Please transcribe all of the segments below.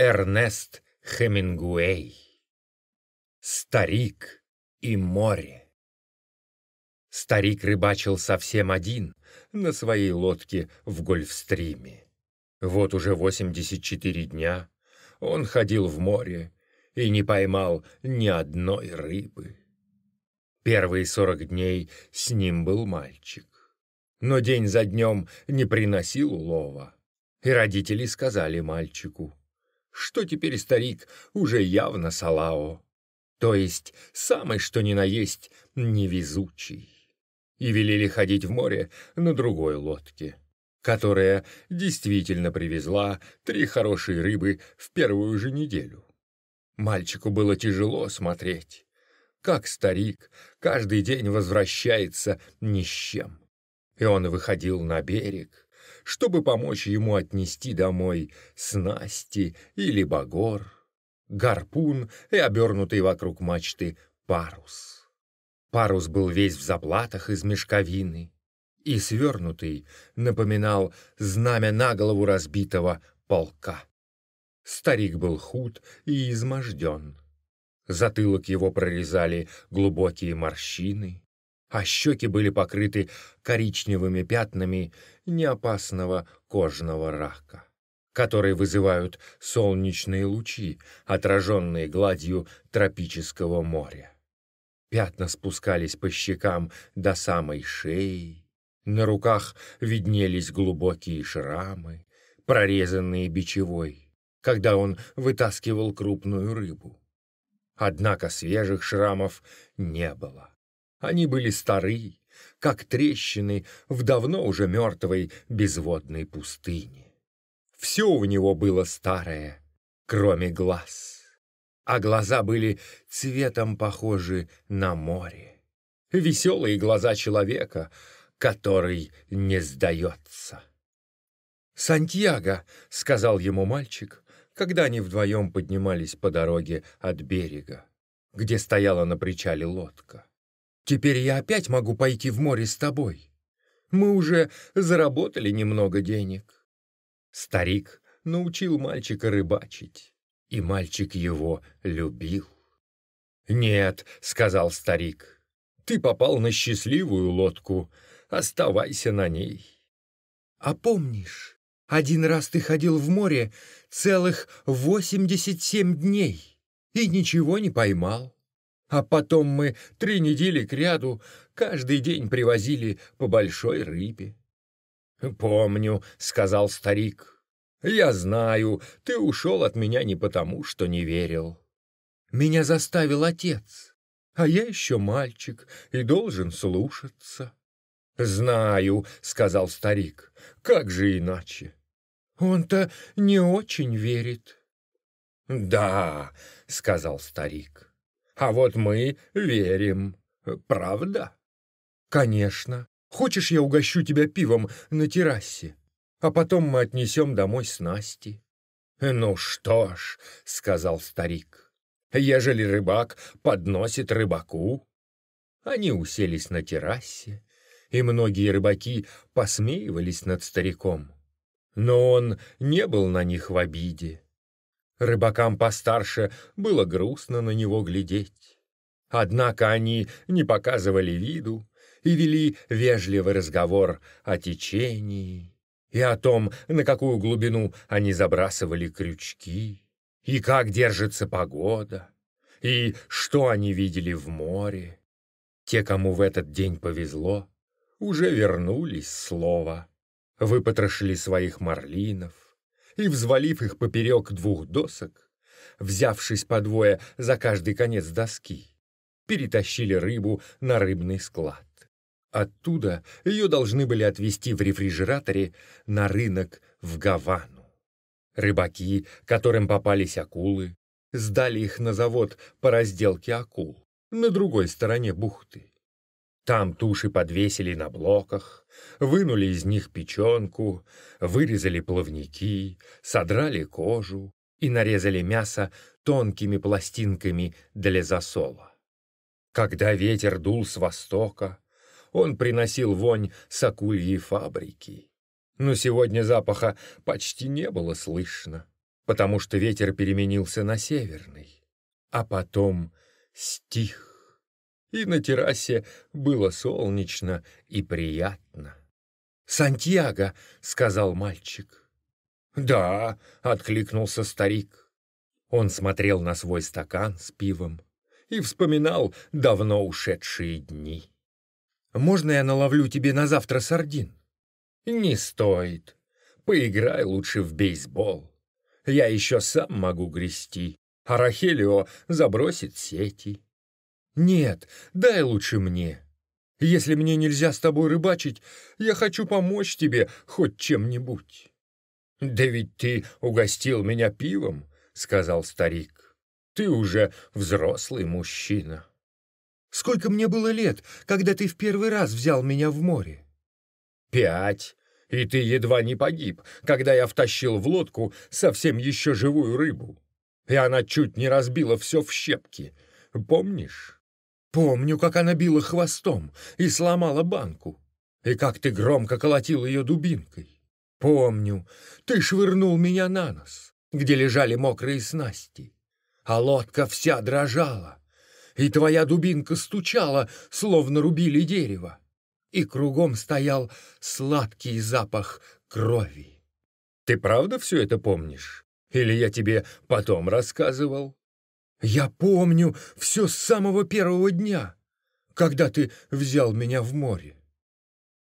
Эрнест Хемингуэй. Старик и море. Старик рыбачил совсем один на своей лодке в Гольфстриме. Вот уже 84 дня он ходил в море и не поймал ни одной рыбы. Первые сорок дней с ним был мальчик. Но день за днем не приносил улова. И родители сказали мальчику, что теперь старик уже явно салао, то есть самый что ни на есть невезучий. И велели ходить в море на другой лодке, которая действительно привезла три хорошие рыбы в первую же неделю. Мальчику было тяжело смотреть, как старик каждый день возвращается ни с чем. И он выходил на берег, чтобы помочь ему отнести домой снасти или багор, гарпун и обернутый вокруг мачты парус. Парус был весь в заплатах из мешковины, и свернутый напоминал знамя на голову разбитого полка. Старик был худ и изможден. Затылок его прорезали глубокие морщины, а щеки были покрыты коричневыми пятнами неопасного кожного рака, которые вызывают солнечные лучи, отраженные гладью тропического моря. Пятна спускались по щекам до самой шеи, на руках виднелись глубокие шрамы, прорезанные бичевой, когда он вытаскивал крупную рыбу. Однако свежих шрамов не было. Они были стары, как трещины в давно уже мертвой безводной пустыне. Все у него было старое, кроме глаз. А глаза были цветом похожи на море. Веселые глаза человека, который не сдается. «Сантьяго», — сказал ему мальчик, когда они вдвоем поднимались по дороге от берега, где стояла на причале лодка. Теперь я опять могу пойти в море с тобой. Мы уже заработали немного денег. Старик научил мальчика рыбачить, и мальчик его любил. «Нет», — сказал старик, — «ты попал на счастливую лодку, оставайся на ней». «А помнишь, один раз ты ходил в море целых восемьдесят семь дней и ничего не поймал?» А потом мы три недели кряду каждый день привозили по большой рыбе. «Помню», — сказал старик. «Я знаю, ты ушел от меня не потому, что не верил. Меня заставил отец, а я еще мальчик и должен слушаться». «Знаю», — сказал старик, — «как же иначе?» «Он-то не очень верит». «Да», — сказал старик. А вот мы верим. Правда? Конечно. Хочешь, я угощу тебя пивом на террасе? А потом мы отнесем домой снасти. Ну что ж, сказал старик, ежели рыбак подносит рыбаку. Они уселись на террасе, и многие рыбаки посмеивались над стариком. Но он не был на них в обиде. Рыбакам постарше было грустно на него глядеть. Однако они не показывали виду и вели вежливый разговор о течении и о том, на какую глубину они забрасывали крючки, и как держится погода, и что они видели в море. Те, кому в этот день повезло, уже вернулись слова, выпотрошили своих марлинов, и, взвалив их поперек двух досок, взявшись по двое за каждый конец доски, перетащили рыбу на рыбный склад. Оттуда ее должны были отвезти в рефрижераторе на рынок в Гавану. Рыбаки, которым попались акулы, сдали их на завод по разделке акул на другой стороне бухты. Там туши подвесили на блоках, вынули из них печенку, вырезали плавники, содрали кожу и нарезали мясо тонкими пластинками для засола. Когда ветер дул с востока, он приносил вонь с акульей фабрики. Но сегодня запаха почти не было слышно, потому что ветер переменился на северный, а потом стих. И на террасе было солнечно и приятно. «Сантьяго!» — сказал мальчик. «Да», — откликнулся старик. Он смотрел на свой стакан с пивом и вспоминал давно ушедшие дни. «Можно я наловлю тебе на завтра сардин?» «Не стоит. Поиграй лучше в бейсбол. Я еще сам могу грести, а Рахелио забросит сети». «Нет, дай лучше мне. Если мне нельзя с тобой рыбачить, я хочу помочь тебе хоть чем-нибудь». «Да ведь ты угостил меня пивом», — сказал старик. «Ты уже взрослый мужчина». «Сколько мне было лет, когда ты в первый раз взял меня в море?» «Пять, и ты едва не погиб, когда я втащил в лодку совсем еще живую рыбу, и она чуть не разбила все в щепки. Помнишь?» «Помню, как она била хвостом и сломала банку, и как ты громко колотил ее дубинкой. Помню, ты швырнул меня на нос, где лежали мокрые снасти, а лодка вся дрожала, и твоя дубинка стучала, словно рубили дерево, и кругом стоял сладкий запах крови. Ты правда все это помнишь? Или я тебе потом рассказывал? Я помню все с самого первого дня, когда ты взял меня в море.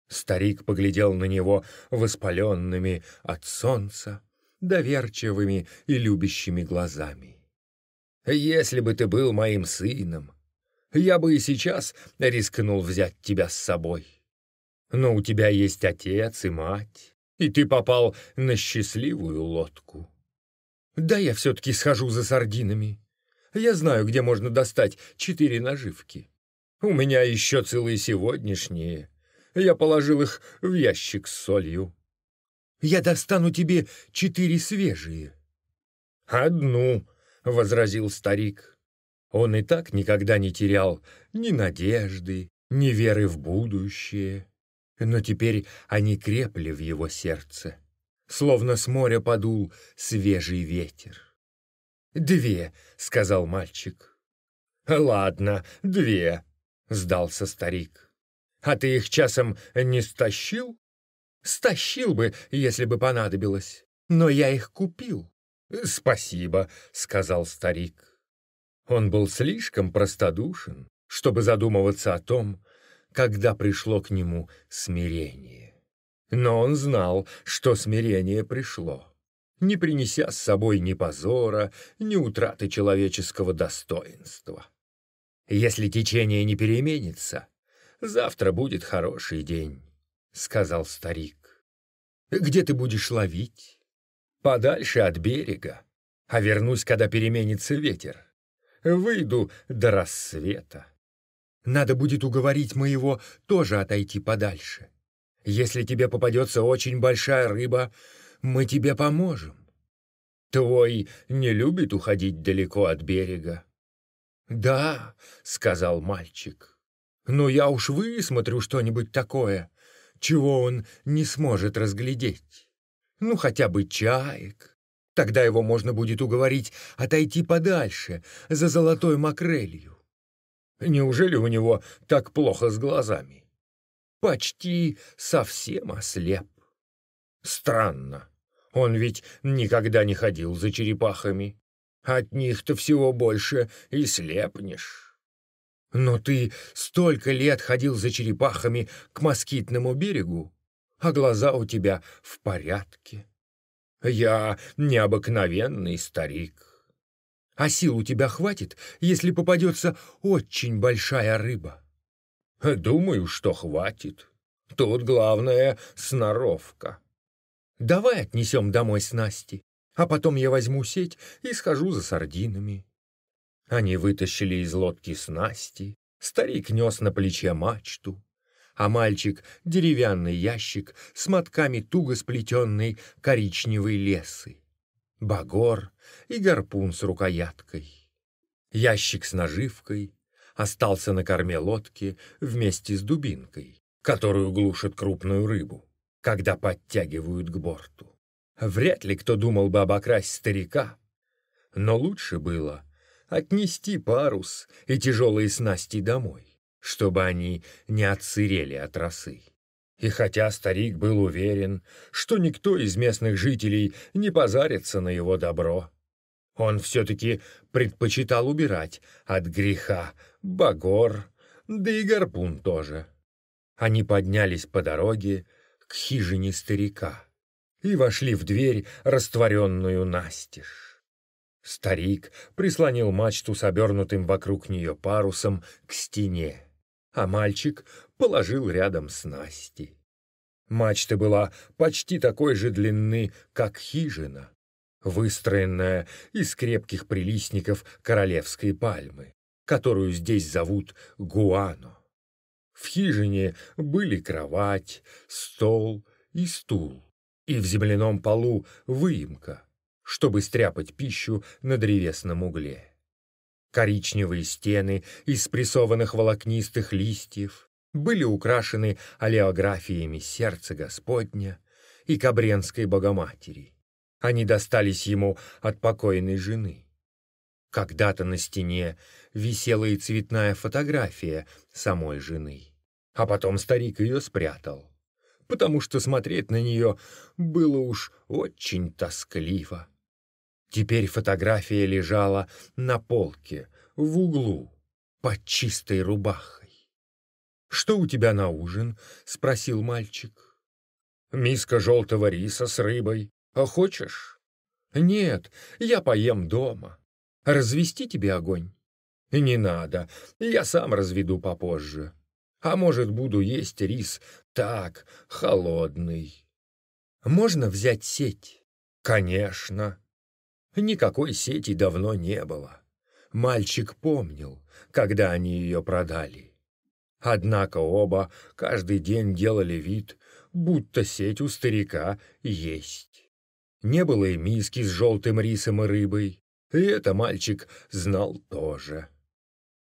Старик поглядел на него воспаленными от солнца, доверчивыми и любящими глазами. «Если бы ты был моим сыном, я бы и сейчас рискнул взять тебя с собой. Но у тебя есть отец и мать, и ты попал на счастливую лодку. Да я все-таки схожу за сардинами. Я знаю, где можно достать четыре наживки. У меня еще целые сегодняшние». Я положил их в ящик с солью. Я достану тебе четыре свежие. Одну, — возразил старик. Он и так никогда не терял ни надежды, ни веры в будущее. Но теперь они крепли в его сердце, словно с моря подул свежий ветер. «Две», — сказал мальчик. «Ладно, две», — сдался старик. А ты их часом не стащил? Стащил бы, если бы понадобилось. Но я их купил. Спасибо, сказал старик. Он был слишком простодушен, чтобы задумываться о том, когда пришло к нему смирение. Но он знал, что смирение пришло, не принеся с собой ни позора, ни утраты человеческого достоинства. Если течение не переменится, Завтра будет хороший день», — сказал старик. «Где ты будешь ловить?» «Подальше от берега, а вернусь, когда переменится ветер. Выйду до рассвета. Надо будет уговорить моего тоже отойти подальше. Если тебе попадется очень большая рыба, мы тебе поможем. Твой не любит уходить далеко от берега?» «Да», — сказал мальчик. Но я уж высмотрю что-нибудь такое, чего он не сможет разглядеть. Ну, хотя бы чаек. Тогда его можно будет уговорить отойти подальше, за золотой макрелью. Неужели у него так плохо с глазами? Почти совсем ослеп. Странно. Он ведь никогда не ходил за черепахами. От них-то всего больше и слепнешь. Но ты столько лет ходил за черепахами к москитному берегу, а глаза у тебя в порядке. Я необыкновенный старик. А сил у тебя хватит, если попадется очень большая рыба? Думаю, что хватит. Тут главное — сноровка. Давай отнесем домой снасти, а потом я возьму сеть и схожу за сардинами. Они вытащили из лодки снасти, старик нес на плече мачту, а мальчик — деревянный ящик с мотками туго сплетенной коричневой лесы, багор и гарпун с рукояткой. Ящик с наживкой остался на корме лодки вместе с дубинкой, которую глушат крупную рыбу, когда подтягивают к борту. Вряд ли кто думал бы обокрасть старика. Но лучше было отнести парус и тяжелые снасти домой, чтобы они не отсырели от росы. И хотя старик был уверен, что никто из местных жителей не позарится на его добро, он все-таки предпочитал убирать от греха багор, да и гарпун тоже. Они поднялись по дороге к хижине старика и вошли в дверь, растворенную настежь. Старик прислонил мачту с обернутым вокруг нее парусом к стене, а мальчик положил рядом снасти. Мачта была почти такой же длины, как хижина, выстроенная из крепких прилистников королевской пальмы, которую здесь зовут гуано. В хижине были кровать, стол и стул, и в земляном полу выемка, чтобы стряпать пищу на древесном угле. Коричневые стены из спрессованных волокнистых листьев были украшены олеографиями сердца Господня и Кабренской Богоматери. Они достались ему от покойной жены. Когда-то на стене висела и цветная фотография самой жены, а потом старик ее спрятал, потому что смотреть на нее было уж очень тоскливо. Теперь фотография лежала на полке, в углу, под чистой рубахой. «Что у тебя на ужин?» — спросил мальчик. «Миска желтого риса с рыбой. А хочешь?» «Нет, я поем дома. Развести тебе огонь?» «Не надо, я сам разведу попозже. А может, буду есть рис так, холодный». «Можно взять сеть?» «Конечно». Никакой сети давно не было. Мальчик помнил, когда они ее продали. Однако оба каждый день делали вид, будто сеть у старика есть. Не было и миски с желтым рисом и рыбой, и это мальчик знал тоже.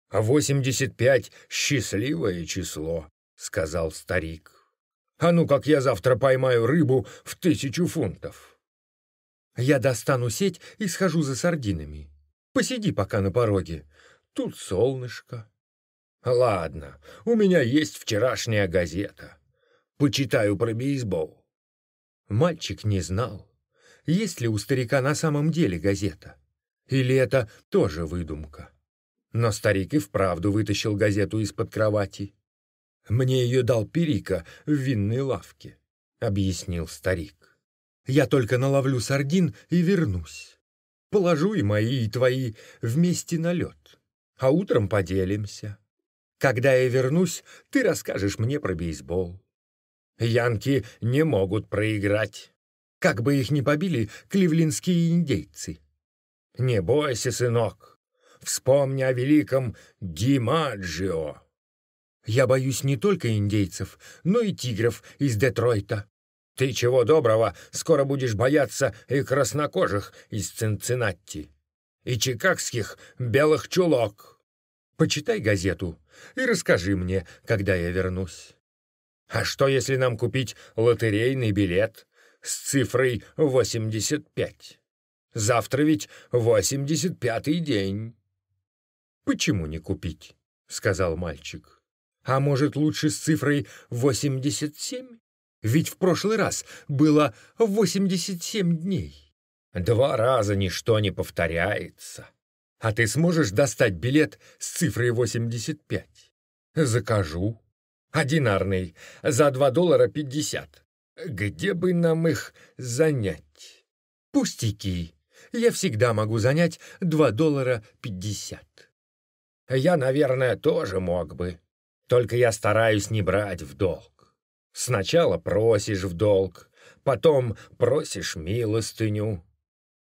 «А восемьдесят пять — счастливое число», — сказал старик. «А ну, как я завтра поймаю рыбу в тысячу фунтов!» Я достану сеть и схожу за сардинами. Посиди пока на пороге. Тут солнышко. Ладно, у меня есть вчерашняя газета. Почитаю про бейсбол. Мальчик не знал, есть ли у старика на самом деле газета. Или это тоже выдумка. Но старик и вправду вытащил газету из-под кровати. «Мне ее дал Перика в винной лавке», — объяснил старик. Я только наловлю сардин и вернусь. Положу и мои, и твои вместе на лед. А утром поделимся. Когда я вернусь, ты расскажешь мне про бейсбол. Янки не могут проиграть. Как бы их ни побили кливлинские индейцы. Не бойся, сынок. Вспомни о великом Димаджио. Я боюсь не только индейцев, но и тигров из Детройта. Ты чего доброго, скоро будешь бояться и краснокожих из Цинциннати, и чикагских белых чулок. Почитай газету и расскажи мне, когда я вернусь. А что, если нам купить лотерейный билет с цифрой 85? Завтра ведь 85-й день. Почему не купить? — сказал мальчик. А может, лучше с цифрой 87? Ведь в прошлый раз было 87 дней. Два раза ничто не повторяется. А ты сможешь достать билет с цифрой 85? Закажу. Одинарный, за 2 доллара 50. Где бы нам их занять? Пустяки. Я всегда могу занять 2 доллара 50. Я, наверное, тоже мог бы. Только я стараюсь не брать в долг. Сначала просишь в долг, потом просишь милостыню.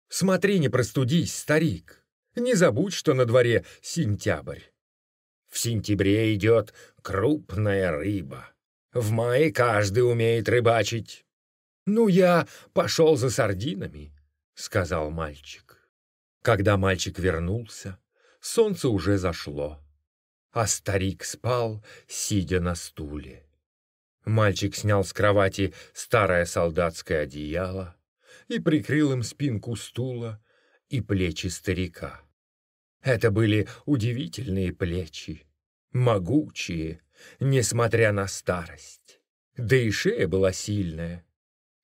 Смотри, не простудись, старик. Не забудь, что на дворе сентябрь. В сентябре идет крупная рыба. В мае каждый умеет рыбачить. «Ну, я пошел за сардинами», — сказал мальчик. Когда мальчик вернулся, солнце уже зашло, а старик спал, сидя на стуле. Мальчик снял с кровати старое солдатское одеяло и прикрыл им спинку стула и плечи старика. Это были удивительные плечи, могучие, несмотря на старость. Да и шея была сильная.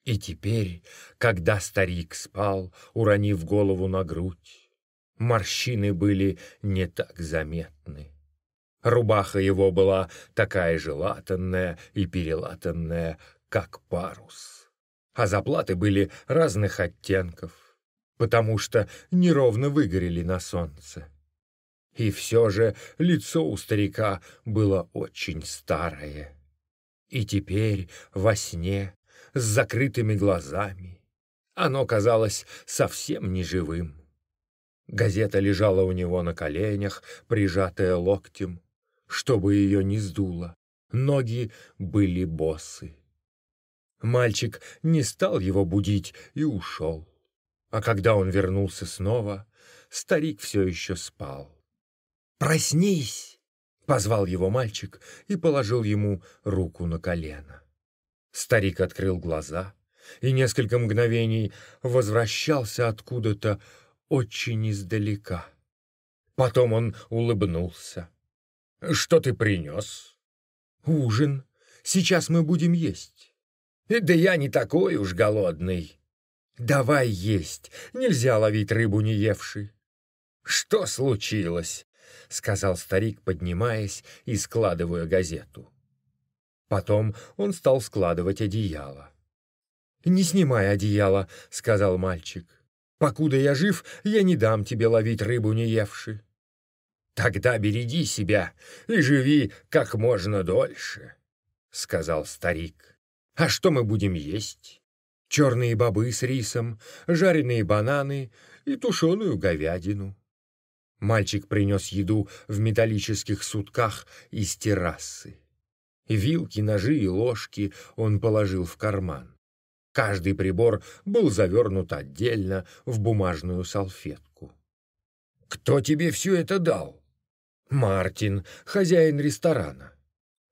И теперь, когда старик спал, уронив голову на грудь, морщины были не так заметны. Рубаха его была такая же латанная и перелатанная, как парус. А заплаты были разных оттенков, потому что неровно выгорели на солнце. И все же лицо у старика было очень старое. И теперь во сне, с закрытыми глазами, оно казалось совсем неживым. Газета лежала у него на коленях, прижатая локтем, чтобы ее не сдуло. Ноги были босы. Мальчик не стал его будить и ушел. А когда он вернулся снова, старик все еще спал. «Проснись!» — позвал его мальчик и положил ему руку на колено. Старик открыл глаза и несколько мгновений возвращался откуда-то очень издалека. Потом он улыбнулся. «Что ты принес?» «Ужин. Сейчас мы будем есть». «Да я не такой уж голодный». «Давай есть. Нельзя ловить рыбу не евший». «Что случилось?» — сказал старик, поднимаясь и складывая газету. Потом он стал складывать одеяло. «Не снимай одеяло», — сказал мальчик. «Покуда я жив, я не дам тебе ловить рыбу не евши». «Тогда береги себя и живи как можно дольше», — сказал старик. «А что мы будем есть?» «Черные бобы с рисом, жареные бананы и тушеную говядину». Мальчик принес еду в металлических сутках из террасы. Вилки, ножи и ложки он положил в карман. Каждый прибор был завернут отдельно в бумажную салфетку. «Кто тебе все это дал?» «Мартин, хозяин ресторана.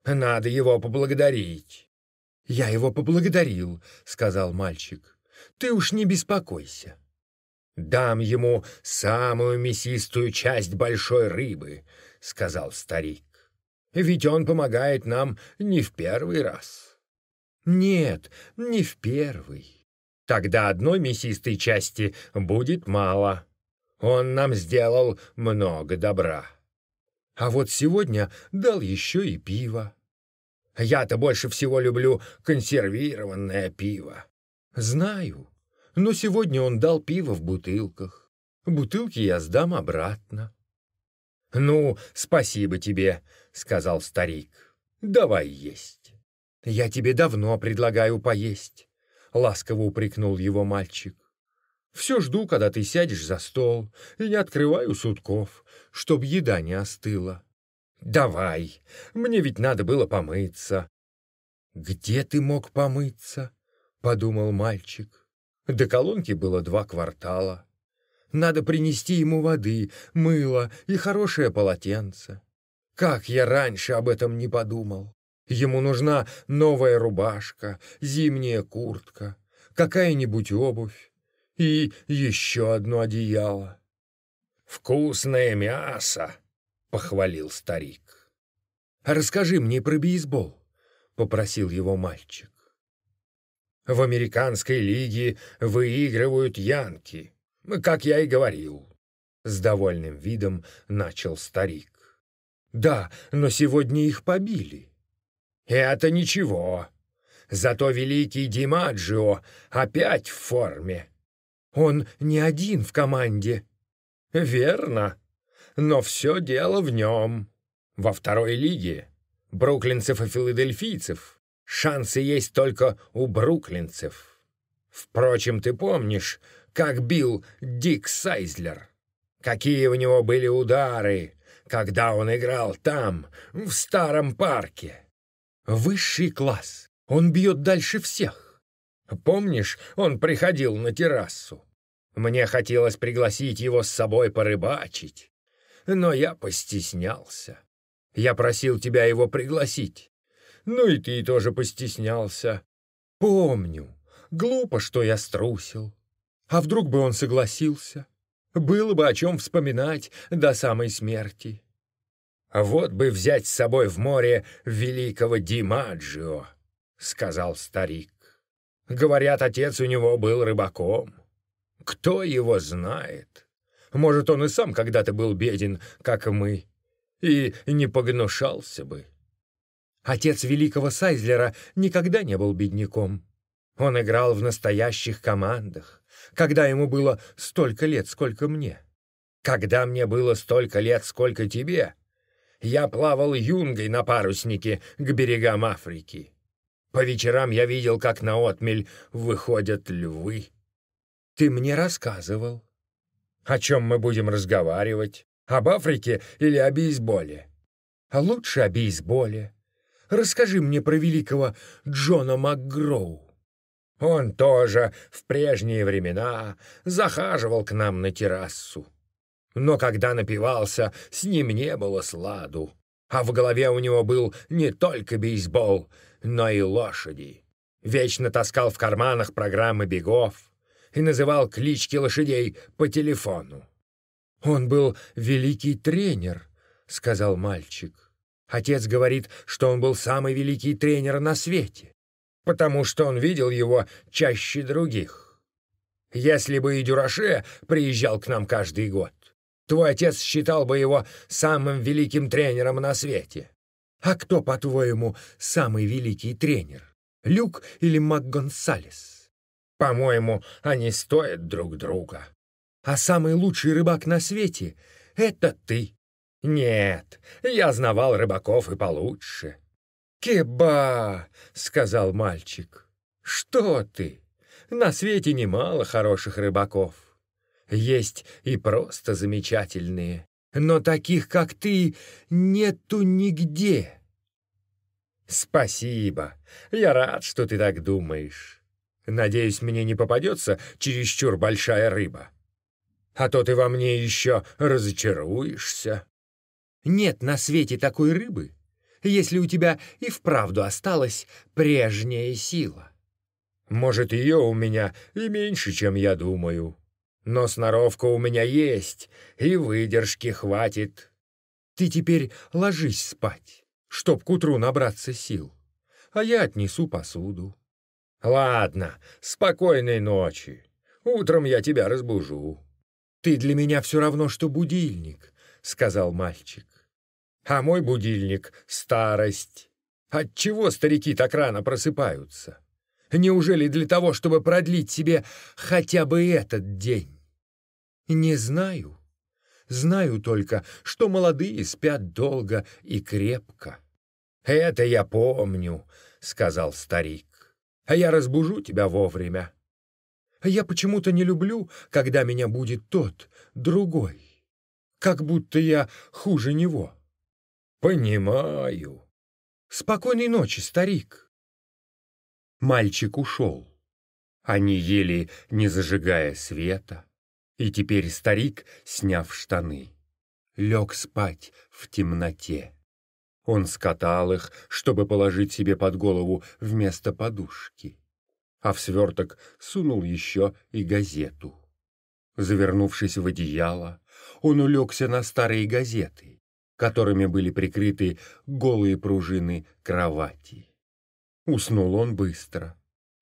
Надо его поблагодарить». «Я его поблагодарил», — сказал мальчик. «Ты уж не беспокойся». «Дам ему самую мясистую часть большой рыбы», — сказал старик. «Ведь он помогает нам не в первый раз». «Нет, не в первый. Тогда одной мясистой части будет мало. Он нам сделал много добра. А вот сегодня дал еще и пиво. Я-то больше всего люблю консервированное пиво. Знаю, но сегодня он дал пиво в бутылках. Бутылки я сдам обратно. «Ну, спасибо тебе», — сказал старик. «Давай есть». «Я тебе давно предлагаю поесть», — ласково упрекнул его мальчик. «Все жду, когда ты сядешь за стол, и не открываю сутков, чтоб еда не остыла. Давай, мне ведь надо было помыться». «Где ты мог помыться?» — подумал мальчик. До колонки было два квартала. Надо принести ему воды, мыло и хорошее полотенце. Как я раньше об этом не подумал. Ему нужна новая рубашка, зимняя куртка, какая-нибудь обувь и еще одно одеяло. «Вкусное мясо!» — похвалил старик. «Расскажи мне про бейсбол», — попросил его мальчик. В американской лиге выигрывают янки, как я и говорил. С довольным видом начал старик. Да, но сегодня их побили. Это ничего. Зато великий Димаджио опять в форме. Он не один в команде. Верно. Но все дело в нем. Во второй лиге. Бруклинцев и филадельфийцев Шансы есть только у бруклинцев. Впрочем, ты помнишь, как бил Дик Сайзлер? Какие у него были удары, когда он играл там, в старом парке? Высший класс. Он бьет дальше всех. Помнишь, он приходил на террасу? Мне хотелось пригласить его с собой порыбачить, но я постеснялся. Я просил тебя его пригласить. Ну и ты тоже постеснялся. Помню. Глупо, что я струсил. А вдруг бы он согласился? Было бы о чем вспоминать до самой смерти. А вот бы взять с собой в море великого Димаджио, — сказал старик. Говорят, отец у него был рыбаком. Кто его знает? Может, он и сам когда-то был беден, как мы, и не погнушался бы. Отец великого Сайзлера никогда не был бедняком. Он играл в настоящих командах, когда ему было столько лет, сколько мне. Когда мне было столько лет, сколько тебе, я плавал юнгой на паруснике к берегам Африки. По вечерам я видел, как на отмель выходят львы. Ты мне рассказывал. О чем мы будем разговаривать? Об Африке или о бейсболе? А лучше о бейсболе. Расскажи мне про великого Джона МакГроу. Он тоже в прежние времена захаживал к нам на террасу. Но когда напивался, с ним не было сладу. А в голове у него был не только бейсбол, но и лошади. Вечно таскал в карманах программы бегов и называл клички лошадей по телефону. «Он был великий тренер», — сказал мальчик. Отец говорит, что он был самый великий тренер на свете потому что он видел его чаще других. Если бы и Дюраше приезжал к нам каждый год, твой отец считал бы его самым великим тренером на свете. А кто, по-твоему, самый великий тренер? Люк или МакГонсалес? По-моему, они стоят друг друга. А самый лучший рыбак на свете — это ты. Нет, я знавал рыбаков и получше. «Кеба!» — сказал мальчик. «Что ты? На свете немало хороших рыбаков. Есть и просто замечательные, но таких, как ты, нету нигде». «Спасибо. Я рад, что ты так думаешь. Надеюсь, мне не попадется чересчур большая рыба. А то ты во мне еще разочаруешься». «Нет на свете такой рыбы, если у тебя и вправду осталась прежняя сила. Может, ее у меня и меньше, чем я думаю. Но сноровка у меня есть, и выдержки хватит. Ты теперь ложись спать, чтоб к утру набраться сил, а я отнесу посуду. Ладно, спокойной ночи. Утром я тебя разбужу. Ты для меня все равно, что будильник, — сказал мальчик. А мой будильник — старость. Отчего старики так рано просыпаются? Неужели для того, чтобы продлить себе хотя бы этот день? Не знаю. Знаю только, что молодые спят долго и крепко. «Это я помню», — сказал старик. «А я разбужу тебя вовремя. Я почему-то не люблю, когда меня будет тот, другой. Как будто я хуже него». «Понимаю. Спокойной ночи, старик». Мальчик ушел. Они ели, не зажигая света, и теперь старик, сняв штаны, лег спать в темноте. Он скатал их, чтобы положить себе под голову вместо подушки, а в сверток сунул еще и газету. Завернувшись в одеяло, он улегся на старые газеты которыми были прикрыты голые пружины кровати. Уснул он быстро.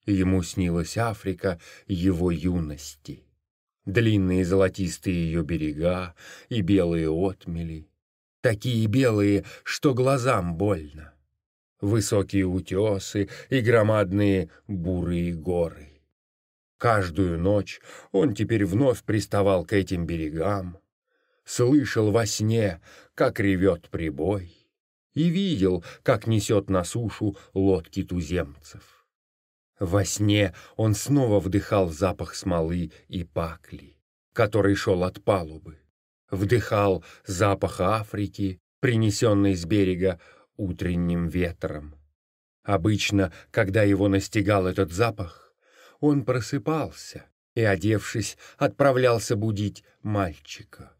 Ему снилась Африка его юности. Длинные золотистые ее берега и белые отмели. Такие белые, что глазам больно. Высокие утесы и громадные бурые горы. Каждую ночь он теперь вновь приставал к этим берегам, слышал во сне, как ревет прибой, и видел, как несет на сушу лодки туземцев. Во сне он снова вдыхал запах смолы и пакли, который шел от палубы, вдыхал запах Африки, принесенный с берега утренним ветром. Обычно, когда его настигал этот запах, он просыпался и, одевшись, отправлялся будить мальчика.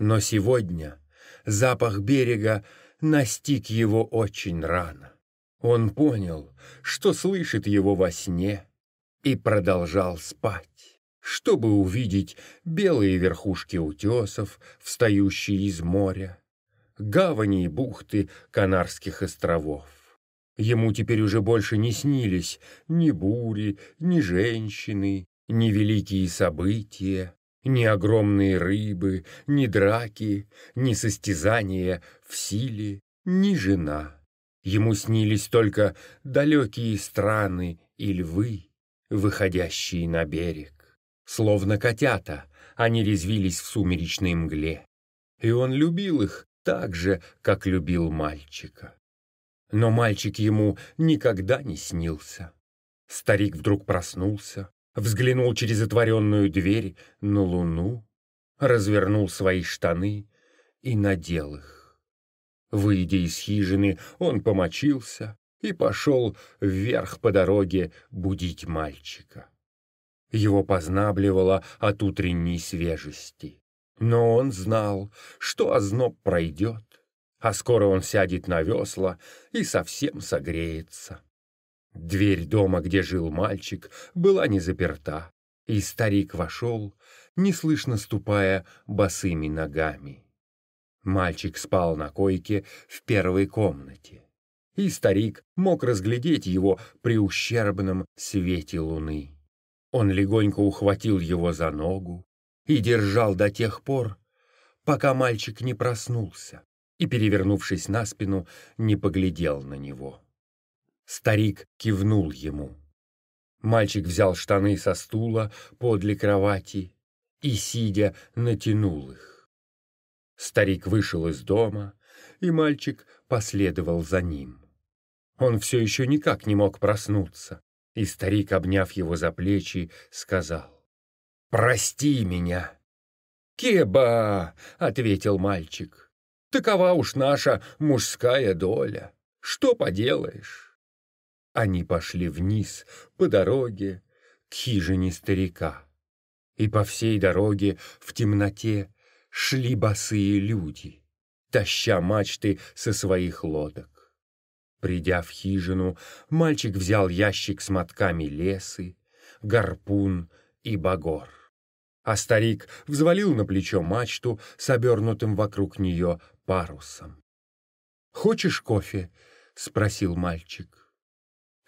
Но сегодня запах берега настиг его очень рано. Он понял, что слышит его во сне, и продолжал спать. чтобы увидеть белые верхушки утесов, встающие из моря, гавани и бухты Канарских островов. Ему теперь уже больше не снились ни бури, ни женщины, ни великие события, ни огромные рыбы, ни драки, ни состязания в силе, ни жена. Ему снились только далекие страны и львы, выходящие на берег. Словно котята, они резвились в сумеречной мгле. И он любил их так же, как любил мальчика. Но мальчик ему никогда не снился. Старик вдруг проснулся, взглянул через отворенную дверь на луну, развернул свои штаны и надел их. Выйдя из хижины, он помочился и пошел вверх по дороге будить мальчика. Его познабливало от утренней свежести. Но он знал, что озноб пройдет, а скоро он сядет на весла и совсем согреется. Дверь дома, где жил мальчик, была не заперта, и старик вошел, неслышно ступая босыми ногами. Мальчик спал на койке в первой комнате, и старик мог разглядеть его при ущербном свете луны. Он легонько ухватил его за ногу и держал до тех пор, пока мальчик не проснулся и, перевернувшись на спину, не поглядел на него. Старик кивнул ему. Мальчик взял штаны со стула подле кровати и, сидя, натянул их. Старик вышел из дома, и мальчик последовал за ним. Он все еще никак не мог проснуться. И старик, обняв его за плечи, сказал, «Прости меня». «Кеба!» — ответил мальчик. «Такова уж наша мужская доля. Что поделаешь?» Они пошли вниз по дороге к хижине старика. И по всей дороге в темноте шли босые люди, таща мачты со своих лодок. Придя в хижину, мальчик взял ящик с мотками лесы, гарпун и багор. А старик взвалил на плечо мачту с обернутым вокруг нее парусом. «Хочешь кофе?» — спросил мальчик.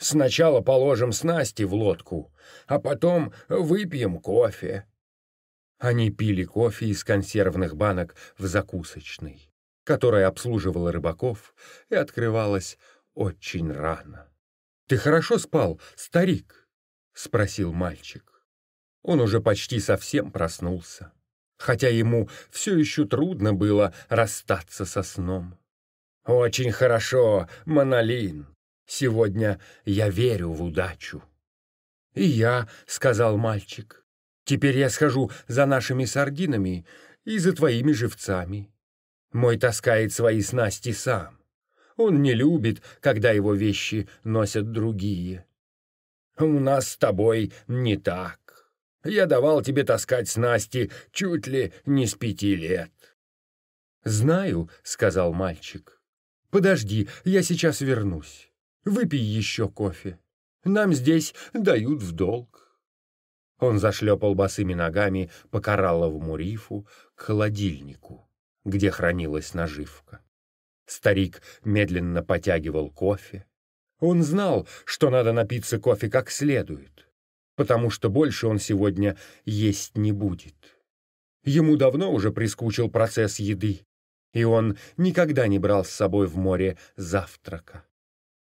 «Сначала положим снасти в лодку, а потом выпьем кофе». Они пили кофе из консервных банок в закусочной, которая обслуживала рыбаков и открывалась очень рано. «Ты хорошо спал, старик?» — спросил мальчик. Он уже почти совсем проснулся, хотя ему все еще трудно было расстаться со сном. «Очень хорошо, Монолин. Сегодня я верю в удачу». «И я», — сказал мальчик, — «теперь я схожу за нашими сардинами и за твоими живцами. Мой таскает свои снасти сам. Он не любит, когда его вещи носят другие. У нас с тобой не так. Я давал тебе таскать снасти чуть ли не с пяти лет. «Знаю», — сказал мальчик. «Подожди, я сейчас вернусь. Выпей еще кофе. Нам здесь дают в долг». Он зашлепал босыми ногами по коралловому рифу к холодильнику, где хранилась наживка. Старик медленно потягивал кофе. Он знал, что надо напиться кофе как следует, потому что больше он сегодня есть не будет. Ему давно уже прискучил процесс еды, и он никогда не брал с собой в море завтрака.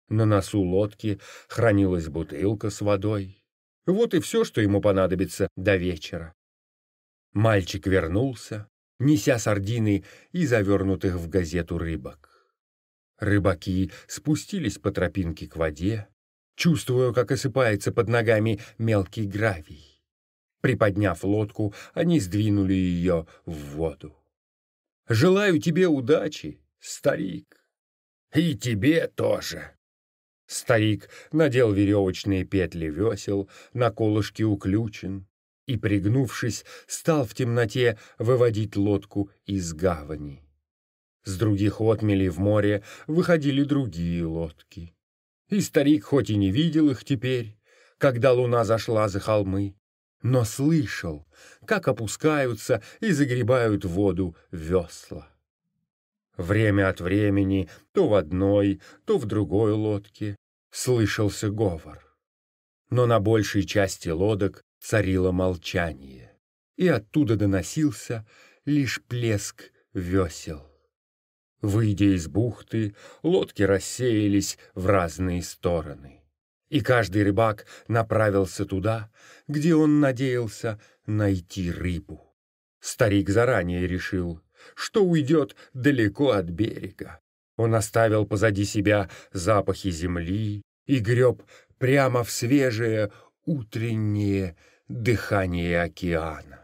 На носу лодки хранилась бутылка с водой. Вот и все, что ему понадобится до вечера. Мальчик вернулся, неся сардины и завернутых в газету рыбок. Рыбаки спустились по тропинке к воде, чувствуя, как осыпается под ногами мелкий гравий. Приподняв лодку, они сдвинули ее в воду. «Желаю тебе удачи, старик!» «И тебе тоже!» Старик надел веревочные петли весел, на колышке уключен, и, пригнувшись, стал в темноте выводить лодку из гавани. С других отмелей в море выходили другие лодки. И старик хоть и не видел их теперь, когда луна зашла за холмы, но слышал, как опускаются и загребают воду весла. Время от времени то в одной, то в другой лодке слышался говор. Но на большей части лодок царило молчание, и оттуда доносился лишь плеск весел. Выйдя из бухты, лодки рассеялись в разные стороны, и каждый рыбак направился туда, где он надеялся найти рыбу. Старик заранее решил, что уйдет далеко от берега. Он оставил позади себя запахи земли и греб прямо в свежее утреннее дыхание океана.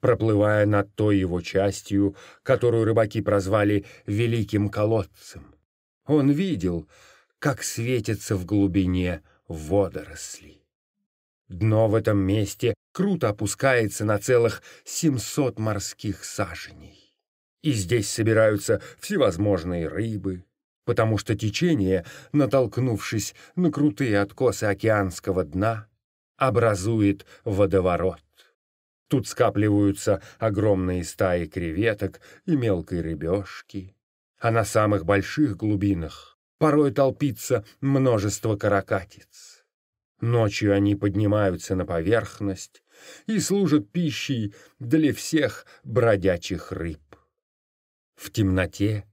Проплывая над той его частью, которую рыбаки прозвали «великим колодцем», он видел, как светятся в глубине водоросли. Дно в этом месте круто опускается на целых 700 морских саженей. И здесь собираются всевозможные рыбы, потому что течение, натолкнувшись на крутые откосы океанского дна, образует водоворот. Тут скапливаются огромные стаи креветок и мелкой рыбешки, а на самых больших глубинах порой толпится множество каракатиц. Ночью они поднимаются на поверхность и служат пищей для всех бродячих рыб. В темноте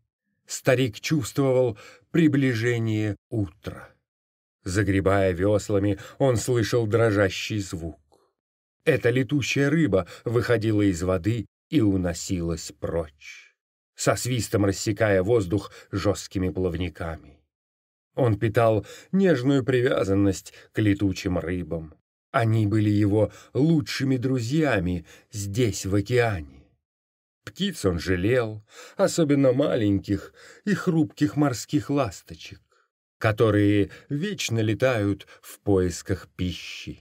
старик чувствовал приближение утра. Загребая веслами, он слышал дрожащий звук. Эта летущая рыба выходила из воды и уносилась прочь, со свистом рассекая воздух жесткими плавниками. Он питал нежную привязанность к летучим рыбам. Они были его лучшими друзьями здесь, в океане. Птиц он жалел, особенно маленьких и хрупких морских ласточек, которые вечно летают в поисках пищи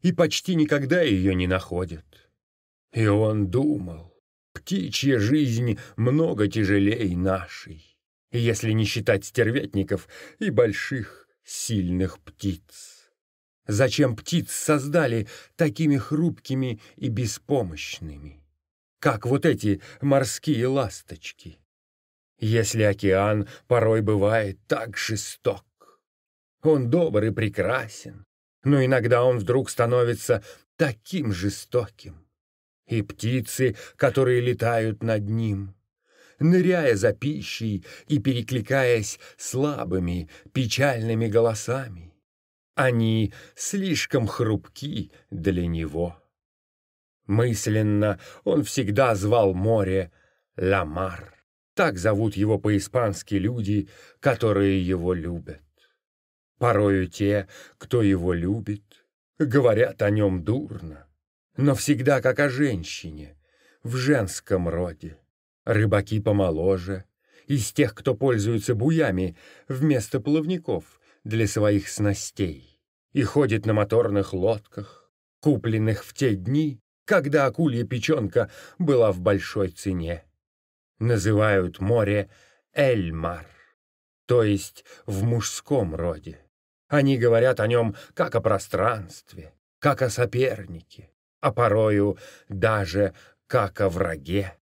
и почти никогда ее не находят. И он думал, птичья жизнь много тяжелее нашей если не считать стервятников и больших сильных птиц. Зачем птиц создали такими хрупкими и беспомощными, как вот эти морские ласточки? Если океан порой бывает так жесток, он добр и прекрасен, но иногда он вдруг становится таким жестоким. И птицы, которые летают над ним, ныряя за пищей и перекликаясь слабыми, печальными голосами. Они слишком хрупки для него. Мысленно он всегда звал море Ламар. Так зовут его по-испански люди, которые его любят. Порою те, кто его любит, говорят о нем дурно, но всегда как о женщине, в женском роде. Рыбаки помоложе, из тех, кто пользуется буями вместо плавников для своих снастей и ходит на моторных лодках, купленных в те дни, когда акулья печенка была в большой цене. Называют море Эльмар, то есть в мужском роде. Они говорят о нем как о пространстве, как о сопернике, а порою даже как о враге.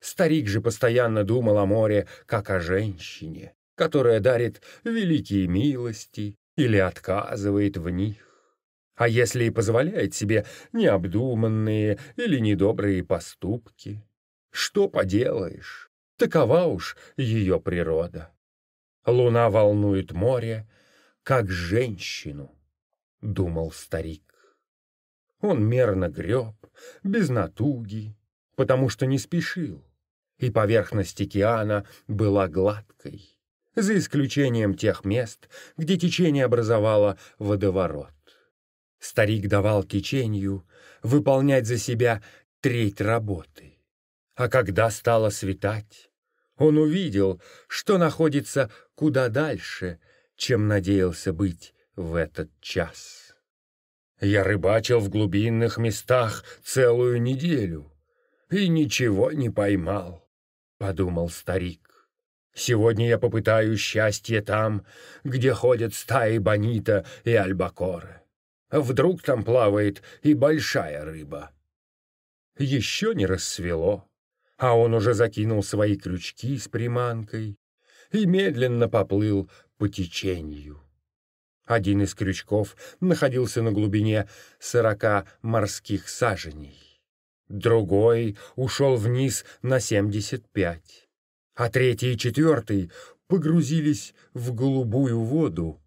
Старик же постоянно думал о море, как о женщине, которая дарит великие милости или отказывает в них. А если и позволяет себе необдуманные или недобрые поступки, что поделаешь, такова уж ее природа. Луна волнует море, как женщину, — думал старик. Он мерно греб, без натуги, потому что не спешил и поверхность океана была гладкой, за исключением тех мест, где течение образовало водоворот. Старик давал течению выполнять за себя треть работы. А когда стало светать, он увидел, что находится куда дальше, чем надеялся быть в этот час. Я рыбачил в глубинных местах целую неделю и ничего не поймал подумал старик. Сегодня я попытаю счастье там, где ходят стаи Бонита и Альбакоры. Вдруг там плавает и большая рыба. Еще не рассвело, а он уже закинул свои крючки с приманкой и медленно поплыл по течению. Один из крючков находился на глубине сорока морских саженей. Другой ушел вниз на семьдесят пять, а третий и четвертый погрузились в голубую воду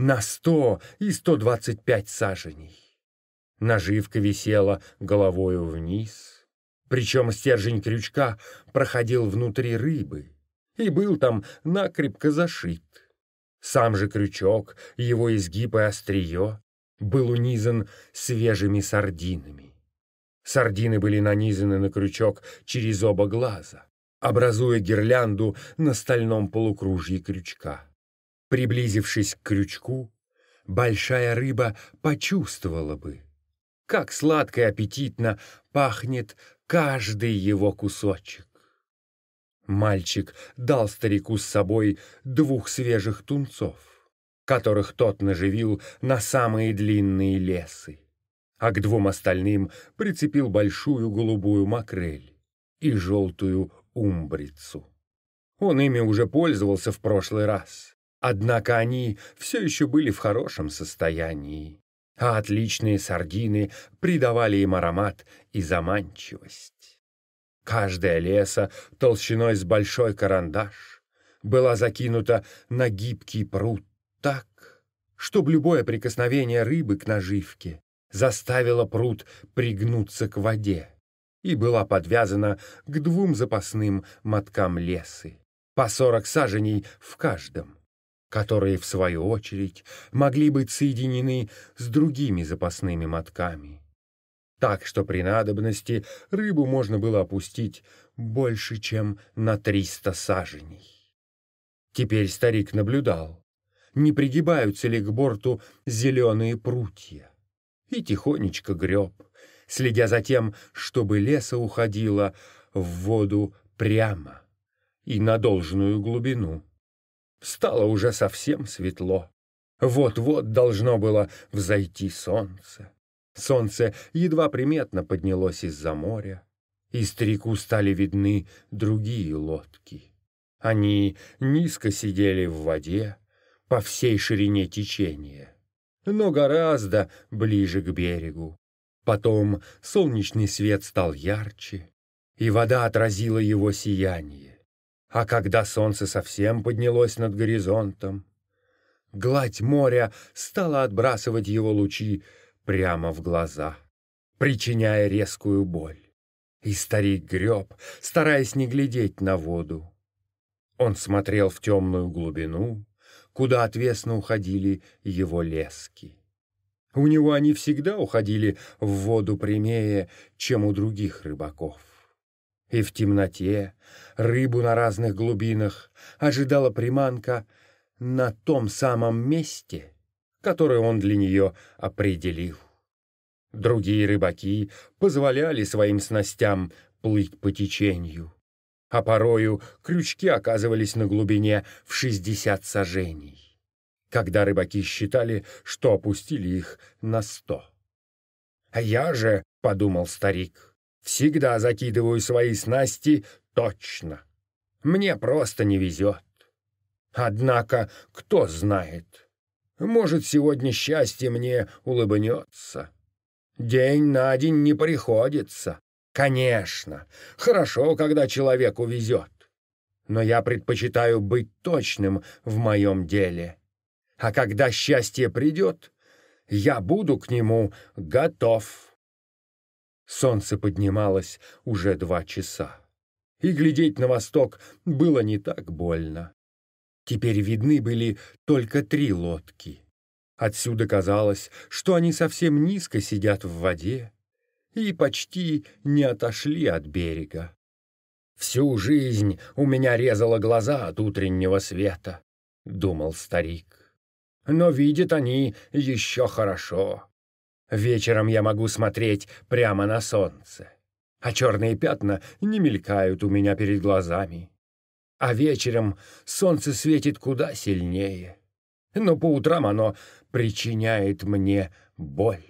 на сто и сто двадцать пять саженей. Наживка висела головою вниз, причем стержень крючка проходил внутри рыбы и был там накрепко зашит. Сам же крючок, его изгиб и острие был унизан свежими сардинами. Сардины были нанизаны на крючок через оба глаза, образуя гирлянду на стальном полукружье крючка. Приблизившись к крючку, большая рыба почувствовала бы, как сладко и аппетитно пахнет каждый его кусочек. Мальчик дал старику с собой двух свежих тунцов, которых тот наживил на самые длинные лесы, а к двум остальным прицепил большую голубую макрель и желтую умбрицу. Он ими уже пользовался в прошлый раз, однако они все еще были в хорошем состоянии, а отличные сардины придавали им аромат и заманчивость. Каждая леса толщиной с большой карандаш была закинута на гибкий пруд так, чтобы любое прикосновение рыбы к наживке заставило пруд пригнуться к воде и была подвязана к двум запасным моткам лесы, по сорок саженей в каждом, которые, в свою очередь, могли быть соединены с другими запасными мотками так что при надобности рыбу можно было опустить больше, чем на триста саженей. Теперь старик наблюдал, не пригибаются ли к борту зеленые прутья, и тихонечко греб, следя за тем, чтобы леса уходила в воду прямо и на должную глубину. Стало уже совсем светло. Вот-вот должно было взойти солнце. Солнце едва приметно поднялось из-за моря, и старику стали видны другие лодки. Они низко сидели в воде по всей ширине течения, но гораздо ближе к берегу. Потом солнечный свет стал ярче, и вода отразила его сияние. А когда солнце совсем поднялось над горизонтом, гладь моря стала отбрасывать его лучи прямо в глаза, причиняя резкую боль. И старик греб, стараясь не глядеть на воду. Он смотрел в темную глубину, куда отвесно уходили его лески. У него они всегда уходили в воду прямее, чем у других рыбаков. И в темноте рыбу на разных глубинах ожидала приманка на том самом месте, которое он для нее определил. Другие рыбаки позволяли своим снастям плыть по течению, а порою крючки оказывались на глубине в шестьдесят сажений, когда рыбаки считали, что опустили их на сто. «А я же, — подумал старик, — всегда закидываю свои снасти точно. Мне просто не везет. Однако, кто знает, может, сегодня счастье мне улыбнется. День на день не приходится. Конечно, хорошо, когда человеку везет. Но я предпочитаю быть точным в моем деле. А когда счастье придет, я буду к нему готов. Солнце поднималось уже два часа, и глядеть на восток было не так больно. Теперь видны были только три лодки. Отсюда казалось, что они совсем низко сидят в воде и почти не отошли от берега. «Всю жизнь у меня резало глаза от утреннего света», — думал старик. «Но видят они еще хорошо. Вечером я могу смотреть прямо на солнце, а черные пятна не мелькают у меня перед глазами а вечером солнце светит куда сильнее. Но по утрам оно причиняет мне боль.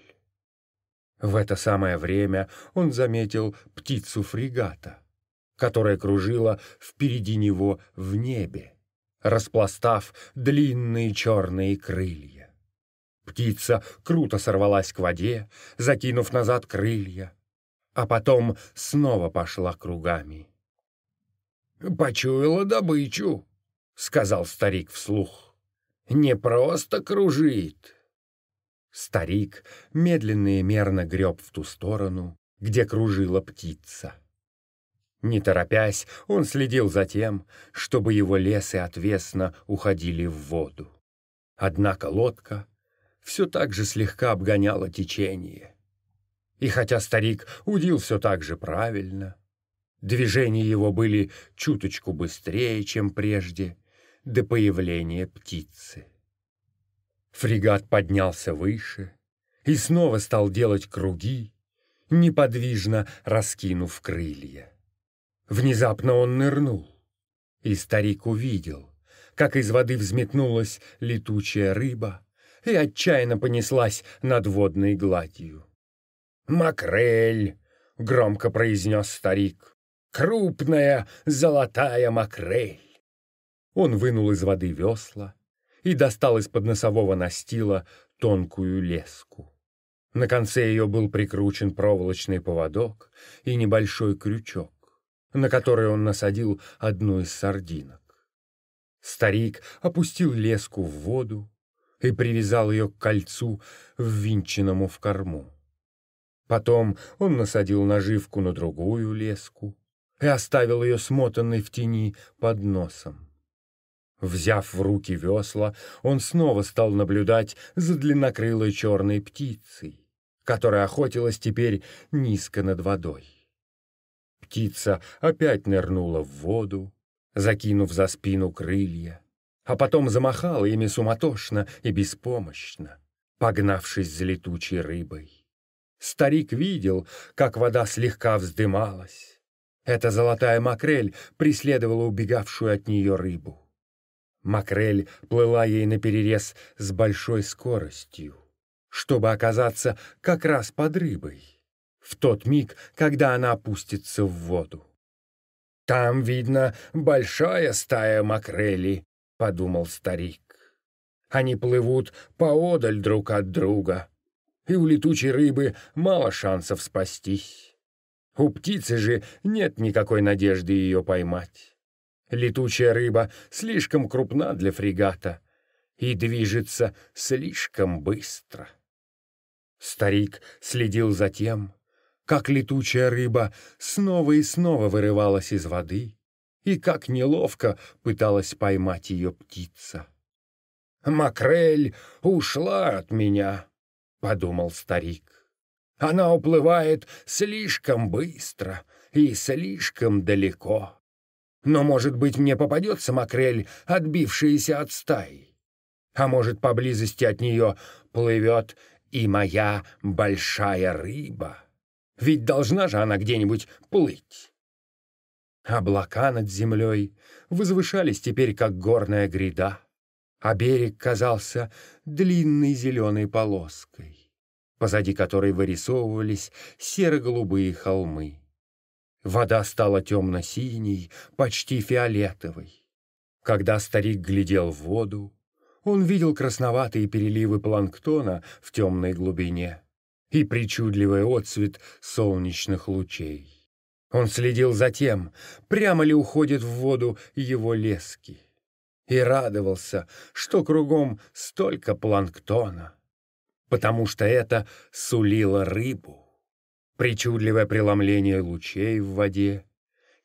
В это самое время он заметил птицу фрегата, которая кружила впереди него в небе, распластав длинные черные крылья. Птица круто сорвалась к воде, закинув назад крылья, а потом снова пошла кругами. «Почуяла добычу», — сказал старик вслух. «Не просто кружит». Старик медленно и мерно греб в ту сторону, где кружила птица. Не торопясь, он следил за тем, чтобы его лесы отвесно уходили в воду. Однако лодка все так же слегка обгоняла течение. И хотя старик удил все так же правильно, движения его были чуточку быстрее, чем прежде, до появления птицы. Фрегат поднялся выше и снова стал делать круги, неподвижно раскинув крылья. Внезапно он нырнул, и старик увидел, как из воды взметнулась летучая рыба и отчаянно понеслась над водной гладью. «Макрель!» — громко произнес старик. «Крупная золотая макрель!» Он вынул из воды весла и достал из-под носового настила тонкую леску. На конце ее был прикручен проволочный поводок и небольшой крючок на который он насадил одну из сардинок. Старик опустил леску в воду и привязал ее к кольцу, ввинченному в корму. Потом он насадил наживку на другую леску и оставил ее смотанной в тени под носом. Взяв в руки весла, он снова стал наблюдать за длиннокрылой черной птицей, которая охотилась теперь низко над водой. Птица опять нырнула в воду, закинув за спину крылья, а потом замахала ими суматошно и беспомощно, погнавшись за летучей рыбой. Старик видел, как вода слегка вздымалась. Эта золотая макрель преследовала убегавшую от нее рыбу. Макрель плыла ей наперерез с большой скоростью, чтобы оказаться как раз под рыбой в тот миг, когда она опустится в воду. «Там, видно, большая стая макрелей», — подумал старик. «Они плывут поодаль друг от друга, и у летучей рыбы мало шансов спастись. У птицы же нет никакой надежды ее поймать. Летучая рыба слишком крупна для фрегата и движется слишком быстро». Старик следил за тем, как летучая рыба снова и снова вырывалась из воды, и как неловко пыталась поймать ее птица. «Макрель ушла от меня», — подумал старик. «Она уплывает слишком быстро и слишком далеко. Но, может быть, мне попадется макрель, отбившаяся от стаи. А может, поблизости от нее плывет и моя большая рыба». Ведь должна же она где-нибудь плыть. Облака над землей возвышались теперь, как горная гряда, а берег казался длинной зеленой полоской, позади которой вырисовывались серо-голубые холмы. Вода стала темно-синей, почти фиолетовой. Когда старик глядел в воду, он видел красноватые переливы планктона в темной глубине и причудливый отцвет солнечных лучей. Он следил за тем, прямо ли уходит в воду его лески, и радовался, что кругом столько планктона, потому что это сулило рыбу. Причудливое преломление лучей в воде,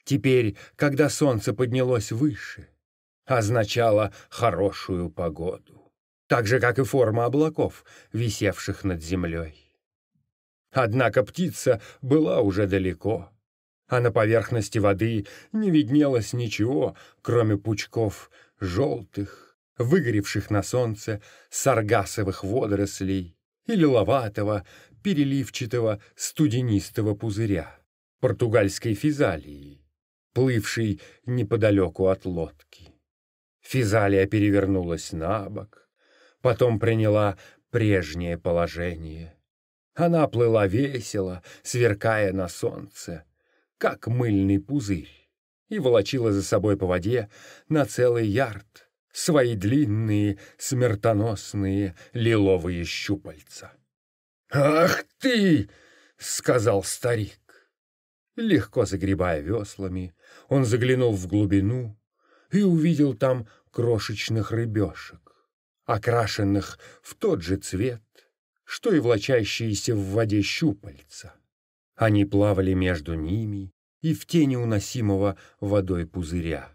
теперь, когда солнце поднялось выше, означало хорошую погоду, так же, как и форма облаков, висевших над землей. Однако птица была уже далеко, а на поверхности воды не виднелось ничего, кроме пучков желтых, выгоревших на солнце саргасовых водорослей и лиловатого, переливчатого студенистого пузыря португальской физалии, плывшей неподалеку от лодки. Физалия перевернулась на бок, потом приняла прежнее положение. Она плыла весело, сверкая на солнце, как мыльный пузырь, и волочила за собой по воде на целый ярд свои длинные, смертоносные лиловые щупальца. «Ах ты!» — сказал старик. Легко загребая веслами, он заглянул в глубину и увидел там крошечных рыбешек, окрашенных в тот же цвет, что и влачащиеся в воде щупальца. Они плавали между ними и в тени уносимого водой пузыря.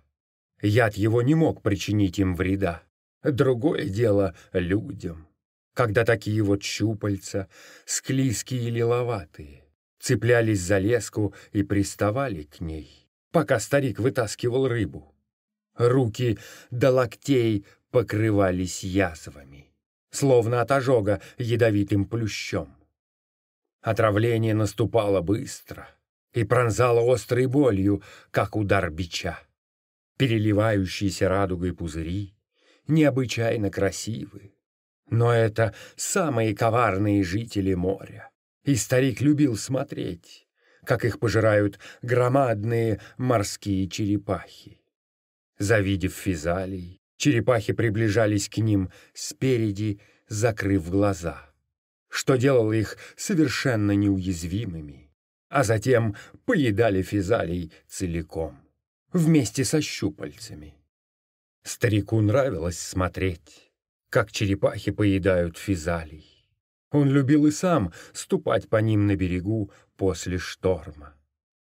Яд его не мог причинить им вреда. Другое дело людям, когда такие вот щупальца, склизкие и лиловатые, цеплялись за леску и приставали к ней, пока старик вытаскивал рыбу. Руки до локтей покрывались язвами, словно от ожога ядовитым плющом. Отравление наступало быстро и пронзало острой болью, как удар бича. Переливающиеся радугой пузыри необычайно красивы. Но это самые коварные жители моря. И старик любил смотреть, как их пожирают громадные морские черепахи. Завидев физалий, черепахи приближались к ним спереди, закрыв глаза, что делало их совершенно неуязвимыми, а затем поедали физалий целиком вместе со щупальцами. Старику нравилось смотреть, как черепахи поедают физалий. Он любил и сам ступать по ним на берегу после шторма,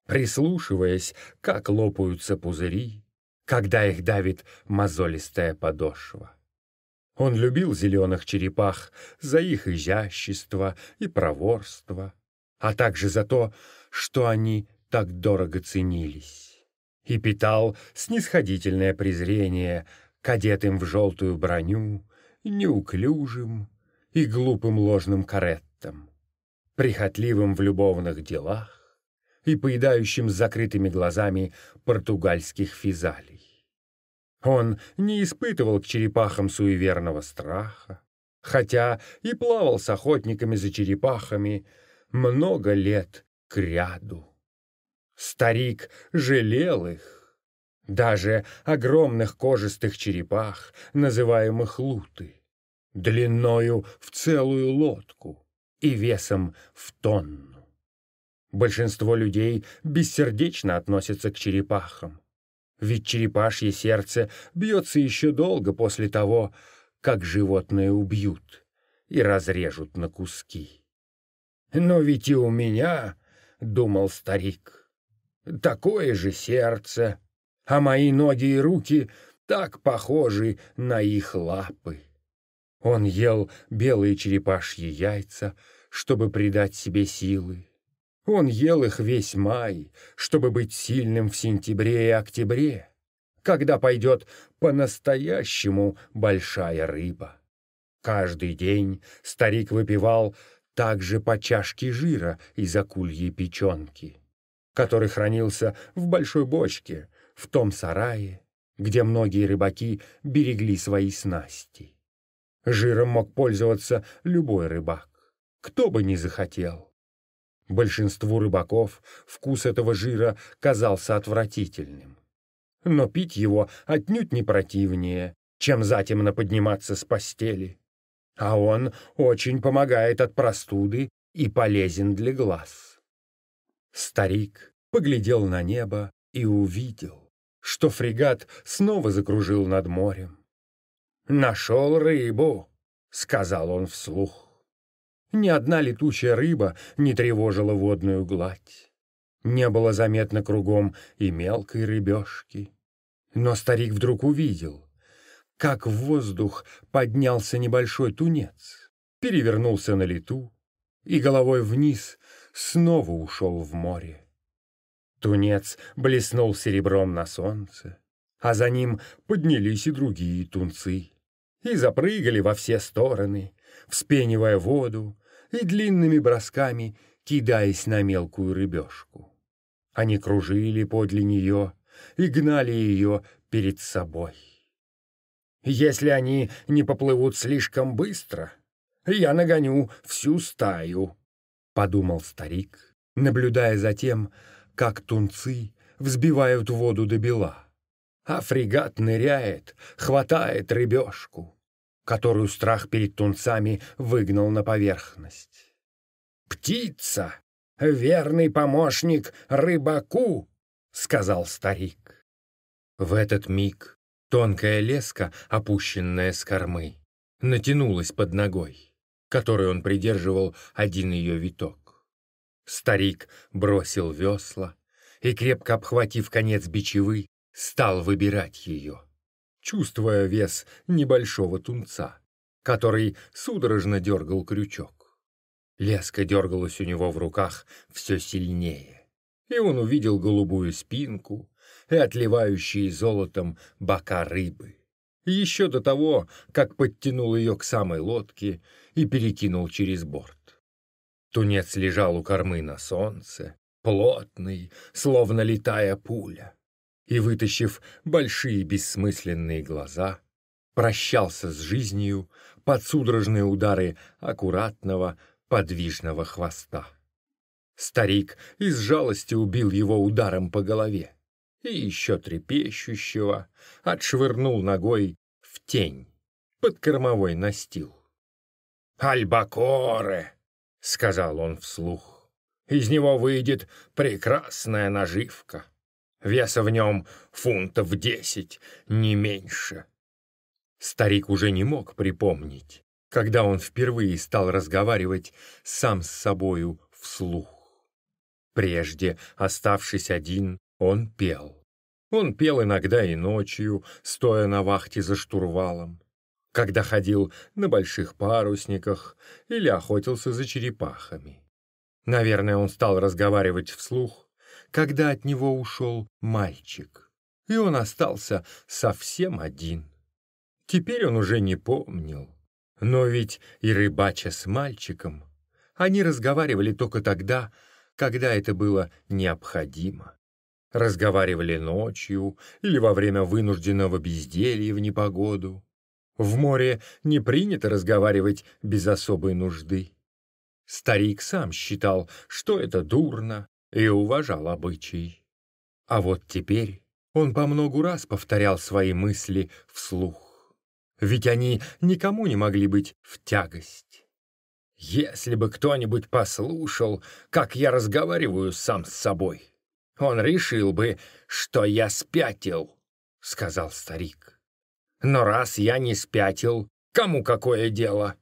прислушиваясь, как лопаются пузыри, когда их давит мозолистая подошва. Он любил зеленых черепах за их изящество и проворство, а также за то, что они так дорого ценились и питал снисходительное презрение к одетым в желтую броню, неуклюжим и глупым ложным кареттам, прихотливым в любовных делах и поедающим с закрытыми глазами португальских физалей. Он не испытывал к черепахам суеверного страха, хотя и плавал с охотниками за черепахами много лет к ряду. Старик жалел их. Даже огромных кожистых черепах, называемых луты, длиною в целую лодку и весом в тонну. Большинство людей бессердечно относятся к черепахам, ведь черепашье сердце бьется еще долго после того, как животное убьют и разрежут на куски. «Но ведь и у меня, — думал старик, — такое же сердце, а мои ноги и руки так похожи на их лапы. Он ел белые черепашьи яйца, чтобы придать себе силы. Он ел их весь май, чтобы быть сильным в сентябре и октябре, когда пойдет по-настоящему большая рыба. Каждый день старик выпивал также по чашке жира из акульей печенки который хранился в большой бочке, в том сарае, где многие рыбаки берегли свои снасти. Жиром мог пользоваться любой рыбак, кто бы ни захотел. Большинству рыбаков вкус этого жира казался отвратительным. Но пить его отнюдь не противнее, чем затемно подниматься с постели. А он очень помогает от простуды и полезен для глаз. Старик поглядел на небо и увидел, что фрегат снова закружил над морем. «Нашел рыбу», — сказал он вслух. Ни одна летучая рыба не тревожила водную гладь. Не было заметно кругом и мелкой рыбешки. Но старик вдруг увидел, как в воздух поднялся небольшой тунец, перевернулся на лету и головой вниз снова ушел в море. Тунец блеснул серебром на солнце, а за ним поднялись и другие тунцы и запрыгали во все стороны, вспенивая воду и длинными бросками кидаясь на мелкую рыбешку. Они кружили подле нее и гнали ее перед собой. «Если они не поплывут слишком быстро», я нагоню всю стаю», — подумал старик, наблюдая за тем, как тунцы взбивают воду до бела, а фрегат ныряет, хватает рыбешку, которую страх перед тунцами выгнал на поверхность. «Птица — верный помощник рыбаку», — сказал старик. В этот миг тонкая леска, опущенная с кормы, натянулась под ногой, которой он придерживал один ее виток. Старик бросил весла и, крепко обхватив конец бичевы, стал выбирать ее, чувствуя вес небольшого тунца, который судорожно дергал крючок. Леска дергалась у него в руках все сильнее, и он увидел голубую спинку и отливающие золотом бока рыбы еще до того, как подтянул ее к самой лодке и перекинул через борт. Тунец лежал у кормы на солнце, плотный, словно летая пуля, и, вытащив большие бессмысленные глаза, прощался с жизнью под судорожные удары аккуратного, подвижного хвоста. Старик из жалости убил его ударом по голове и еще трепещущего отшвырнул ногой в тень под кормовой настил. «Альбакоре!» — сказал он вслух. «Из него выйдет прекрасная наживка. Веса в нем фунтов десять, не меньше». Старик уже не мог припомнить, когда он впервые стал разговаривать сам с собою вслух. Прежде, оставшись один, он пел. Он пел иногда и ночью, стоя на вахте за штурвалом, когда ходил на больших парусниках или охотился за черепахами. Наверное, он стал разговаривать вслух, когда от него ушел мальчик, и он остался совсем один. Теперь он уже не помнил. Но ведь и рыбача с мальчиком, они разговаривали только тогда, когда это было необходимо разговаривали ночью или во время вынужденного безделья в непогоду. В море не принято разговаривать без особой нужды. Старик сам считал, что это дурно, и уважал обычай. А вот теперь он по многу раз повторял свои мысли вслух. Ведь они никому не могли быть в тягость. Если бы кто-нибудь послушал, как я разговариваю сам с собой, он решил бы, что я спятил, — сказал старик. Но раз я не спятил, кому какое дело?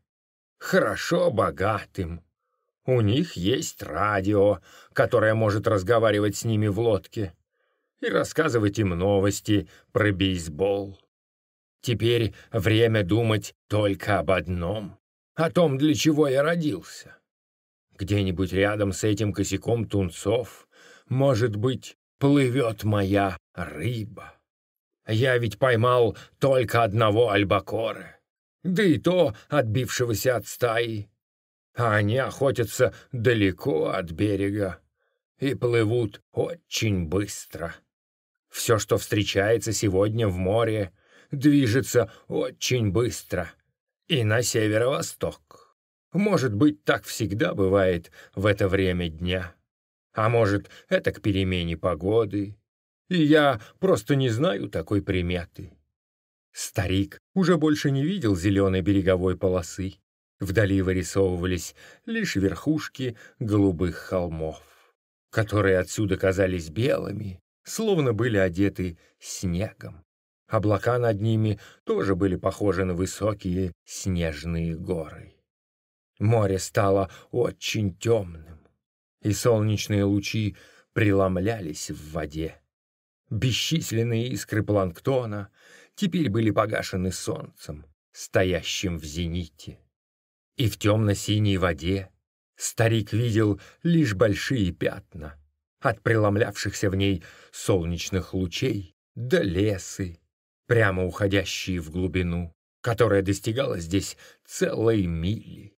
Хорошо богатым. У них есть радио, которое может разговаривать с ними в лодке и рассказывать им новости про бейсбол. Теперь время думать только об одном, о том, для чего я родился. Где-нибудь рядом с этим косяком тунцов может быть, плывет моя рыба. Я ведь поймал только одного альбакора, да и то отбившегося от стаи. А они охотятся далеко от берега и плывут очень быстро. Все, что встречается сегодня в море, движется очень быстро и на северо-восток. Может быть, так всегда бывает в это время дня. А может, это к перемене погоды. И я просто не знаю такой приметы. Старик уже больше не видел зеленой береговой полосы. Вдали вырисовывались лишь верхушки голубых холмов, которые отсюда казались белыми, словно были одеты снегом. Облака над ними тоже были похожи на высокие снежные горы. Море стало очень темным и солнечные лучи преломлялись в воде. Бесчисленные искры планктона теперь были погашены солнцем, стоящим в зените. И в темно-синей воде старик видел лишь большие пятна от преломлявшихся в ней солнечных лучей до лесы, прямо уходящие в глубину, которая достигала здесь целой мили.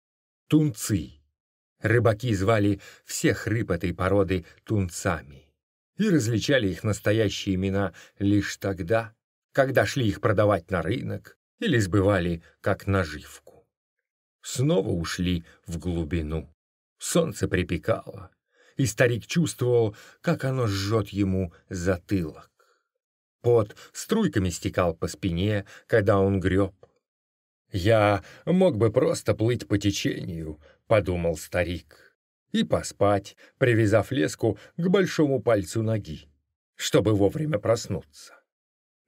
Тунцы Рыбаки звали всех рыб этой породы тунцами и различали их настоящие имена лишь тогда, когда шли их продавать на рынок или сбывали как наживку. Снова ушли в глубину. Солнце припекало, и старик чувствовал, как оно жжет ему затылок. Пот струйками стекал по спине, когда он греб. «Я мог бы просто плыть по течению», — подумал старик, «и поспать, привязав леску к большому пальцу ноги, чтобы вовремя проснуться.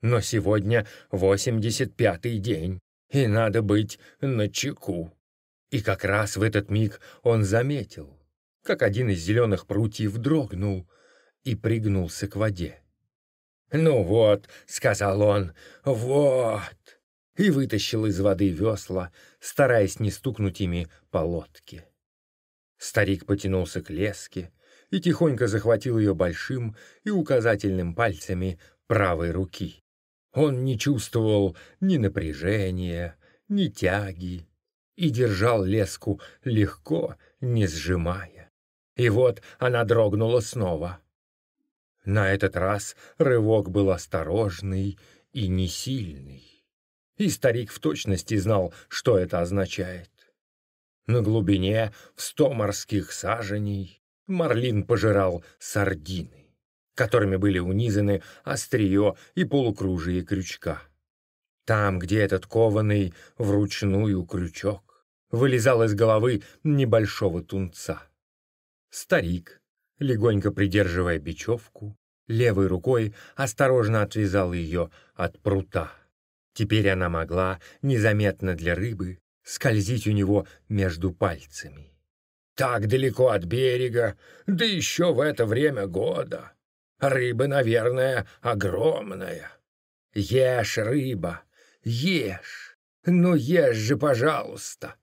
Но сегодня восемьдесят пятый день, и надо быть начеку». И как раз в этот миг он заметил, как один из зеленых прутьев дрогнул и пригнулся к воде. «Ну вот», — сказал он, — «вот», и вытащил из воды весла, стараясь не стукнуть ими по лодке. Старик потянулся к леске и тихонько захватил ее большим и указательным пальцами правой руки. Он не чувствовал ни напряжения, ни тяги, и держал леску легко, не сжимая. И вот она дрогнула снова. На этот раз рывок был осторожный и не сильный. И старик в точности знал, что это означает. На глубине в сто морских саженей Марлин пожирал сардины, которыми были унизаны острие и полукружие крючка. Там, где этот кованый вручную крючок вылезал из головы небольшого тунца. Старик, легонько придерживая бечевку, левой рукой осторожно отвязал ее от прута. Теперь она могла, незаметно для рыбы, скользить у него между пальцами. Так далеко от берега, да еще в это время года. Рыба, наверное, огромная. Ешь, рыба, ешь. Ну, ешь же, пожалуйста.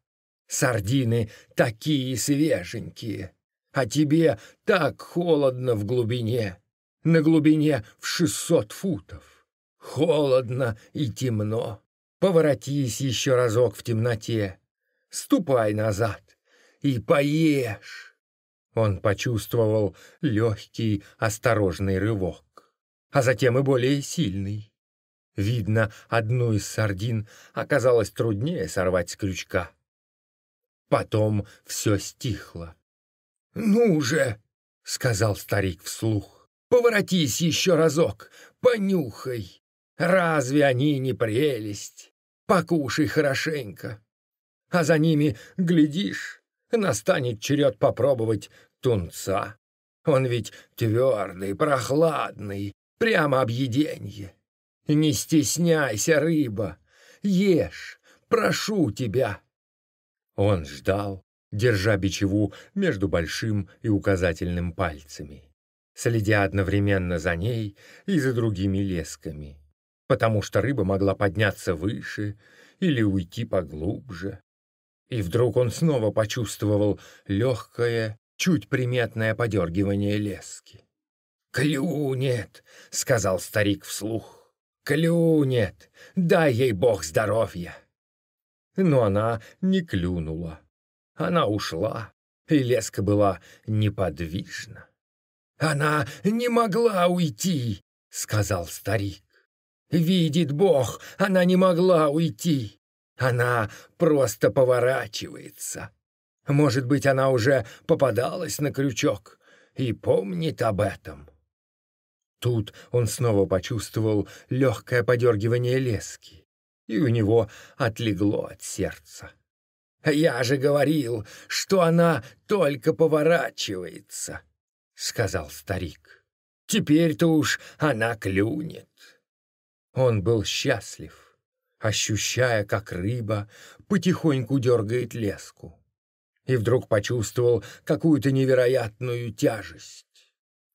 Сардины такие свеженькие а тебе так холодно в глубине, на глубине в шестьсот футов. Холодно и темно. Поворотись еще разок в темноте, ступай назад и поешь. Он почувствовал легкий, осторожный рывок, а затем и более сильный. Видно, одну из сардин оказалось труднее сорвать с крючка. Потом все стихло. «Ну же!» — сказал старик вслух. «Поворотись еще разок, понюхай. Разве они не прелесть? Покушай хорошенько. А за ними, глядишь, настанет черед попробовать тунца. Он ведь твердый, прохладный, прямо объеденье. Не стесняйся, рыба, ешь, прошу тебя». Он ждал, держа бичеву между большим и указательным пальцами, следя одновременно за ней и за другими лесками, потому что рыба могла подняться выше или уйти поглубже. И вдруг он снова почувствовал легкое, чуть приметное подергивание лески. «Клюнет!» — сказал старик вслух. «Клюнет! Дай ей бог здоровья!» Но она не клюнула. Она ушла, и леска была неподвижна. «Она не могла уйти», — сказал старик. «Видит Бог, она не могла уйти. Она просто поворачивается. Может быть, она уже попадалась на крючок и помнит об этом». Тут он снова почувствовал легкое подергивание лески, и у него отлегло от сердца. «Я же говорил, что она только поворачивается», — сказал старик. «Теперь-то уж она клюнет». Он был счастлив, ощущая, как рыба потихоньку дергает леску, и вдруг почувствовал какую-то невероятную тяжесть.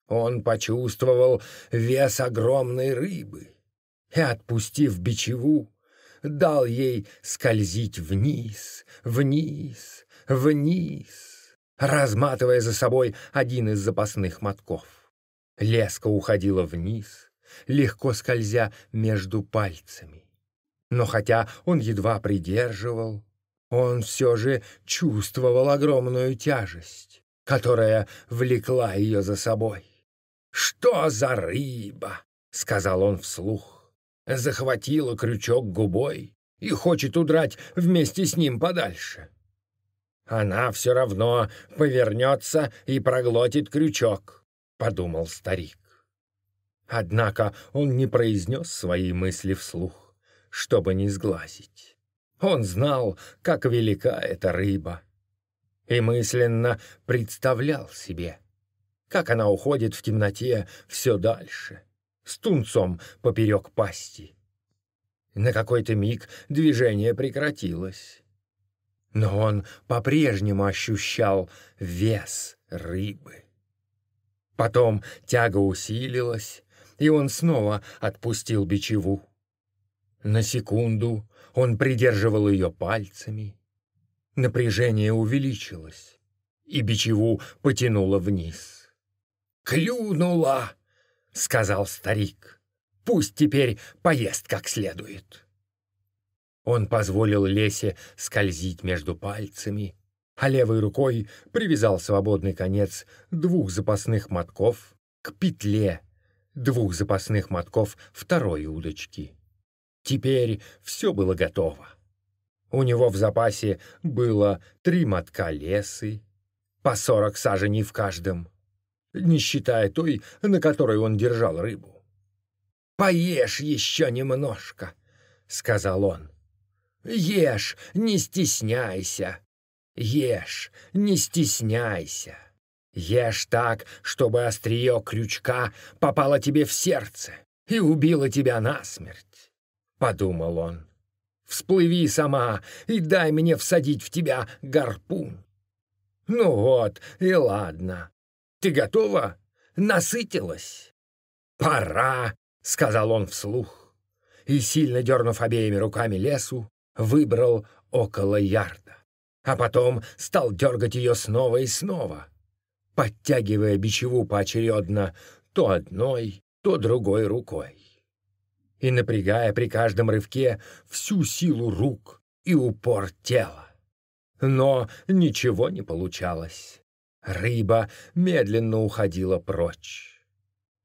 Он почувствовал вес огромной рыбы и, отпустив бичеву, дал ей скользить вниз, вниз, вниз, разматывая за собой один из запасных мотков. Леска уходила вниз, легко скользя между пальцами. Но хотя он едва придерживал, он все же чувствовал огромную тяжесть, которая влекла ее за собой. «Что за рыба?» — сказал он вслух захватила крючок губой и хочет удрать вместе с ним подальше. Она все равно повернется и проглотит крючок, — подумал старик. Однако он не произнес свои мысли вслух, чтобы не сглазить. Он знал, как велика эта рыба, и мысленно представлял себе, как она уходит в темноте все дальше, с тунцом поперек пасти. На какой-то миг движение прекратилось, но он по-прежнему ощущал вес рыбы. Потом тяга усилилась, и он снова отпустил бичеву. На секунду он придерживал ее пальцами. Напряжение увеличилось, и бичеву потянуло вниз. «Клюнула!» — сказал старик. «Пусть теперь поест как следует». Он позволил Лесе скользить между пальцами, а левой рукой привязал свободный конец двух запасных мотков к петле двух запасных мотков второй удочки. Теперь все было готово. У него в запасе было три мотка лесы, по сорок саженей в каждом, не считая той, на которой он держал рыбу. «Поешь еще немножко», — сказал он. «Ешь, не стесняйся. Ешь, не стесняйся». Ешь так, чтобы острие крючка попало тебе в сердце и убило тебя насмерть, — подумал он. Всплыви сама и дай мне всадить в тебя гарпун. Ну вот, и ладно. Ты готова? Насытилась? Пора, — сказал он вслух, и, сильно дернув обеими руками лесу, выбрал около ярда, а потом стал дергать ее снова и снова — подтягивая бичеву поочередно то одной, то другой рукой. И напрягая при каждом рывке всю силу рук и упор тела. Но ничего не получалось. Рыба медленно уходила прочь.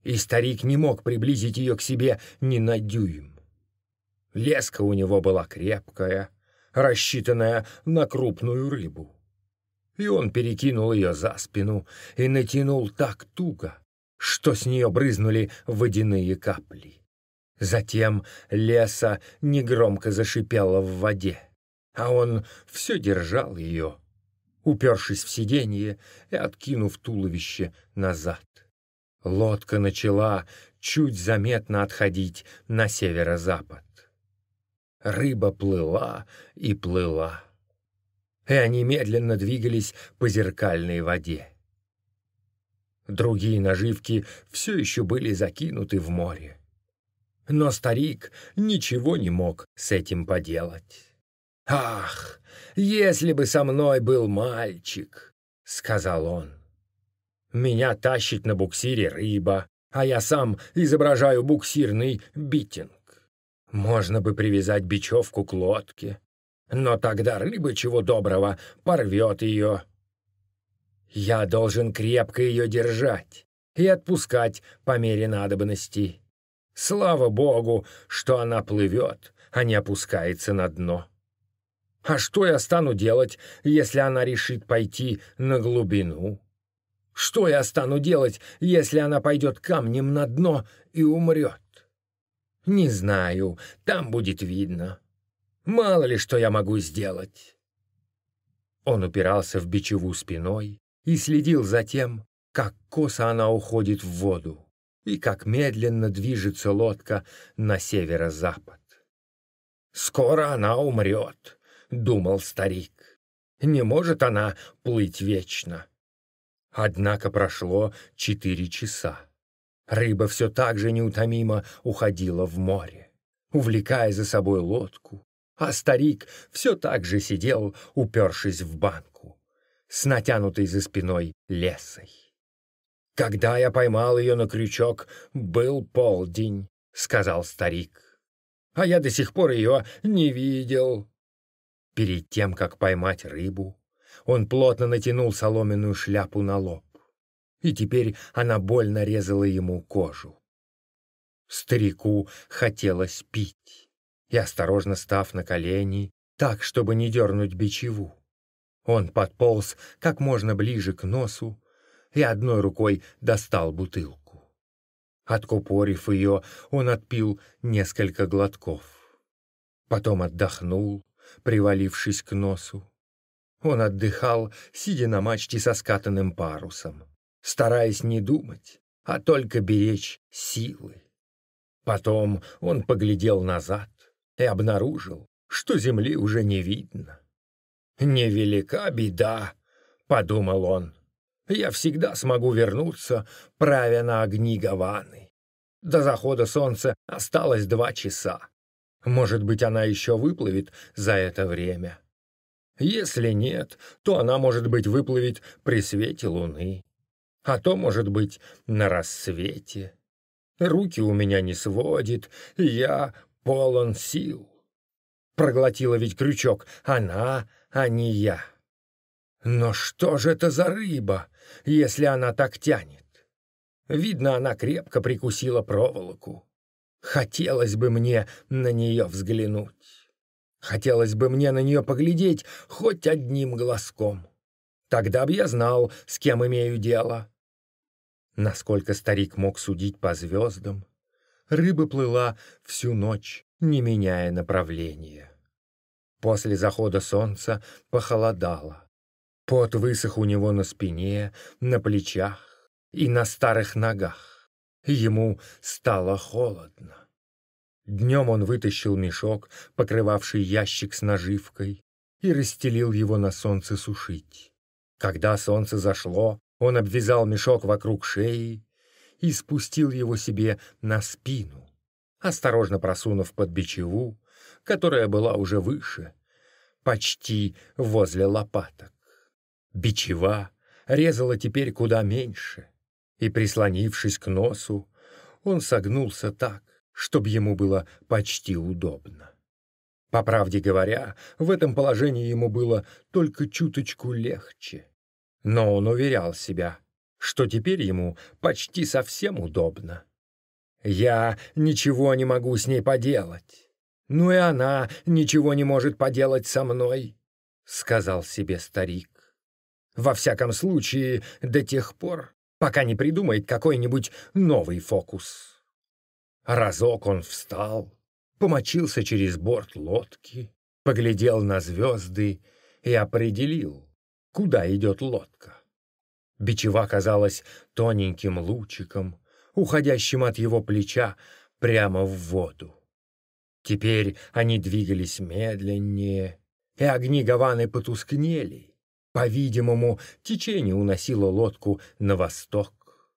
И старик не мог приблизить ее к себе ни на дюйм. Леска у него была крепкая, рассчитанная на крупную рыбу и он перекинул ее за спину и натянул так туго, что с нее брызнули водяные капли. Затем леса негромко зашипела в воде, а он все держал ее, упершись в сиденье и откинув туловище назад. Лодка начала чуть заметно отходить на северо-запад. Рыба плыла и плыла и они медленно двигались по зеркальной воде. Другие наживки все еще были закинуты в море. Но старик ничего не мог с этим поделать. «Ах, если бы со мной был мальчик!» — сказал он. «Меня тащит на буксире рыба, а я сам изображаю буксирный битинг. Можно бы привязать бечевку к лодке, но тогда рыба чего доброго порвет ее. Я должен крепко ее держать и отпускать по мере надобности. Слава богу, что она плывет, а не опускается на дно. А что я стану делать, если она решит пойти на глубину? Что я стану делать, если она пойдет камнем на дно и умрет? Не знаю, там будет видно. Мало ли, что я могу сделать. Он упирался в бичеву спиной и следил за тем, как косо она уходит в воду и как медленно движется лодка на северо-запад. «Скоро она умрет», — думал старик. «Не может она плыть вечно». Однако прошло четыре часа. Рыба все так же неутомимо уходила в море, увлекая за собой лодку, а старик все так же сидел, упершись в банку, с натянутой за спиной лесой. «Когда я поймал ее на крючок, был полдень», — сказал старик. «А я до сих пор ее не видел». Перед тем, как поймать рыбу, он плотно натянул соломенную шляпу на лоб, и теперь она больно резала ему кожу. Старику хотелось пить и, осторожно став на колени, так, чтобы не дернуть бичеву, Он подполз как можно ближе к носу и одной рукой достал бутылку. Откупорив ее, он отпил несколько глотков. Потом отдохнул, привалившись к носу. Он отдыхал, сидя на мачте со скатанным парусом, стараясь не думать, а только беречь силы. Потом он поглядел назад и обнаружил, что земли уже не видно. «Невелика беда», — подумал он. «Я всегда смогу вернуться, правя на огни Гаваны. До захода солнца осталось два часа. Может быть, она еще выплывет за это время. Если нет, то она, может быть, выплывет при свете луны. А то, может быть, на рассвете. Руки у меня не сводит, я полон сил. Проглотила ведь крючок она, а не я. Но что же это за рыба, если она так тянет? Видно, она крепко прикусила проволоку. Хотелось бы мне на нее взглянуть. Хотелось бы мне на нее поглядеть хоть одним глазком. Тогда б я знал, с кем имею дело. Насколько старик мог судить по звездам, рыба плыла всю ночь, не меняя направления. После захода солнца похолодало. Пот высох у него на спине, на плечах и на старых ногах. Ему стало холодно. Днем он вытащил мешок, покрывавший ящик с наживкой, и расстелил его на солнце сушить. Когда солнце зашло, он обвязал мешок вокруг шеи и спустил его себе на спину, осторожно просунув под бичеву, которая была уже выше, почти возле лопаток. Бичева резала теперь куда меньше, и, прислонившись к носу, он согнулся так, чтобы ему было почти удобно. По правде говоря, в этом положении ему было только чуточку легче. Но он уверял себя, что теперь ему почти совсем удобно. «Я ничего не могу с ней поделать. «Ну и она ничего не может поделать со мной», — сказал себе старик. «Во всяком случае, до тех пор, пока не придумает какой-нибудь новый фокус». Разок он встал, помочился через борт лодки, поглядел на звезды и определил, куда идет лодка. Бичева казалась тоненьким лучиком, уходящим от его плеча прямо в воду. Теперь они двигались медленнее, и огни Гаваны потускнели. По-видимому, течение уносило лодку на восток.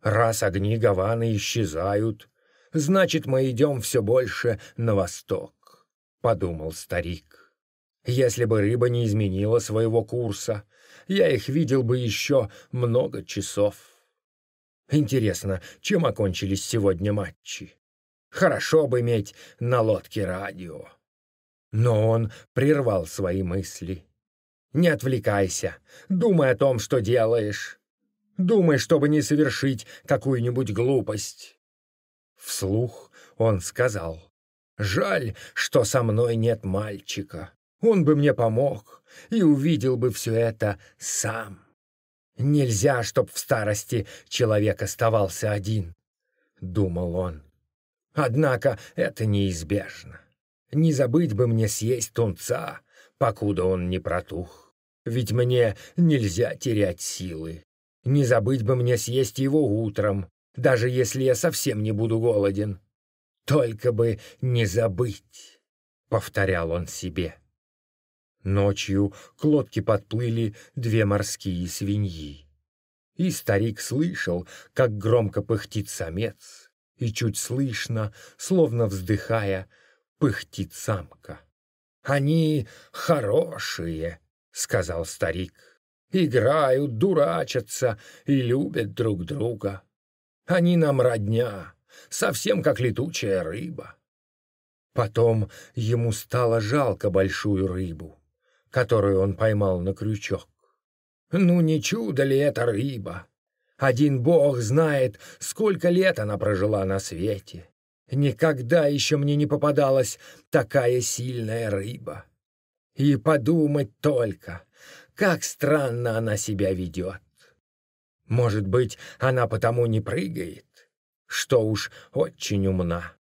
Раз огни Гаваны исчезают, значит, мы идем все больше на восток, — подумал старик. Если бы рыба не изменила своего курса, я их видел бы еще много часов. Интересно, чем окончились сегодня матчи? Хорошо бы иметь на лодке радио. Но он прервал свои мысли. «Не отвлекайся, думай о том, что делаешь. Думай, чтобы не совершить какую-нибудь глупость». Вслух он сказал, «Жаль, что со мной нет мальчика. Он бы мне помог и увидел бы все это сам. Нельзя, чтоб в старости человек оставался один», — думал он. Однако это неизбежно. Не забыть бы мне съесть тунца, покуда он не протух. Ведь мне нельзя терять силы. Не забыть бы мне съесть его утром, даже если я совсем не буду голоден. Только бы не забыть, — повторял он себе. Ночью к лодке подплыли две морские свиньи. И старик слышал, как громко пыхтит самец, и чуть слышно, словно вздыхая, пыхтит самка. «Они хорошие», — сказал старик. «Играют, дурачатся и любят друг друга. Они нам родня, совсем как летучая рыба». Потом ему стало жалко большую рыбу, которую он поймал на крючок. «Ну, не чудо ли это рыба? Один бог знает, сколько лет она прожила на свете. Никогда еще мне не попадалась такая сильная рыба. И подумать только, как странно она себя ведет. Может быть, она потому не прыгает, что уж очень умна.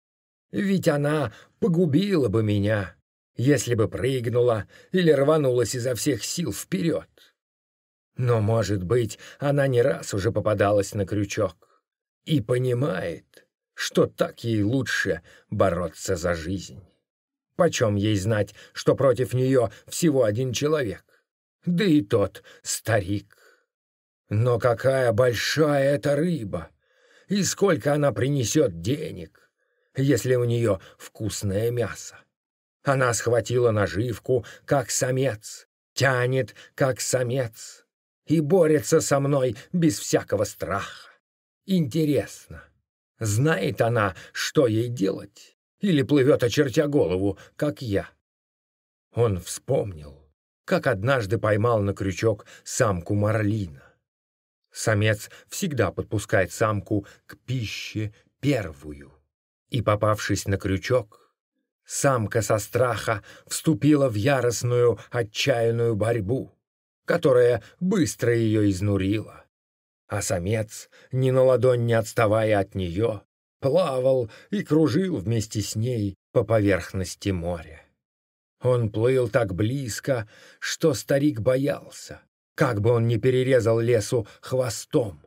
Ведь она погубила бы меня, если бы прыгнула или рванулась изо всех сил вперед. Но, может быть, она не раз уже попадалась на крючок и понимает, что так ей лучше бороться за жизнь. Почем ей знать, что против нее всего один человек? Да и тот старик. Но какая большая эта рыба! И сколько она принесет денег, если у нее вкусное мясо? Она схватила наживку, как самец, тянет, как самец, и борется со мной без всякого страха. Интересно, знает она, что ей делать, или плывет, очертя голову, как я? Он вспомнил, как однажды поймал на крючок самку марлина. Самец всегда подпускает самку к пище первую. И, попавшись на крючок, самка со страха вступила в яростную, отчаянную борьбу, которая быстро ее изнурила. А самец, ни на ладонь не отставая от нее, плавал и кружил вместе с ней по поверхности моря. Он плыл так близко, что старик боялся, как бы он ни перерезал лесу хвостом,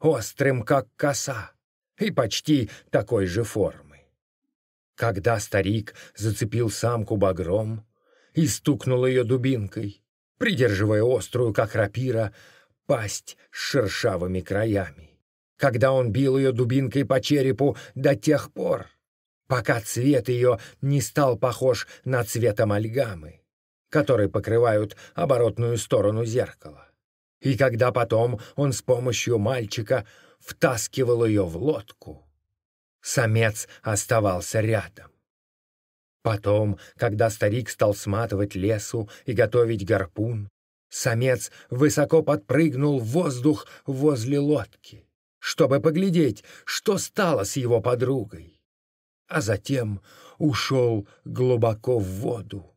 острым, как коса, и почти такой же формы. Когда старик зацепил самку багром и стукнул ее дубинкой, придерживая острую, как рапира, пасть с шершавыми краями, когда он бил ее дубинкой по черепу до тех пор, пока цвет ее не стал похож на цвет амальгамы, которые покрывают оборотную сторону зеркала. И когда потом он с помощью мальчика втаскивал ее в лодку, самец оставался рядом. Потом, когда старик стал сматывать лесу и готовить гарпун, самец высоко подпрыгнул в воздух возле лодки, чтобы поглядеть, что стало с его подругой, а затем ушел глубоко в воду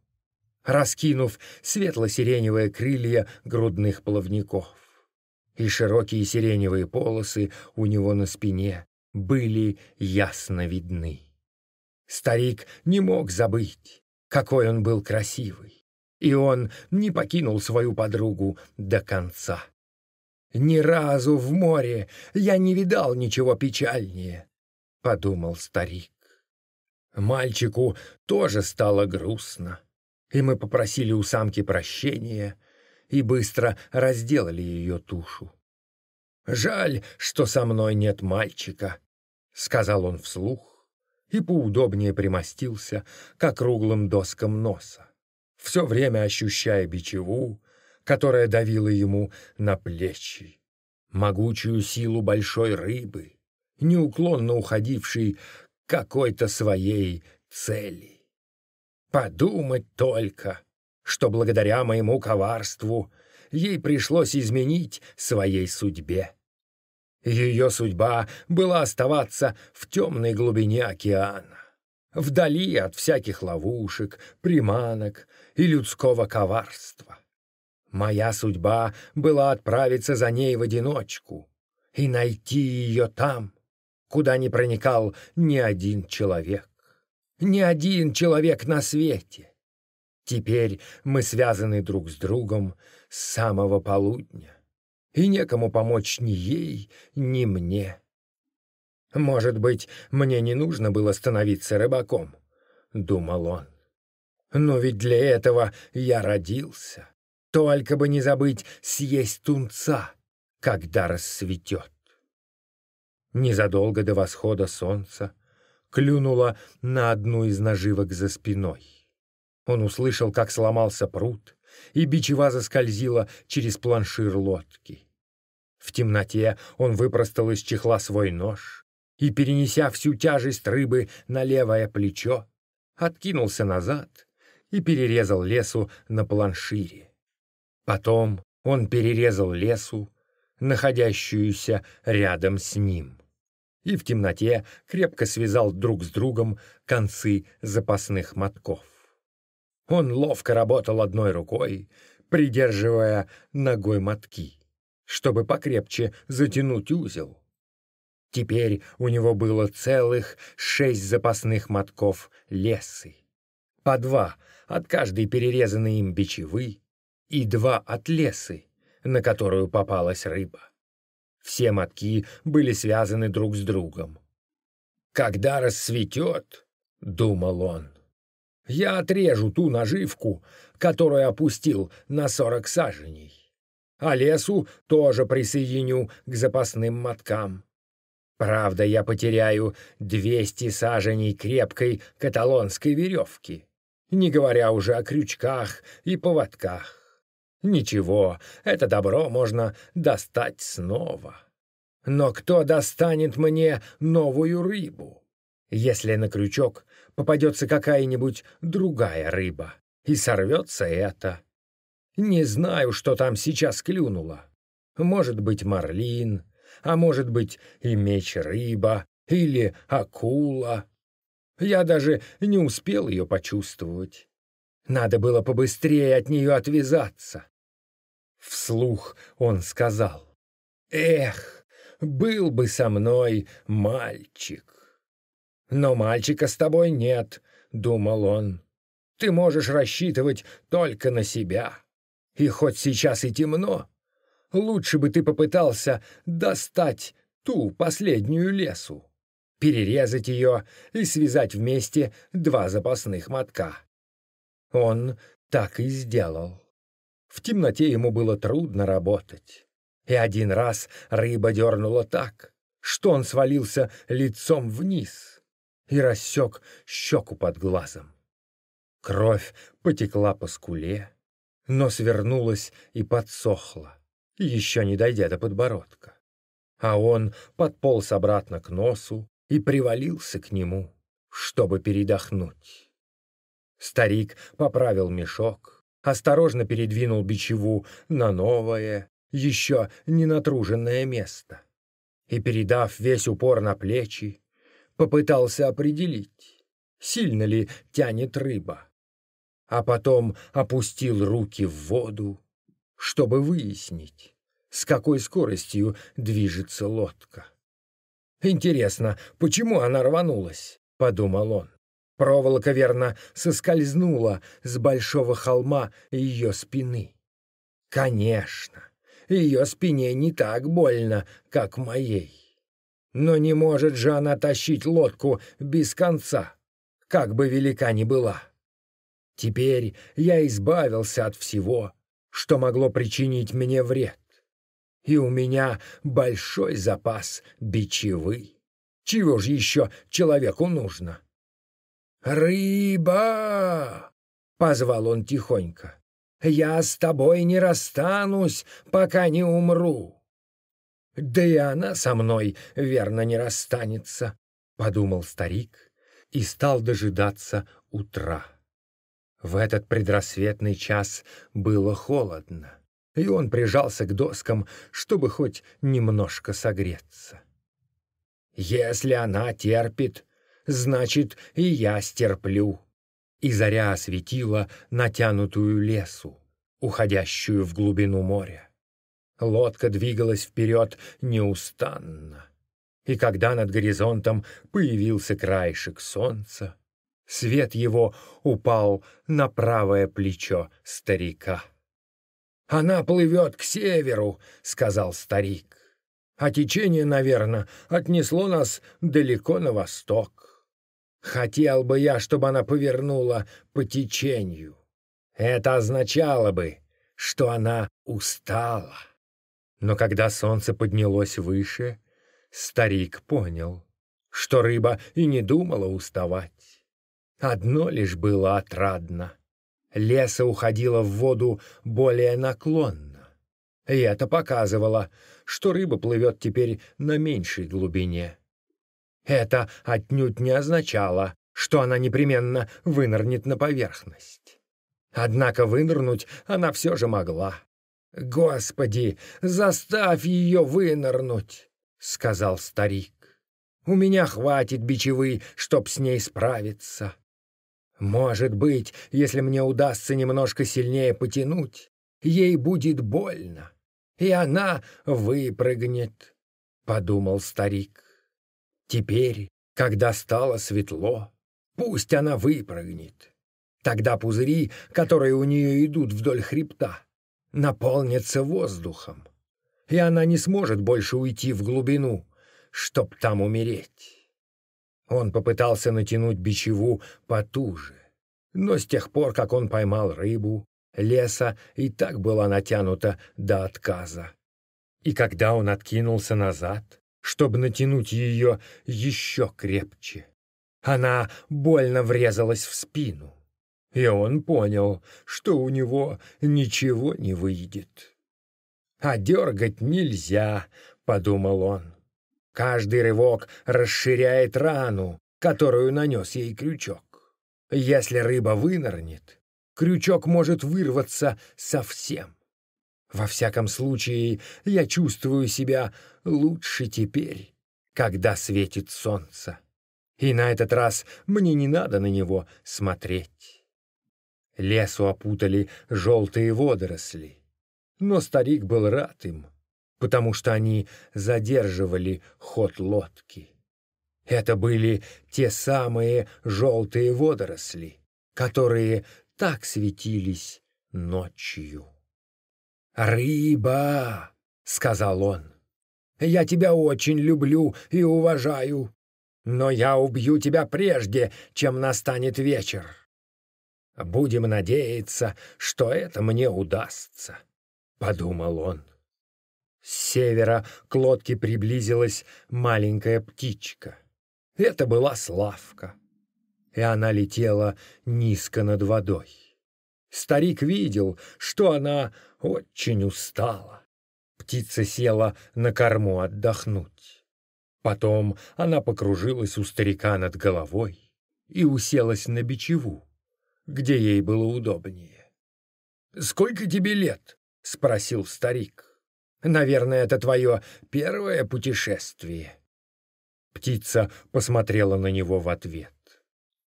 раскинув светло-сиреневые крылья грудных плавников. И широкие сиреневые полосы у него на спине были ясно видны. Старик не мог забыть, какой он был красивый, и он не покинул свою подругу до конца. «Ни разу в море я не видал ничего печальнее», — подумал старик. Мальчику тоже стало грустно и мы попросили у самки прощения и быстро разделали ее тушу. «Жаль, что со мной нет мальчика», — сказал он вслух и поудобнее примостился к округлым доскам носа, все время ощущая бичеву, которая давила ему на плечи, могучую силу большой рыбы, неуклонно уходившей какой-то своей цели. Подумать только, что благодаря моему коварству ей пришлось изменить своей судьбе. Ее судьба была оставаться в темной глубине океана, вдали от всяких ловушек, приманок и людского коварства. Моя судьба была отправиться за ней в одиночку и найти ее там, куда не проникал ни один человек ни один человек на свете. Теперь мы связаны друг с другом с самого полудня, и некому помочь ни ей, ни мне. Может быть, мне не нужно было становиться рыбаком, — думал он. Но ведь для этого я родился. Только бы не забыть съесть тунца, когда рассветет. Незадолго до восхода солнца клюнула на одну из наживок за спиной. Он услышал, как сломался пруд, и бичева заскользила через планшир лодки. В темноте он выпростал из чехла свой нож и, перенеся всю тяжесть рыбы на левое плечо, откинулся назад и перерезал лесу на планшире. Потом он перерезал лесу, находящуюся рядом с ним и в темноте крепко связал друг с другом концы запасных мотков. Он ловко работал одной рукой, придерживая ногой мотки, чтобы покрепче затянуть узел. Теперь у него было целых шесть запасных мотков лесы. По два от каждой перерезанной им бичевы и два от лесы, на которую попалась рыба. Все мотки были связаны друг с другом. «Когда рассветет, — думал он, — я отрежу ту наживку, которую опустил на сорок саженей, а лесу тоже присоединю к запасным моткам. Правда, я потеряю двести саженей крепкой каталонской веревки, не говоря уже о крючках и поводках. Ничего, это добро можно достать снова. Но кто достанет мне новую рыбу? Если на крючок попадется какая-нибудь другая рыба, и сорвется это. Не знаю, что там сейчас клюнуло. Может быть, марлин, а может быть и меч-рыба, или акула. Я даже не успел ее почувствовать. Надо было побыстрее от нее отвязаться. Вслух он сказал, «Эх, был бы со мной мальчик». «Но мальчика с тобой нет», — думал он. «Ты можешь рассчитывать только на себя. И хоть сейчас и темно, лучше бы ты попытался достать ту последнюю лесу, перерезать ее и связать вместе два запасных мотка. Он так и сделал. В темноте ему было трудно работать. И один раз рыба дернула так, что он свалился лицом вниз и рассек щеку под глазом. Кровь потекла по скуле, но свернулась и подсохла, еще не дойдя до подбородка. А он подполз обратно к носу и привалился к нему, чтобы передохнуть. Старик поправил мешок, осторожно передвинул бичеву на новое, еще не натруженное место и, передав весь упор на плечи, попытался определить, сильно ли тянет рыба, а потом опустил руки в воду, чтобы выяснить, с какой скоростью движется лодка. «Интересно, почему она рванулась?» — подумал он. Проволока, верно, соскользнула с большого холма ее спины. Конечно, ее спине не так больно, как моей. Но не может же она тащить лодку без конца, как бы велика ни была. Теперь я избавился от всего, что могло причинить мне вред. И у меня большой запас бичевы. Чего же еще человеку нужно? «Рыба!» — позвал он тихонько. «Я с тобой не расстанусь, пока не умру». «Да и она со мной, верно, не расстанется», — подумал старик и стал дожидаться утра. В этот предрассветный час было холодно, и он прижался к доскам, чтобы хоть немножко согреться. «Если она терпит, значит, и я стерплю». И заря осветила натянутую лесу, уходящую в глубину моря. Лодка двигалась вперед неустанно. И когда над горизонтом появился краешек солнца, свет его упал на правое плечо старика. «Она плывет к северу», — сказал старик. «А течение, наверное, отнесло нас далеко на восток. Хотел бы я, чтобы она повернула по течению. Это означало бы, что она устала. Но когда солнце поднялось выше, старик понял, что рыба и не думала уставать. Одно лишь было отрадно. Леса уходила в воду более наклонно. И это показывало, что рыба плывет теперь на меньшей глубине. Это отнюдь не означало, что она непременно вынырнет на поверхность. Однако вынырнуть она все же могла. «Господи, заставь ее вынырнуть!» — сказал старик. «У меня хватит бичевы, чтоб с ней справиться». Может быть, если мне удастся немножко сильнее потянуть, ей будет больно, и она выпрыгнет, — подумал старик. Теперь, когда стало светло, пусть она выпрыгнет. Тогда пузыри, которые у нее идут вдоль хребта, наполнятся воздухом, и она не сможет больше уйти в глубину, чтоб там умереть. Он попытался натянуть бичеву потуже, но с тех пор, как он поймал рыбу, леса и так была натянута до отказа. И когда он откинулся назад, чтобы натянуть ее еще крепче, она больно врезалась в спину. И он понял, что у него ничего не выйдет. «А дергать нельзя», — подумал он. «Каждый рывок расширяет рану, которую нанес ей крючок. Если рыба вынырнет, крючок может вырваться совсем. Во всяком случае, я чувствую себя лучше теперь, когда светит солнце. И на этот раз мне не надо на него смотреть. Лесу опутали желтые водоросли. Но старик был рад им, потому что они задерживали ход лодки. Это были те самые желтые водоросли, которые так светились ночью. «Рыба!» — сказал он. «Я тебя очень люблю и уважаю, но я убью тебя прежде, чем настанет вечер. Будем надеяться, что это мне удастся», — подумал он. С севера к лодке приблизилась маленькая птичка. Это была Славка, и она летела низко над водой. Старик видел, что она очень устала. Птица села на корму отдохнуть. Потом она покружилась у старика над головой и уселась на бичеву, где ей было удобнее. «Сколько тебе лет?» — спросил старик. «Наверное, это твое первое путешествие». Птица посмотрела на него в ответ.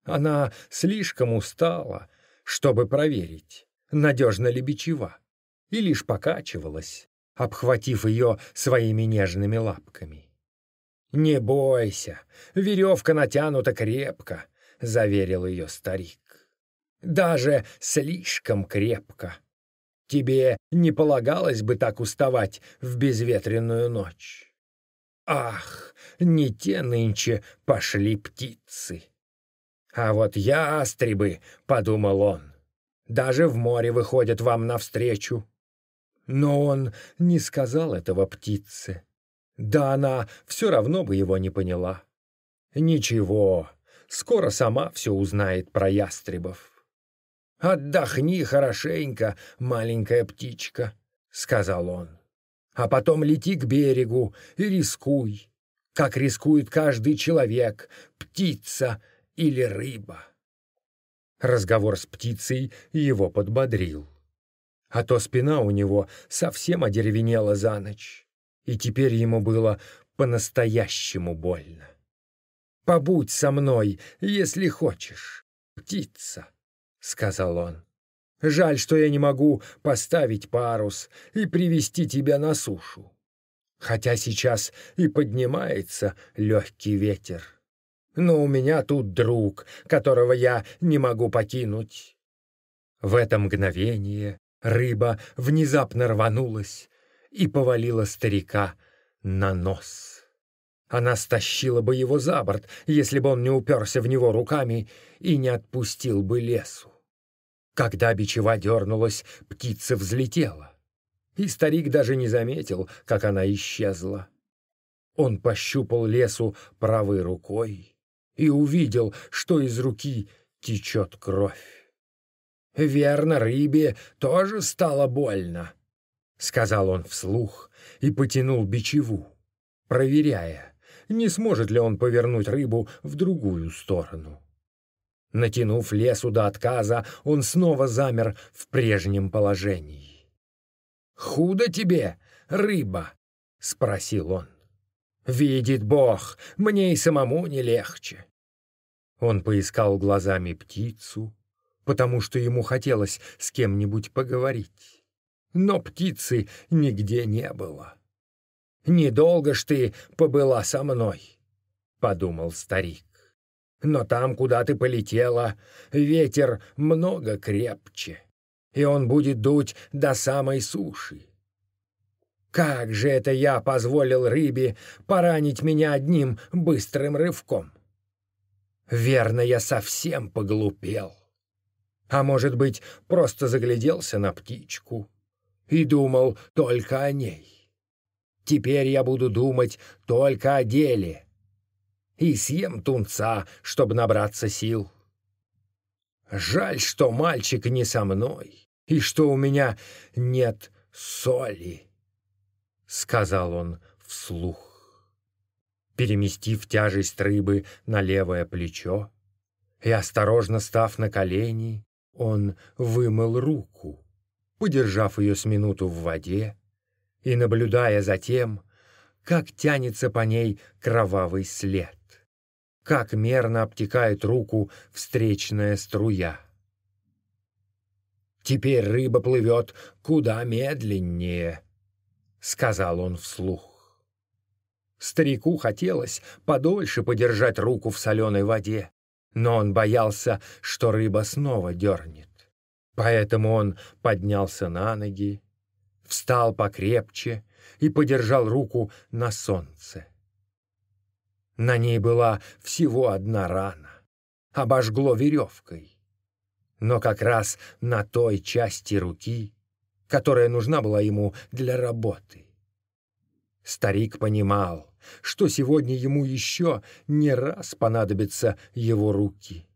Она слишком устала, чтобы проверить, надежна ли бичева и лишь покачивалась, обхватив ее своими нежными лапками. «Не бойся, веревка натянута крепко», — заверил ее старик. «Даже слишком крепко. Тебе не полагалось бы так уставать в безветренную ночь. Ах, не те нынче пошли птицы. А вот ястребы, — подумал он, — даже в море выходят вам навстречу. Но он не сказал этого птице. Да она все равно бы его не поняла. Ничего, скоро сама все узнает про ястребов. «Отдохни хорошенько, маленькая птичка», — сказал он. «А потом лети к берегу и рискуй, как рискует каждый человек, птица или рыба». Разговор с птицей его подбодрил а то спина у него совсем одеревенела за ночь, и теперь ему было по-настоящему больно. «Побудь со мной, если хочешь, птица», — сказал он. «Жаль, что я не могу поставить парус и привести тебя на сушу, хотя сейчас и поднимается легкий ветер. Но у меня тут друг, которого я не могу покинуть». В это мгновение Рыба внезапно рванулась и повалила старика на нос. Она стащила бы его за борт, если бы он не уперся в него руками и не отпустил бы лесу. Когда бичева дернулась, птица взлетела, и старик даже не заметил, как она исчезла. Он пощупал лесу правой рукой и увидел, что из руки течет кровь. «Верно, рыбе тоже стало больно», — сказал он вслух и потянул бичеву, проверяя, не сможет ли он повернуть рыбу в другую сторону. Натянув лесу до отказа, он снова замер в прежнем положении. «Худо тебе, рыба?» — спросил он. «Видит Бог, мне и самому не легче». Он поискал глазами птицу, потому что ему хотелось с кем-нибудь поговорить. Но птицы нигде не было. «Недолго ж ты побыла со мной», — подумал старик. «Но там, куда ты полетела, ветер много крепче, и он будет дуть до самой суши. Как же это я позволил рыбе поранить меня одним быстрым рывком? Верно, я совсем поглупел. А может быть, просто загляделся на птичку и думал только о ней. Теперь я буду думать только о деле. И съем тунца, чтобы набраться сил. Жаль, что мальчик не со мной, и что у меня нет соли сказал он вслух. Переместив тяжесть рыбы на левое плечо и осторожно став на колени, он вымыл руку, подержав ее с минуту в воде и наблюдая за тем, как тянется по ней кровавый след, как мерно обтекает руку встречная струя. Теперь рыба плывет куда медленнее, — сказал он вслух. Старику хотелось подольше подержать руку в соленой воде, но он боялся, что рыба снова дернет. Поэтому он поднялся на ноги, встал покрепче и подержал руку на солнце. На ней была всего одна рана, обожгло веревкой. Но как раз на той части руки, которая нужна была ему для работы. Старик понимал, что сегодня ему еще не раз понадобятся его руки,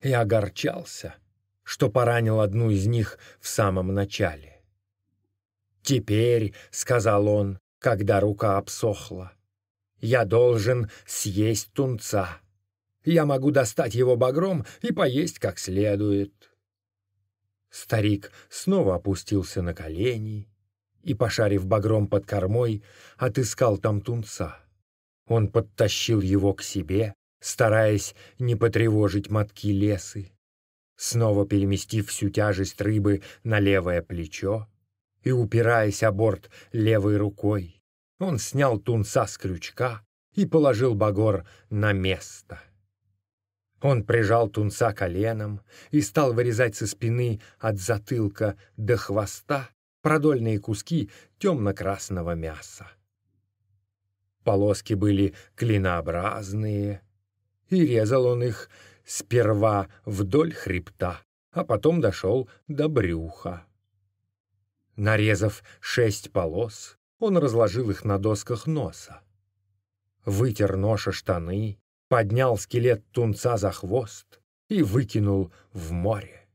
и огорчался, что поранил одну из них в самом начале. «Теперь», — сказал он, когда рука обсохла, — «я должен съесть тунца. Я могу достать его багром и поесть как следует». Старик снова опустился на колени и, пошарив багром под кормой, отыскал там тунца. Он подтащил его к себе, стараясь не потревожить мотки лесы. Снова переместив всю тяжесть рыбы на левое плечо и упираясь о борт левой рукой, он снял тунца с крючка и положил багор на место. Он прижал тунца коленом и стал вырезать со спины от затылка до хвоста продольные куски темно-красного мяса. Полоски были клинообразные, и резал он их сперва вдоль хребта, а потом дошел до брюха. Нарезав шесть полос, он разложил их на досках носа. Вытер нож штаны, поднял скелет тунца за хвост и выкинул в море.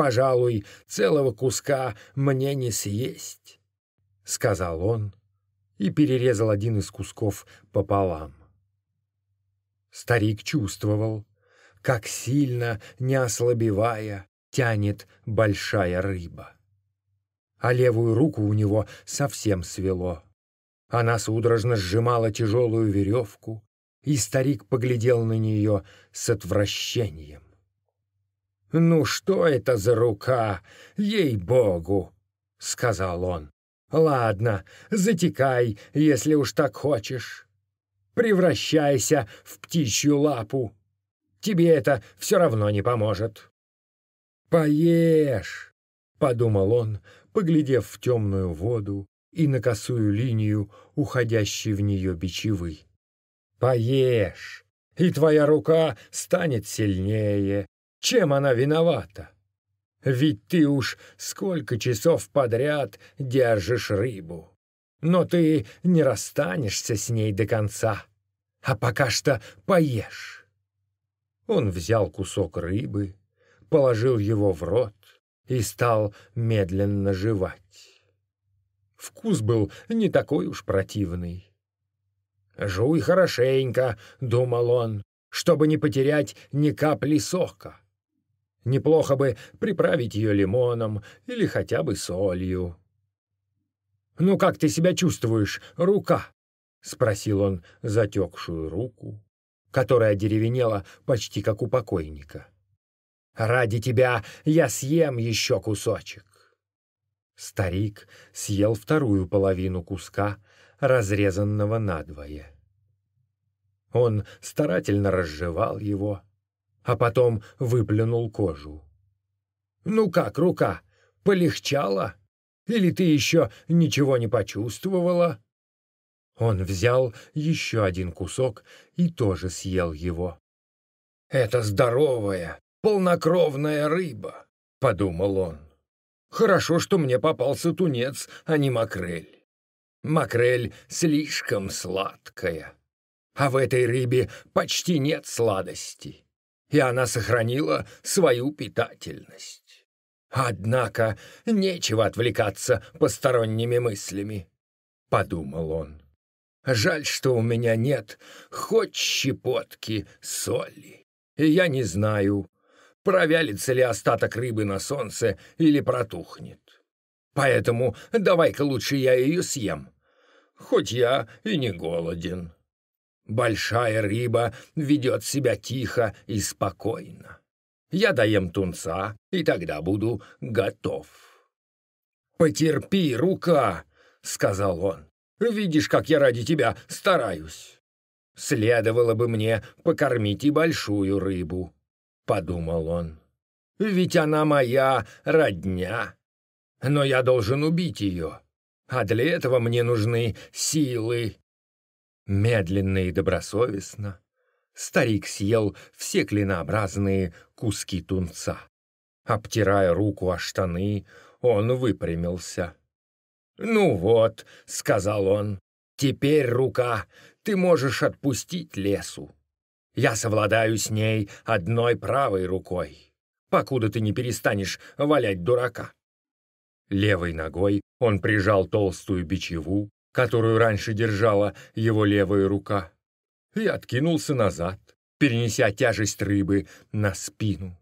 «Пожалуй, целого куска мне не съесть», — сказал он и перерезал один из кусков пополам. Старик чувствовал, как сильно, не ослабевая, тянет большая рыба. А левую руку у него совсем свело. Она судорожно сжимала тяжелую веревку, и старик поглядел на нее с отвращением. «Ну что это за рука, ей-богу!» — сказал он. «Ладно, затекай, если уж так хочешь. Превращайся в птичью лапу. Тебе это все равно не поможет». «Поешь!» — подумал он, поглядев в темную воду и на косую линию, уходящей в нее бичевы. Поешь, и твоя рука станет сильнее. Чем она виновата? Ведь ты уж сколько часов подряд держишь рыбу. Но ты не расстанешься с ней до конца. А пока что поешь. Он взял кусок рыбы, положил его в рот и стал медленно жевать. Вкус был не такой уж противный. «Жуй хорошенько», — думал он, — «чтобы не потерять ни капли сока. Неплохо бы приправить ее лимоном или хотя бы солью». «Ну как ты себя чувствуешь, рука?» — спросил он затекшую руку, которая деревенела почти как у покойника. «Ради тебя я съем еще кусочек». Старик съел вторую половину куска, разрезанного надвое. Он старательно разжевал его, а потом выплюнул кожу. «Ну как, рука, полегчала? Или ты еще ничего не почувствовала?» Он взял еще один кусок и тоже съел его. «Это здоровая, полнокровная рыба», — подумал он. «Хорошо, что мне попался тунец, а не макрель. Макрель слишком сладкая, а в этой рыбе почти нет сладости, и она сохранила свою питательность. Однако нечего отвлекаться посторонними мыслями», — подумал он. Жаль, что у меня нет хоть щепотки соли. И я не знаю, провялится ли остаток рыбы на солнце или протухнет. Поэтому давай-ка лучше я ее съем, хоть я и не голоден. Большая рыба ведет себя тихо и спокойно. Я доем тунца, и тогда буду готов. «Потерпи, рука!» — сказал он. Видишь, как я ради тебя стараюсь. Следовало бы мне покормить и большую рыбу, — подумал он. Ведь она моя родня. Но я должен убить ее, а для этого мне нужны силы. Медленно и добросовестно старик съел все клинообразные куски тунца. Обтирая руку о штаны, он выпрямился. «Ну вот», — сказал он, — «теперь, рука, ты можешь отпустить лесу. Я совладаю с ней одной правой рукой, покуда ты не перестанешь валять дурака». Левой ногой он прижал толстую бичеву, которую раньше держала его левая рука, и откинулся назад, перенеся тяжесть рыбы на спину.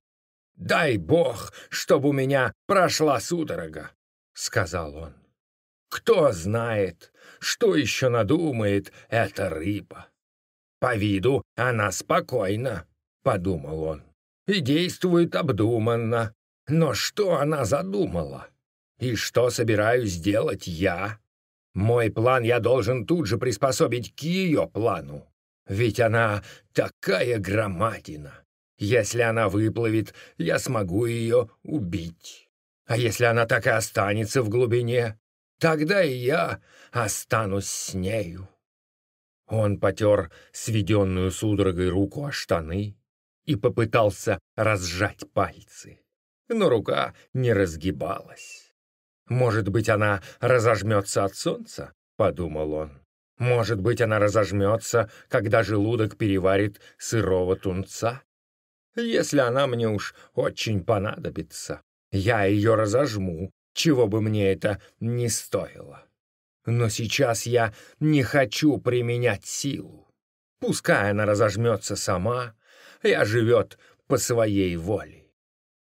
«Дай бог, чтобы у меня прошла судорога», — сказал он. Кто знает, что еще надумает эта рыба? По виду она спокойна, — подумал он, — и действует обдуманно. Но что она задумала? И что собираюсь делать я? Мой план я должен тут же приспособить к ее плану. Ведь она такая громадина. Если она выплывет, я смогу ее убить. А если она так и останется в глубине, Тогда и я останусь с нею. Он потер сведенную судорогой руку о штаны и попытался разжать пальцы, но рука не разгибалась. «Может быть, она разожмется от солнца?» — подумал он. «Может быть, она разожмется, когда желудок переварит сырого тунца? Если она мне уж очень понадобится, я ее разожму чего бы мне это ни стоило. Но сейчас я не хочу применять силу. Пускай она разожмется сама и оживет по своей воле.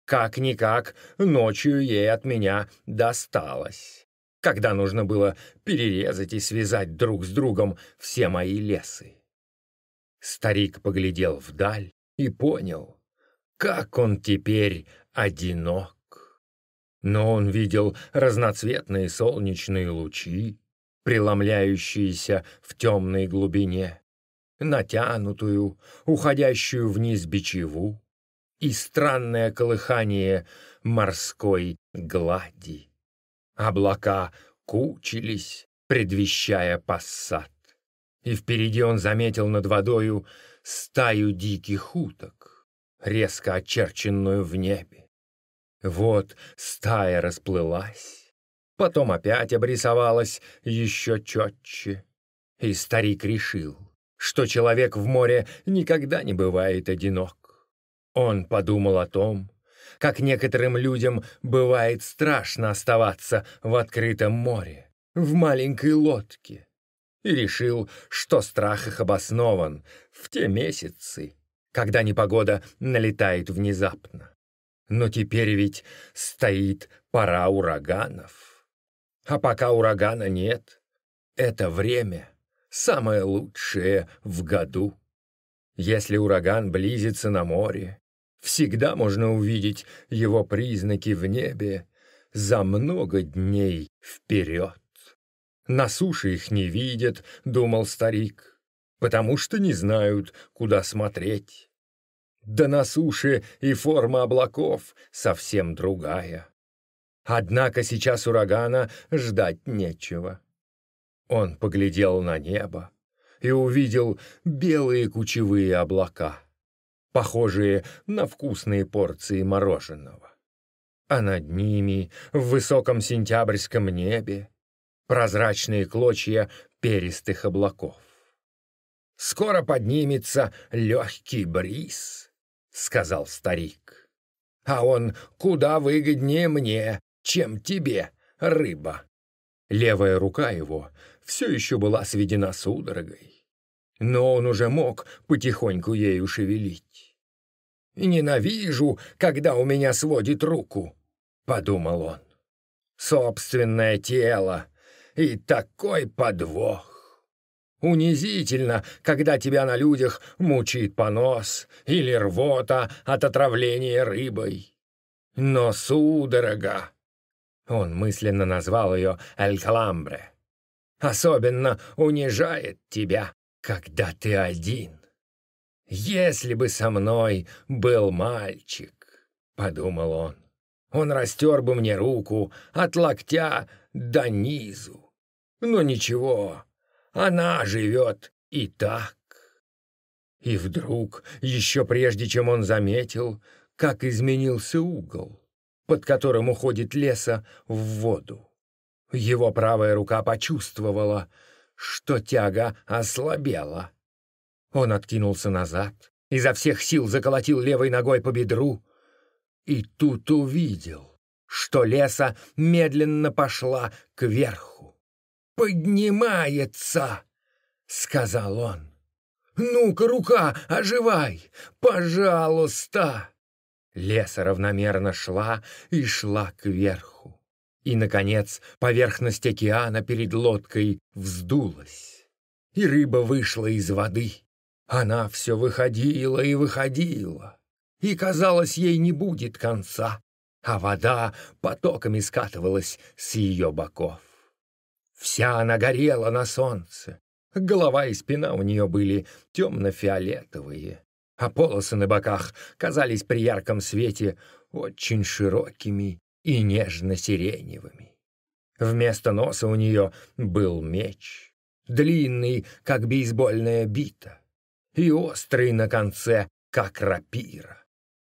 Как-никак ночью ей от меня досталось, когда нужно было перерезать и связать друг с другом все мои лесы. Старик поглядел вдаль и понял, как он теперь одинок. Но он видел разноцветные солнечные лучи, преломляющиеся в темной глубине, натянутую, уходящую вниз бичеву и странное колыхание морской глади. Облака кучились, предвещая пассат, и впереди он заметил над водою стаю диких уток, резко очерченную в небе. Вот стая расплылась, потом опять обрисовалась еще четче. И старик решил, что человек в море никогда не бывает одинок. Он подумал о том, как некоторым людям бывает страшно оставаться в открытом море, в маленькой лодке, и решил, что страх их обоснован в те месяцы, когда непогода налетает внезапно. Но теперь ведь стоит пора ураганов. А пока урагана нет, это время самое лучшее в году. Если ураган близится на море, всегда можно увидеть его признаки в небе за много дней вперед. На суше их не видят, думал старик, потому что не знают, куда смотреть. Да на суше и форма облаков совсем другая. Однако сейчас урагана ждать нечего. Он поглядел на небо и увидел белые кучевые облака, похожие на вкусные порции мороженого. А над ними, в высоком сентябрьском небе, прозрачные клочья перистых облаков. «Скоро поднимется легкий бриз», — сказал старик. «А он куда выгоднее мне, чем тебе, рыба». Левая рука его все еще была сведена судорогой, но он уже мог потихоньку ею шевелить. «Ненавижу, когда у меня сводит руку», — подумал он. «Собственное тело и такой подвох. Унизительно, когда тебя на людях мучает понос или рвота от отравления рыбой. Но судорога он мысленно назвал ее Эль-Каламбре. «Особенно унижает тебя, когда ты один. Если бы со мной был мальчик», — подумал он, — «он растер бы мне руку от локтя до низу. Но ничего, она живет и так». И вдруг, еще прежде чем он заметил, как изменился угол, под которым уходит леса в воду. Его правая рука почувствовала, что тяга ослабела. Он откинулся назад, изо всех сил заколотил левой ногой по бедру, и тут увидел, что леса медленно пошла кверху. «Поднимается!» — сказал он. «Ну-ка, рука, оживай! Пожалуйста!» Леса равномерно шла и шла кверху. И, наконец, поверхность океана перед лодкой вздулась. И рыба вышла из воды. Она все выходила и выходила. И, казалось, ей не будет конца, а вода потоками скатывалась с ее боков. Вся она горела на солнце. Голова и спина у нее были темно-фиолетовые а полосы на боках казались при ярком свете очень широкими и нежно-сиреневыми. Вместо носа у нее был меч, длинный, как бейсбольная бита, и острый на конце, как рапира.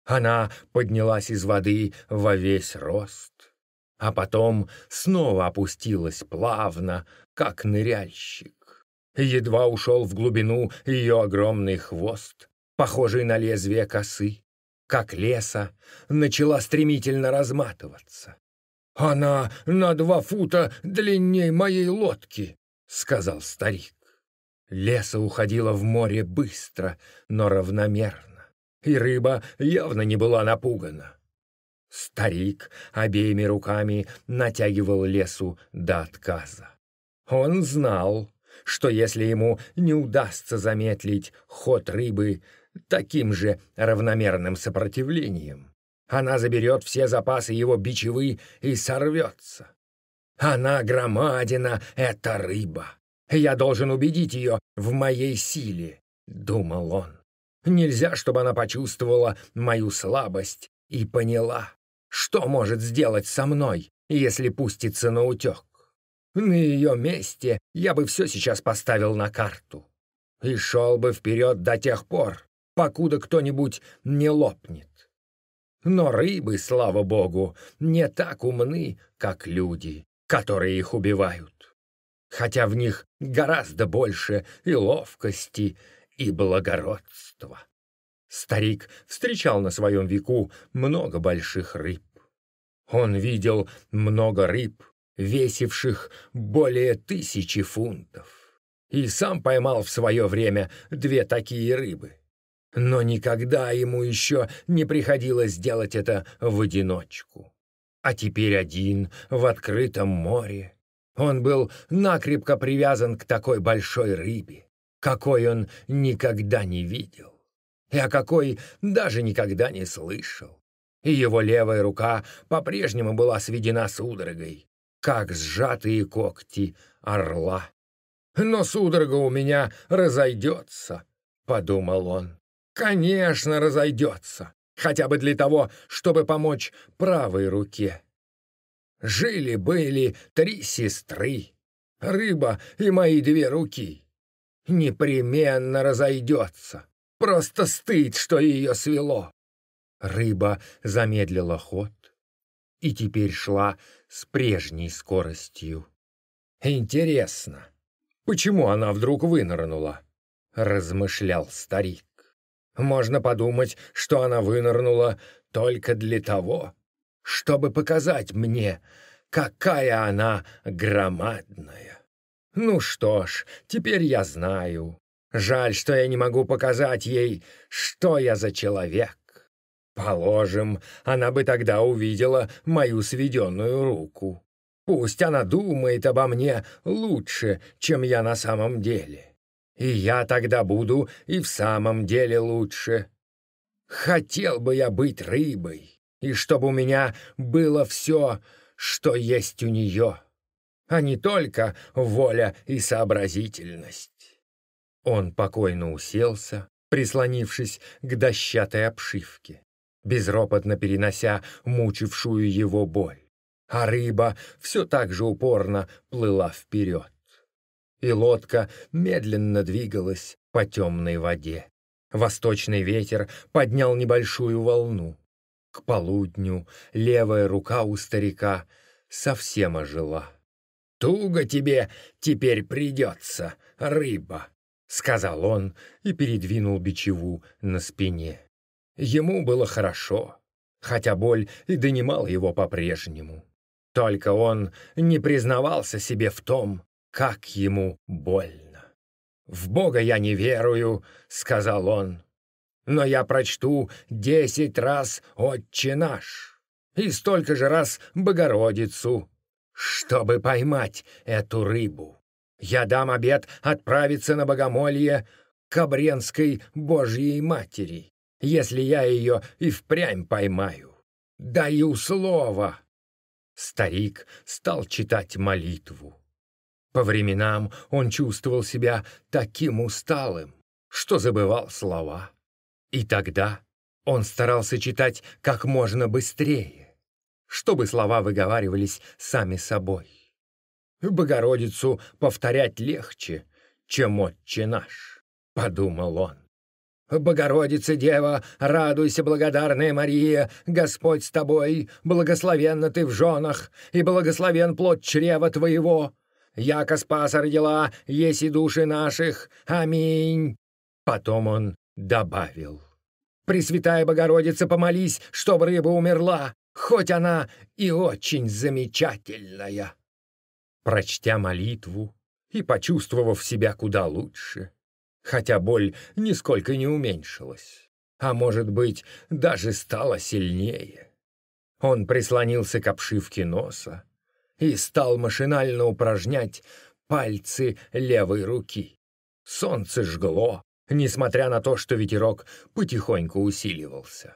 Она поднялась из воды во весь рост, а потом снова опустилась плавно, как ныряльщик. Едва ушел в глубину ее огромный хвост, похожей на лезвие косы, как леса, начала стремительно разматываться. «Она на два фута длиннее моей лодки», — сказал старик. Леса уходила в море быстро, но равномерно, и рыба явно не была напугана. Старик обеими руками натягивал лесу до отказа. Он знал, что если ему не удастся замедлить ход рыбы, таким же равномерным сопротивлением. Она заберет все запасы его бичевы и сорвется. Она громадина, это рыба. Я должен убедить ее в моей силе, — думал он. Нельзя, чтобы она почувствовала мою слабость и поняла, что может сделать со мной, если пустится на утек. На ее месте я бы все сейчас поставил на карту и шел бы вперед до тех пор, покуда кто-нибудь не лопнет. Но рыбы, слава богу, не так умны, как люди, которые их убивают. Хотя в них гораздо больше и ловкости, и благородства. Старик встречал на своем веку много больших рыб. Он видел много рыб, весивших более тысячи фунтов, и сам поймал в свое время две такие рыбы. Но никогда ему еще не приходилось делать это в одиночку. А теперь один, в открытом море. Он был накрепко привязан к такой большой рыбе. какой он никогда не видел, и о какой даже никогда не слышал. И его левая рука по-прежнему была сведена судорогой, как сжатые когти орла. «Но судорога у меня разойдется», — подумал он. «Конечно, разойдется, хотя бы для того, чтобы помочь правой руке». Жили-были три сестры, рыба и мои две руки. Непременно разойдется. Просто стыд, что ее свело. Рыба замедлила ход и теперь шла с прежней скоростью. «Интересно, почему она вдруг вынырнула?» — размышлял старик. «Можно подумать, что она вынырнула только для того, чтобы показать мне, какая она громадная. Ну что ж, теперь я знаю. Жаль, что я не могу показать ей, что я за человек. Положим, она бы тогда увидела мою сведенную руку. Пусть она думает обо мне лучше, чем я на самом деле. И я тогда буду и в самом деле лучше. Хотел бы я быть рыбой, и чтобы у меня было все, что есть у нее, а не только воля и сообразительность. Он покойно уселся, прислонившись к дощатой обшивке безропотно перенося мучившую его боль. А рыба все так же упорно плыла вперед. И лодка медленно двигалась по темной воде. Восточный ветер поднял небольшую волну. К полудню левая рука у старика совсем ожила. «Туго тебе теперь придется, рыба», — сказал он и передвинул бичеву на спине. Ему было хорошо, хотя боль и донимала его по-прежнему. Только он не признавался себе в том, как ему больно. «В Бога я не верую», — сказал он, «но я прочту десять раз «Отче наш» и столько же раз «Богородицу», чтобы поймать эту рыбу. Я дам обед отправиться на богомолье к Обренской Божьей Матери если я ее и впрямь поймаю. Даю слово!» Старик стал читать молитву. По временам он чувствовал себя таким усталым, что забывал слова. И тогда он старался читать как можно быстрее, чтобы слова выговаривались сами собой. «Богородицу повторять легче, чем «Отче наш», — подумал он. «Богородица Дева, радуйся, благодарная Мария, Господь с тобой, благословенна ты в женах, и благословен плод чрева твоего. Яко спаса родила, еси души наших. Аминь». Потом он добавил. «Пресвятая Богородица, помолись, чтобы рыба умерла, хоть она и очень замечательная». Прочтя молитву и почувствовав себя куда лучше, хотя боль нисколько не уменьшилась, а, может быть, даже стала сильнее. Он прислонился к обшивке носа и стал машинально упражнять пальцы левой руки. Солнце жгло, несмотря на то, что ветерок потихоньку усиливался.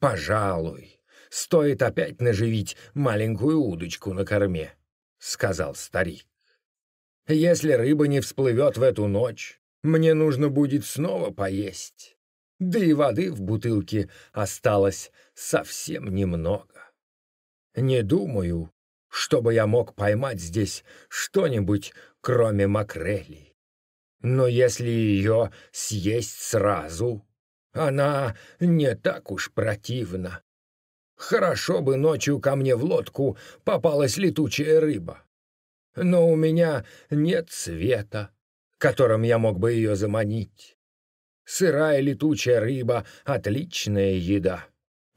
«Пожалуй, стоит опять наживить маленькую удочку на корме», — сказал старик. «Если рыба не всплывет в эту ночь, мне нужно будет снова поесть. Да и воды в бутылке осталось совсем немного. Не думаю, чтобы я мог поймать здесь что-нибудь, кроме макрели. Но если ее съесть сразу, она не так уж противна. Хорошо бы ночью ко мне в лодку попалась летучая рыба. Но у меня нет света которым я мог бы ее заманить. Сырая летучая рыба — отличная еда,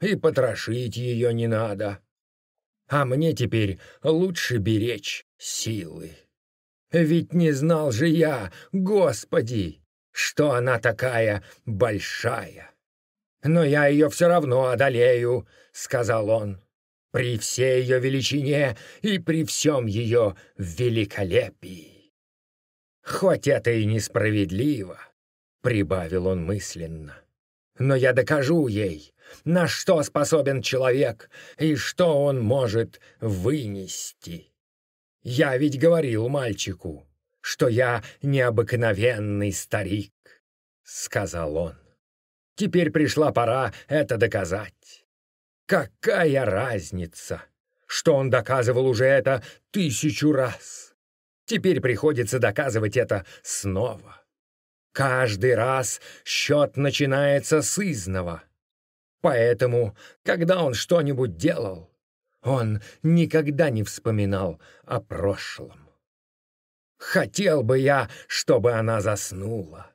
и потрошить ее не надо. А мне теперь лучше беречь силы. Ведь не знал же я, Господи, что она такая большая. Но я ее все равно одолею, — сказал он, — при всей ее величине и при всем ее великолепии. Хоть это и несправедливо, прибавил он мысленно. Но я докажу ей, на что способен человек и что он может вынести. Я ведь говорил мальчику, что я необыкновенный старик, сказал он. Теперь пришла пора это доказать. Какая разница, что он доказывал уже это тысячу раз. Теперь приходится доказывать это снова. Каждый раз счет начинается с изного. Поэтому, когда он что-нибудь делал, он никогда не вспоминал о прошлом. Хотел бы я, чтобы она заснула.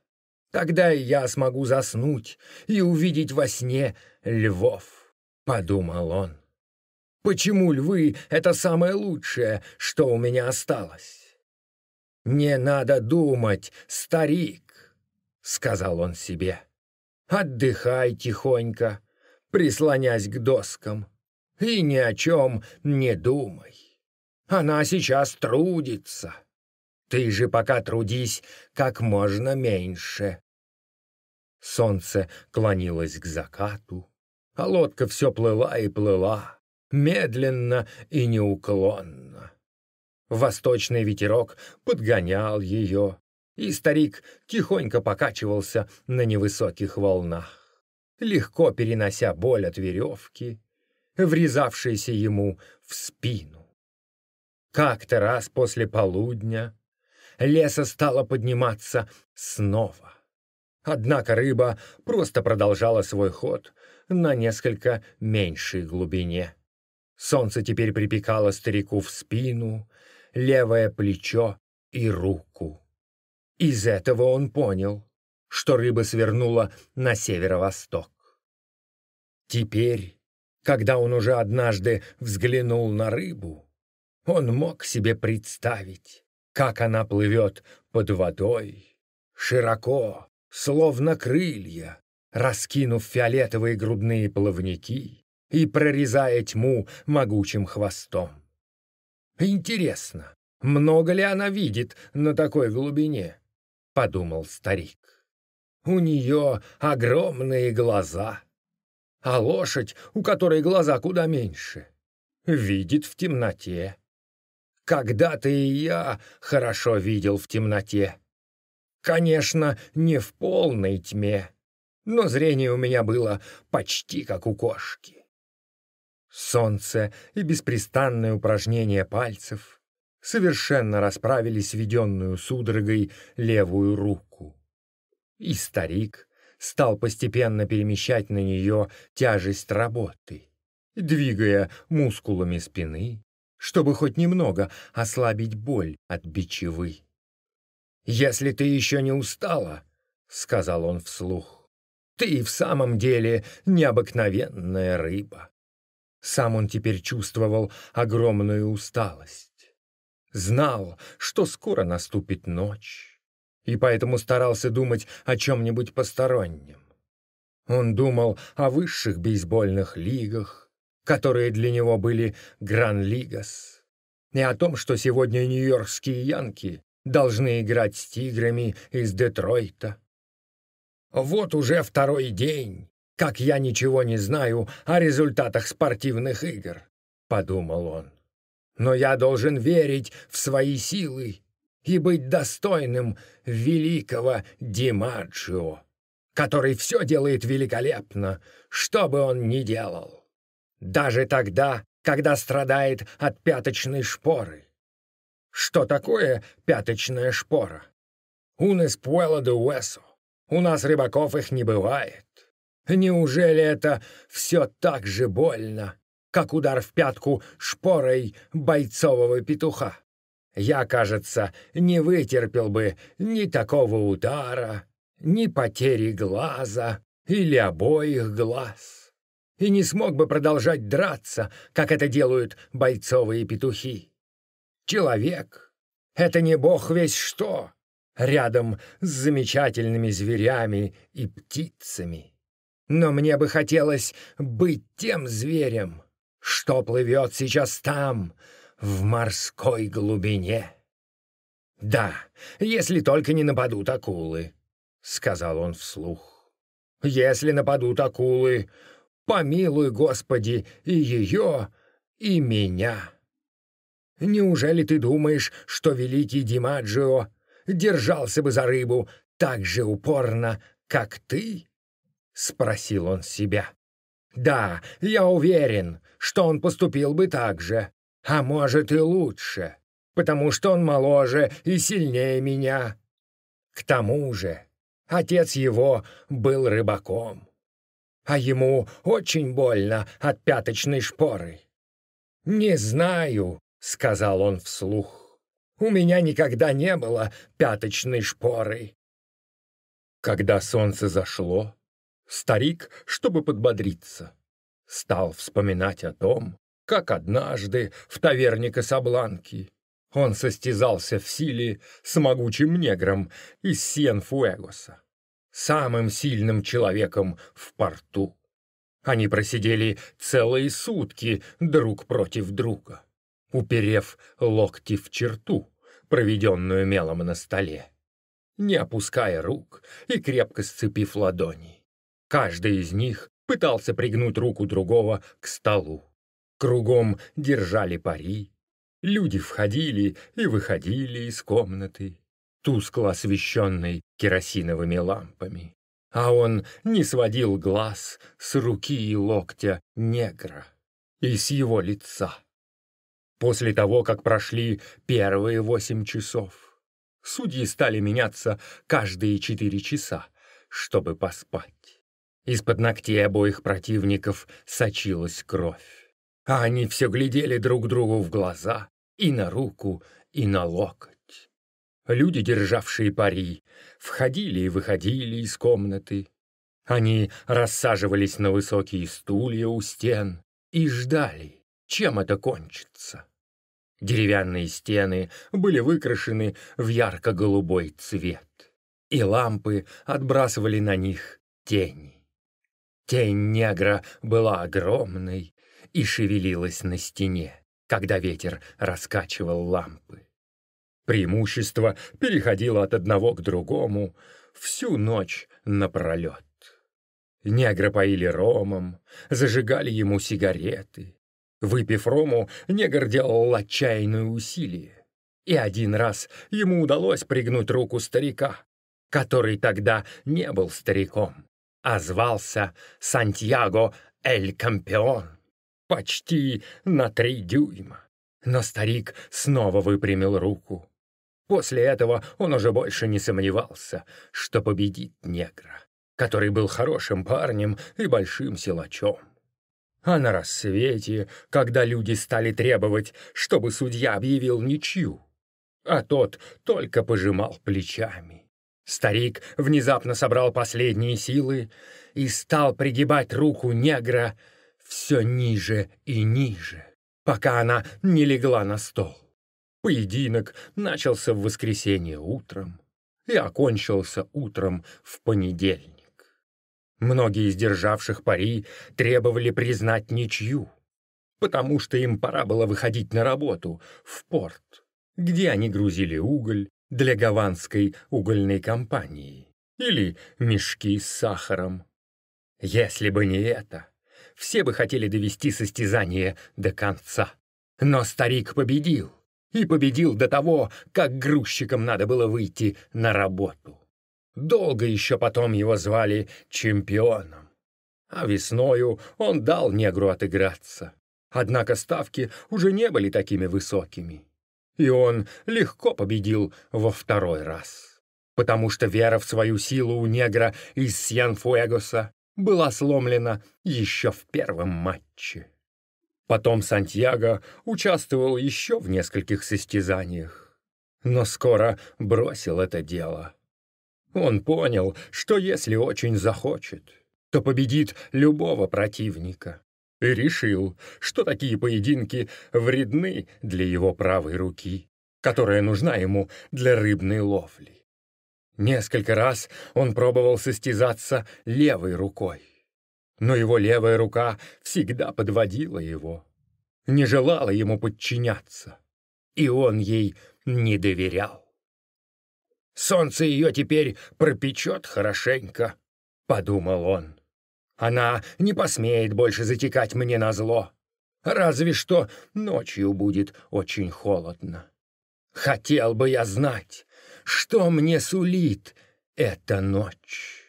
Тогда и я смогу заснуть и увидеть во сне львов, — подумал он. Почему львы — это самое лучшее, что у меня осталось? Не надо думать, старик, — сказал он себе. Отдыхай тихонько, прислонясь к доскам, и ни о чем не думай. Она сейчас трудится. Ты же пока трудись как можно меньше. Солнце клонилось к закату, а лодка все плыла и плыла, медленно и неуклонно. Восточный ветерок подгонял ее, и старик тихонько покачивался на невысоких волнах, легко перенося боль от веревки, врезавшейся ему в спину. Как-то раз после полудня леса стало подниматься снова. Однако рыба просто продолжала свой ход на несколько меньшей глубине. Солнце теперь припекало старику в спину, левое плечо и руку. Из этого он понял, что рыба свернула на северо-восток. Теперь, когда он уже однажды взглянул на рыбу, он мог себе представить, как она плывет под водой, широко, словно крылья, раскинув фиолетовые грудные плавники и прорезая тьму могучим хвостом. «Интересно, много ли она видит на такой глубине?» — подумал старик. «У нее огромные глаза, а лошадь, у которой глаза куда меньше, видит в темноте. Когда-то и я хорошо видел в темноте. Конечно, не в полной тьме, но зрение у меня было почти как у кошки. Солнце и беспрестанное упражнение пальцев совершенно расправили сведенную судорогой левую руку. И старик стал постепенно перемещать на нее тяжесть работы, двигая мускулами спины, чтобы хоть немного ослабить боль от бичевы. «Если ты еще не устала», — сказал он вслух, — «ты в самом деле необыкновенная рыба». Сам он теперь чувствовал огромную усталость. Знал, что скоро наступит ночь, и поэтому старался думать о чем-нибудь постороннем. Он думал о высших бейсбольных лигах, которые для него были Гран-Лигас, и о том, что сегодня нью-йоркские янки должны играть с тиграми из Детройта. Вот уже второй день, как я ничего не знаю о результатах спортивных игр, — подумал он. Но я должен верить в свои силы и быть достойным великого Димаджио, который все делает великолепно, что бы он ни делал даже тогда, когда страдает от пяточной шпоры. Что такое пяточная шпора? Унес пуэло де уэсо. У нас рыбаков их не бывает. Неужели это все так же больно, как удар в пятку шпорой бойцового петуха? Я, кажется, не вытерпел бы ни такого удара, ни потери глаза или обоих глаз и не смог бы продолжать драться, как это делают бойцовые петухи. Человек — это не бог весь что, рядом с замечательными зверями и птицами. Но мне бы хотелось быть тем зверем, что плывет сейчас там, в морской глубине. «Да, если только не нападут акулы», — сказал он вслух. «Если нападут акулы, помилуй, Господи, и ее, и меня». Неужели ты думаешь, что великий Димаджио держался бы за рыбу так же упорно, как ты?» — спросил он себя. «Да, я уверен, что он поступил бы так же, а может и лучше, потому что он моложе и сильнее меня. К тому же отец его был рыбаком, а ему очень больно от пяточной шпоры. Не знаю, — сказал он вслух. «У меня никогда не было пяточной шпоры». Когда солнце зашло, старик, чтобы подбодриться, стал вспоминать о том, как однажды в таверне Касабланки он состязался в силе с могучим негром из Сьен-Фуэгоса, самым сильным человеком в порту. Они просидели целые сутки друг против друга уперев локти в черту, проведенную мелом на столе, не опуская рук и крепко сцепив ладони. Каждый из них пытался пригнуть руку другого к столу. Кругом держали пари. Люди входили и выходили из комнаты, тускло освещенной керосиновыми лампами. А он не сводил глаз с руки и локтя негра и с его лица. После того, как прошли первые восемь часов, судьи стали меняться каждые четыре часа, чтобы поспать. Из-под ногтей обоих противников сочилась кровь, а они все глядели друг другу в глаза и на руку, и на локоть. Люди, державшие пари, входили и выходили из комнаты. Они рассаживались на высокие стулья у стен и ждали, чем это кончится. Деревянные стены были выкрашены в ярко-голубой цвет, и лампы отбрасывали на них тени. Тень негра была огромной и шевелилась на стене, когда ветер раскачивал лампы. Преимущество переходило от одного к другому всю ночь напролет. Негра поили ромом, зажигали ему сигареты, Выпив рому, негр делал отчаянные усилия. И один раз ему удалось пригнуть руку старика, который тогда не был стариком, а звался Сантьяго Эль Кампеон, почти на три дюйма. Но старик снова выпрямил руку. После этого он уже больше не сомневался, что победит негра, который был хорошим парнем и большим силачом. А на рассвете, когда люди стали требовать, чтобы судья объявил ничью, а тот только пожимал плечами. Старик внезапно собрал последние силы и стал пригибать руку негра все ниже и ниже, пока она не легла на стол. Поединок начался в воскресенье утром и окончился утром в понедельник. Многие из державших пари требовали признать ничью, потому что им пора было выходить на работу, в порт, где они грузили уголь для гаванской угольной компании или мешки с сахаром. Если бы не это, все бы хотели довести состязание до конца. Но старик победил, и победил до того, как грузчикам надо было выйти на работу. Долго еще потом его звали чемпионом. А весною он дал негру отыграться. Однако ставки уже не были такими высокими. И он легко победил во второй раз. Потому что вера в свою силу у негра из Сьенфуэгоса была сломлена еще в первом матче. Потом Сантьяго участвовал еще в нескольких состязаниях, но скоро бросил это дело. Он понял, что если очень захочет, то победит любого противника. И решил, что такие поединки вредны для его правой руки, которая нужна ему для рыбной ловли. Несколько раз он пробовал состязаться левой рукой, но его левая рука всегда подводила его, не желала ему подчиняться, и он ей не доверял. Солнце ее теперь пропечет хорошенько, — подумал он. Она не посмеет больше затекать мне на зло. Разве что ночью будет очень холодно. Хотел бы я знать, что мне сулит эта ночь.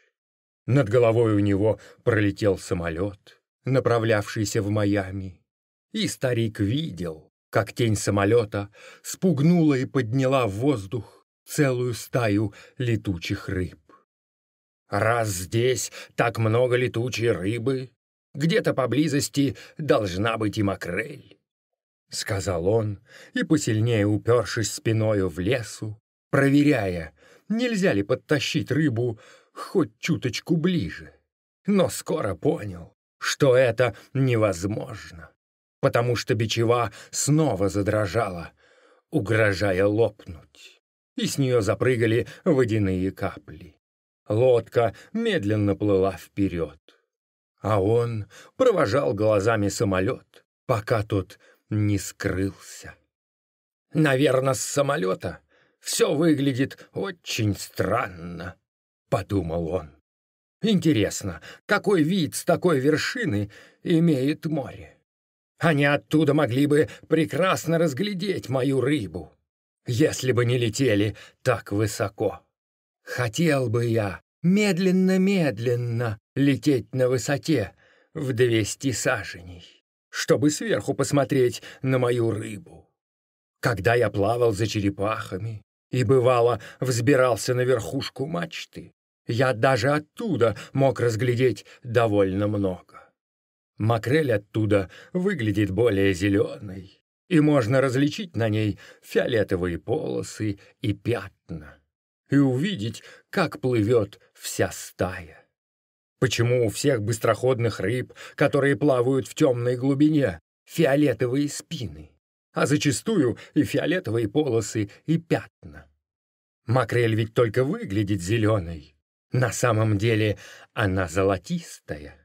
Над головой у него пролетел самолет, направлявшийся в Майами. И старик видел, как тень самолета спугнула и подняла в воздух целую стаю летучих рыб. Раз здесь так много летучей рыбы, где-то поблизости должна быть и макрель. — сказал он, и, посильнее упершись спиною в лесу, проверяя, нельзя ли подтащить рыбу хоть чуточку ближе. Но скоро понял, что это невозможно, потому что бичева снова задрожала, угрожая лопнуть, и с нее запрыгали водяные капли. Лодка медленно плыла вперед, а он провожал глазами самолет, пока тот не скрылся. Наверное, с самолета все выглядит очень странно, подумал он. Интересно, какой вид с такой вершины имеет море? Они оттуда могли бы прекрасно разглядеть мою рыбу, если бы не летели так высоко. Хотел бы я медленно-медленно лететь на высоте в двести саженей, чтобы сверху посмотреть на мою рыбу. Когда я плавал за черепахами и, бывало, взбирался на верхушку мачты, я даже оттуда мог разглядеть довольно много. Макрель оттуда выглядит более зеленой, и можно различить на ней фиолетовые полосы и пятна и увидеть, как плывет вся стая. Почему у всех быстроходных рыб, которые плавают в темной глубине, фиолетовые спины, а зачастую и фиолетовые полосы и пятна? Макрель ведь только выглядит зеленой. На самом деле она золотистая.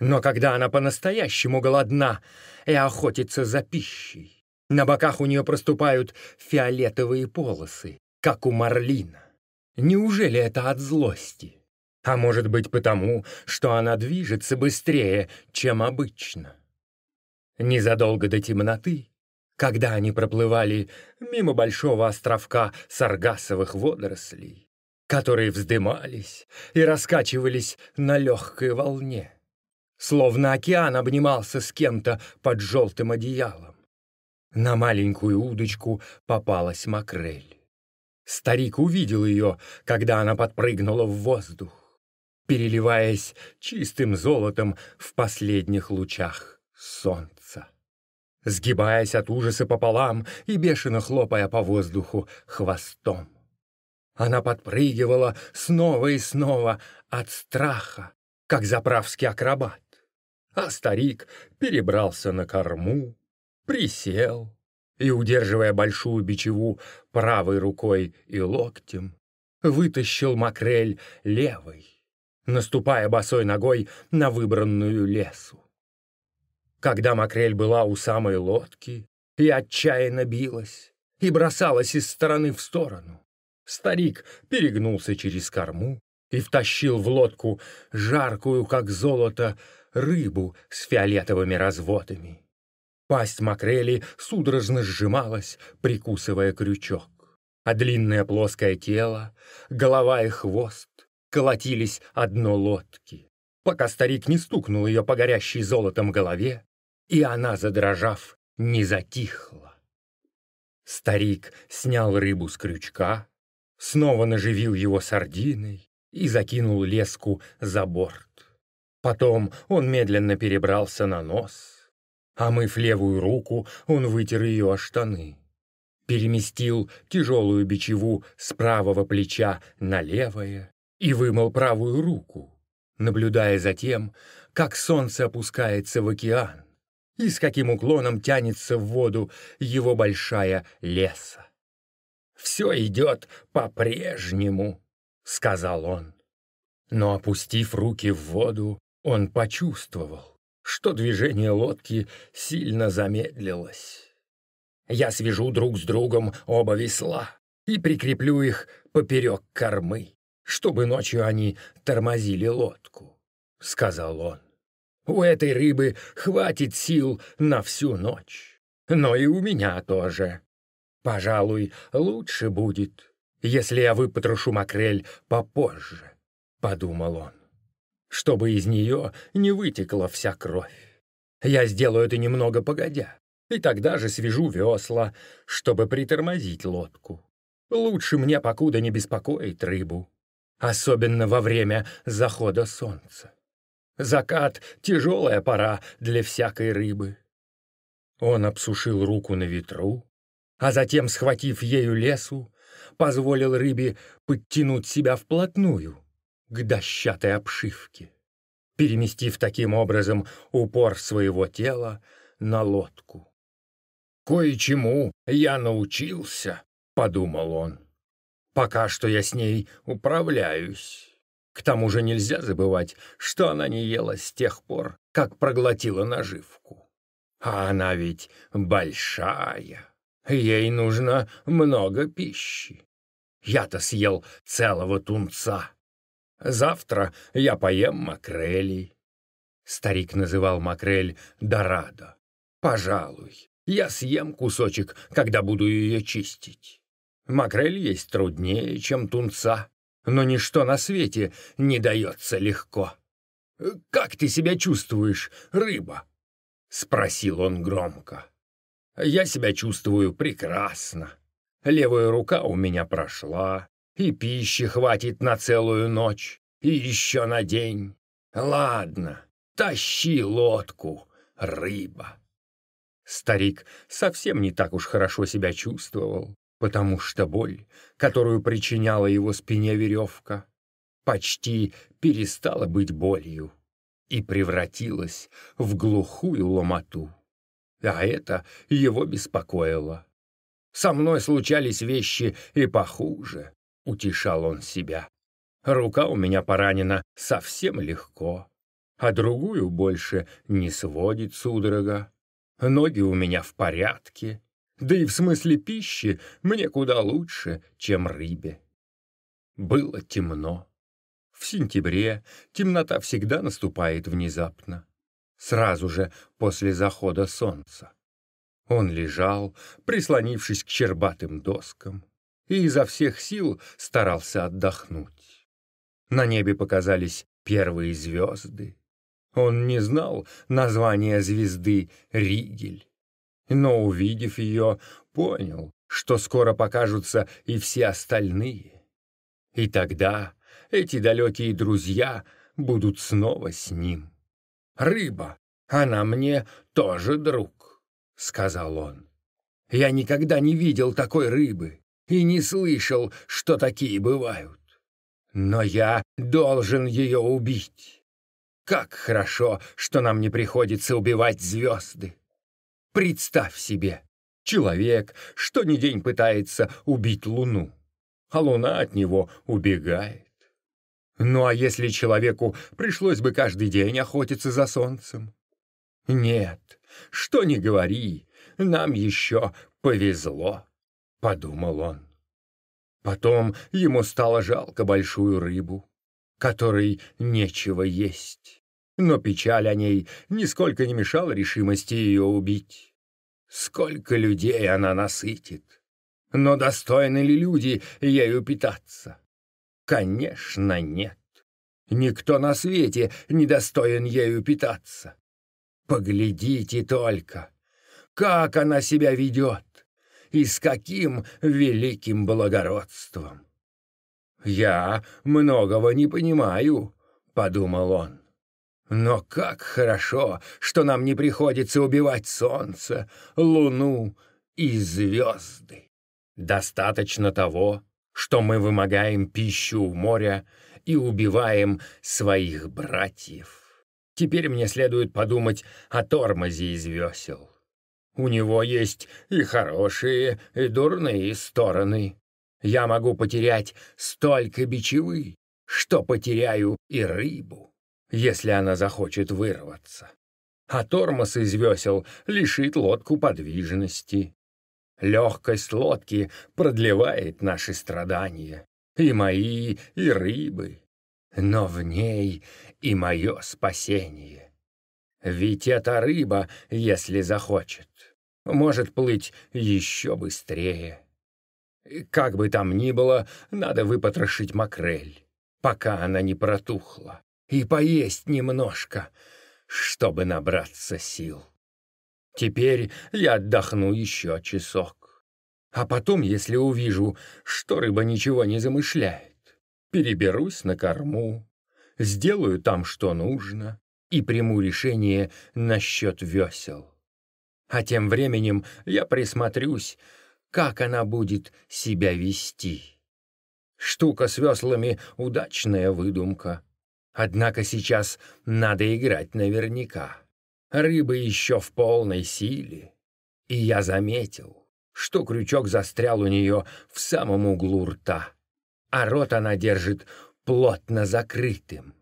Но когда она по-настоящему голодна и охотится за пищей, на боках у нее проступают фиолетовые полосы, как у марлина. Неужели это от злости? А может быть потому, что она движется быстрее, чем обычно? Незадолго до темноты, когда они проплывали мимо большого островка саргасовых водорослей, которые вздымались и раскачивались на легкой волне, словно океан обнимался с кем-то под желтым одеялом. На маленькую удочку попалась макрель. Старик увидел ее, когда она подпрыгнула в воздух, переливаясь чистым золотом в последних лучах солнца. Сгибаясь от ужаса пополам и бешено хлопая по воздуху хвостом. Она подпрыгивала снова и снова от страха, как заправский акробат. А старик перебрался на корму, присел, и, удерживая большую бичеву правой рукой и локтем, вытащил макрель левой, наступая босой ногой на выбранную лесу. Когда макрель была у самой лодки и отчаянно билась, и бросалась из стороны в сторону, старик перегнулся через корму и втащил в лодку жаркую, как золото, рыбу с фиолетовыми разводами. Пасть макрели судорожно сжималась, прикусывая крючок, а длинное плоское тело, голова и хвост колотились одно лодки, пока старик не стукнул ее по горящей золотом голове, и она, задрожав, не затихла. Старик снял рыбу с крючка, снова наживил его сардиной и закинул леску за борт. Потом он медленно перебрался на нос — Омыв левую руку, он вытер ее о штаны. Переместил тяжелую бичеву с правого плеча на левое и вымыл правую руку, наблюдая за тем, как солнце опускается в океан и с каким уклоном тянется в воду его большая леса. «Все идет по-прежнему», — сказал он. Но, опустив руки в воду, он почувствовал, что движение лодки сильно замедлилось. Я свяжу друг с другом оба весла и прикреплю их поперек кормы, чтобы ночью они тормозили лодку», — сказал он. «У этой рыбы хватит сил на всю ночь, но и у меня тоже. Пожалуй, лучше будет, если я выпотрошу макрель попозже», — подумал он, «чтобы из нее не вытекла вся кровь. Я сделаю это немного погодя, и тогда же свяжу весла, чтобы притормозить лодку. Лучше мне покуда не беспокоить рыбу, особенно во время захода солнца. Закат — тяжелая пора для всякой рыбы. Он обсушил руку на ветру, а затем, схватив ею лесу, позволил рыбе подтянуть себя вплотную к дощатой обшивке, переместив таким образом упор своего тела на лодку. «Кое-чему я научился», — подумал он. «Пока что я с ней управляюсь. К тому же нельзя забывать, что она не ела с тех пор, как проглотила наживку. А она ведь большая, ей нужно много пищи. Я-то съел целого тунца. Завтра я поем макрелей». Старик называл макрель Дорадо. «Пожалуй, я съем кусочек, когда буду ее чистить». Макрель есть труднее, чем тунца, но ничто на свете не дается легко. «Как ты себя чувствуешь, рыба?» — спросил он громко. «Я себя чувствую прекрасно. Левая рука у меня прошла, и пищи хватит на целую ночь, и еще на день. Ладно, тащи лодку, рыба». Старик совсем не так уж хорошо себя чувствовал потому что боль, которую причиняла его спине веревка, почти перестала быть болью и превратилась в глухую ломоту. А это его беспокоило. «Со мной случались вещи и похуже», — утешал он себя. «Рука у меня поранена совсем легко, а другую больше не сводит судорога. Ноги у меня в порядке, да и в смысле пищи мне куда лучше, чем рыбе. Было темно. В сентябре темнота всегда наступает внезапно, сразу же после захода солнца. Он лежал, прислонившись к чербатым доскам, и изо всех сил старался отдохнуть. На небе показались первые звезды. Он не знал названия звезды Ригель но, увидев ее, понял, что скоро покажутся и все остальные. И тогда эти далекие друзья будут снова с ним. «Рыба, она мне тоже друг», — сказал он. «Я никогда не видел такой рыбы и не слышал, что такие бывают. Но я должен ее убить. Как хорошо, что нам не приходится убивать звезды. Представь себе, человек что ни день пытается убить Луну, а Луна от него убегает. Ну а если человеку пришлось бы каждый день охотиться за Солнцем? Нет, что ни говори, нам еще повезло, — подумал он. Потом ему стало жалко большую рыбу, которой нечего есть но печаль о ней нисколько не мешала решимости ее убить. Сколько людей она насытит! Но достойны ли люди ею питаться? Конечно, нет. Никто на свете не достоин ею питаться. Поглядите только, как она себя ведет и с каким великим благородством. «Я многого не понимаю», — подумал он. Но как хорошо, что нам не приходится убивать солнце, луну и звезды. Достаточно того, что мы вымогаем пищу у моря и убиваем своих братьев. Теперь мне следует подумать о тормозе из весел. У него есть и хорошие, и дурные стороны. Я могу потерять столько бичевы, что потеряю и рыбу если она захочет вырваться. А тормоз из весел лишит лодку подвижности. Легкость лодки продлевает наши страдания и мои, и рыбы, но в ней и мое спасение. Ведь эта рыба, если захочет, может плыть еще быстрее. Как бы там ни было, надо выпотрошить макрель, пока она не протухла, и поесть немножко, чтобы набраться сил. Теперь я отдохну еще часок. А потом, если увижу, что рыба ничего не замышляет, переберусь на корму, сделаю там, что нужно, и приму решение насчет весел. А тем временем я присмотрюсь, как она будет себя вести. Штука с веслами — удачная выдумка. Однако сейчас надо играть наверняка. Рыба еще в полной силе. И я заметил, что крючок застрял у нее в самом углу рта, а рот она держит плотно закрытым.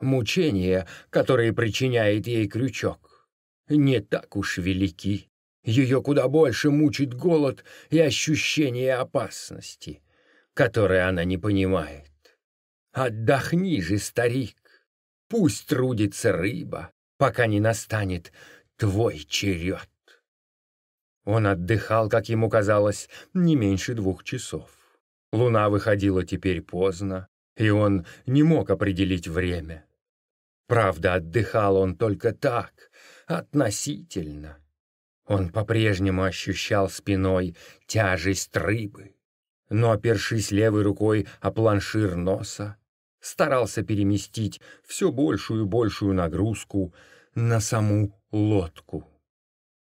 Мучения, которые причиняет ей крючок, не так уж велики. Ее куда больше мучит голод и ощущение опасности, которое она не понимает. Отдохни же, старик, пусть трудится рыба, пока не настанет твой черед. Он отдыхал, как ему казалось, не меньше двух часов. Луна выходила теперь поздно, и он не мог определить время. Правда, отдыхал он только так, относительно. Он по-прежнему ощущал спиной тяжесть рыбы, но, опершись левой рукой о планшир носа, старался переместить все большую и большую нагрузку на саму лодку.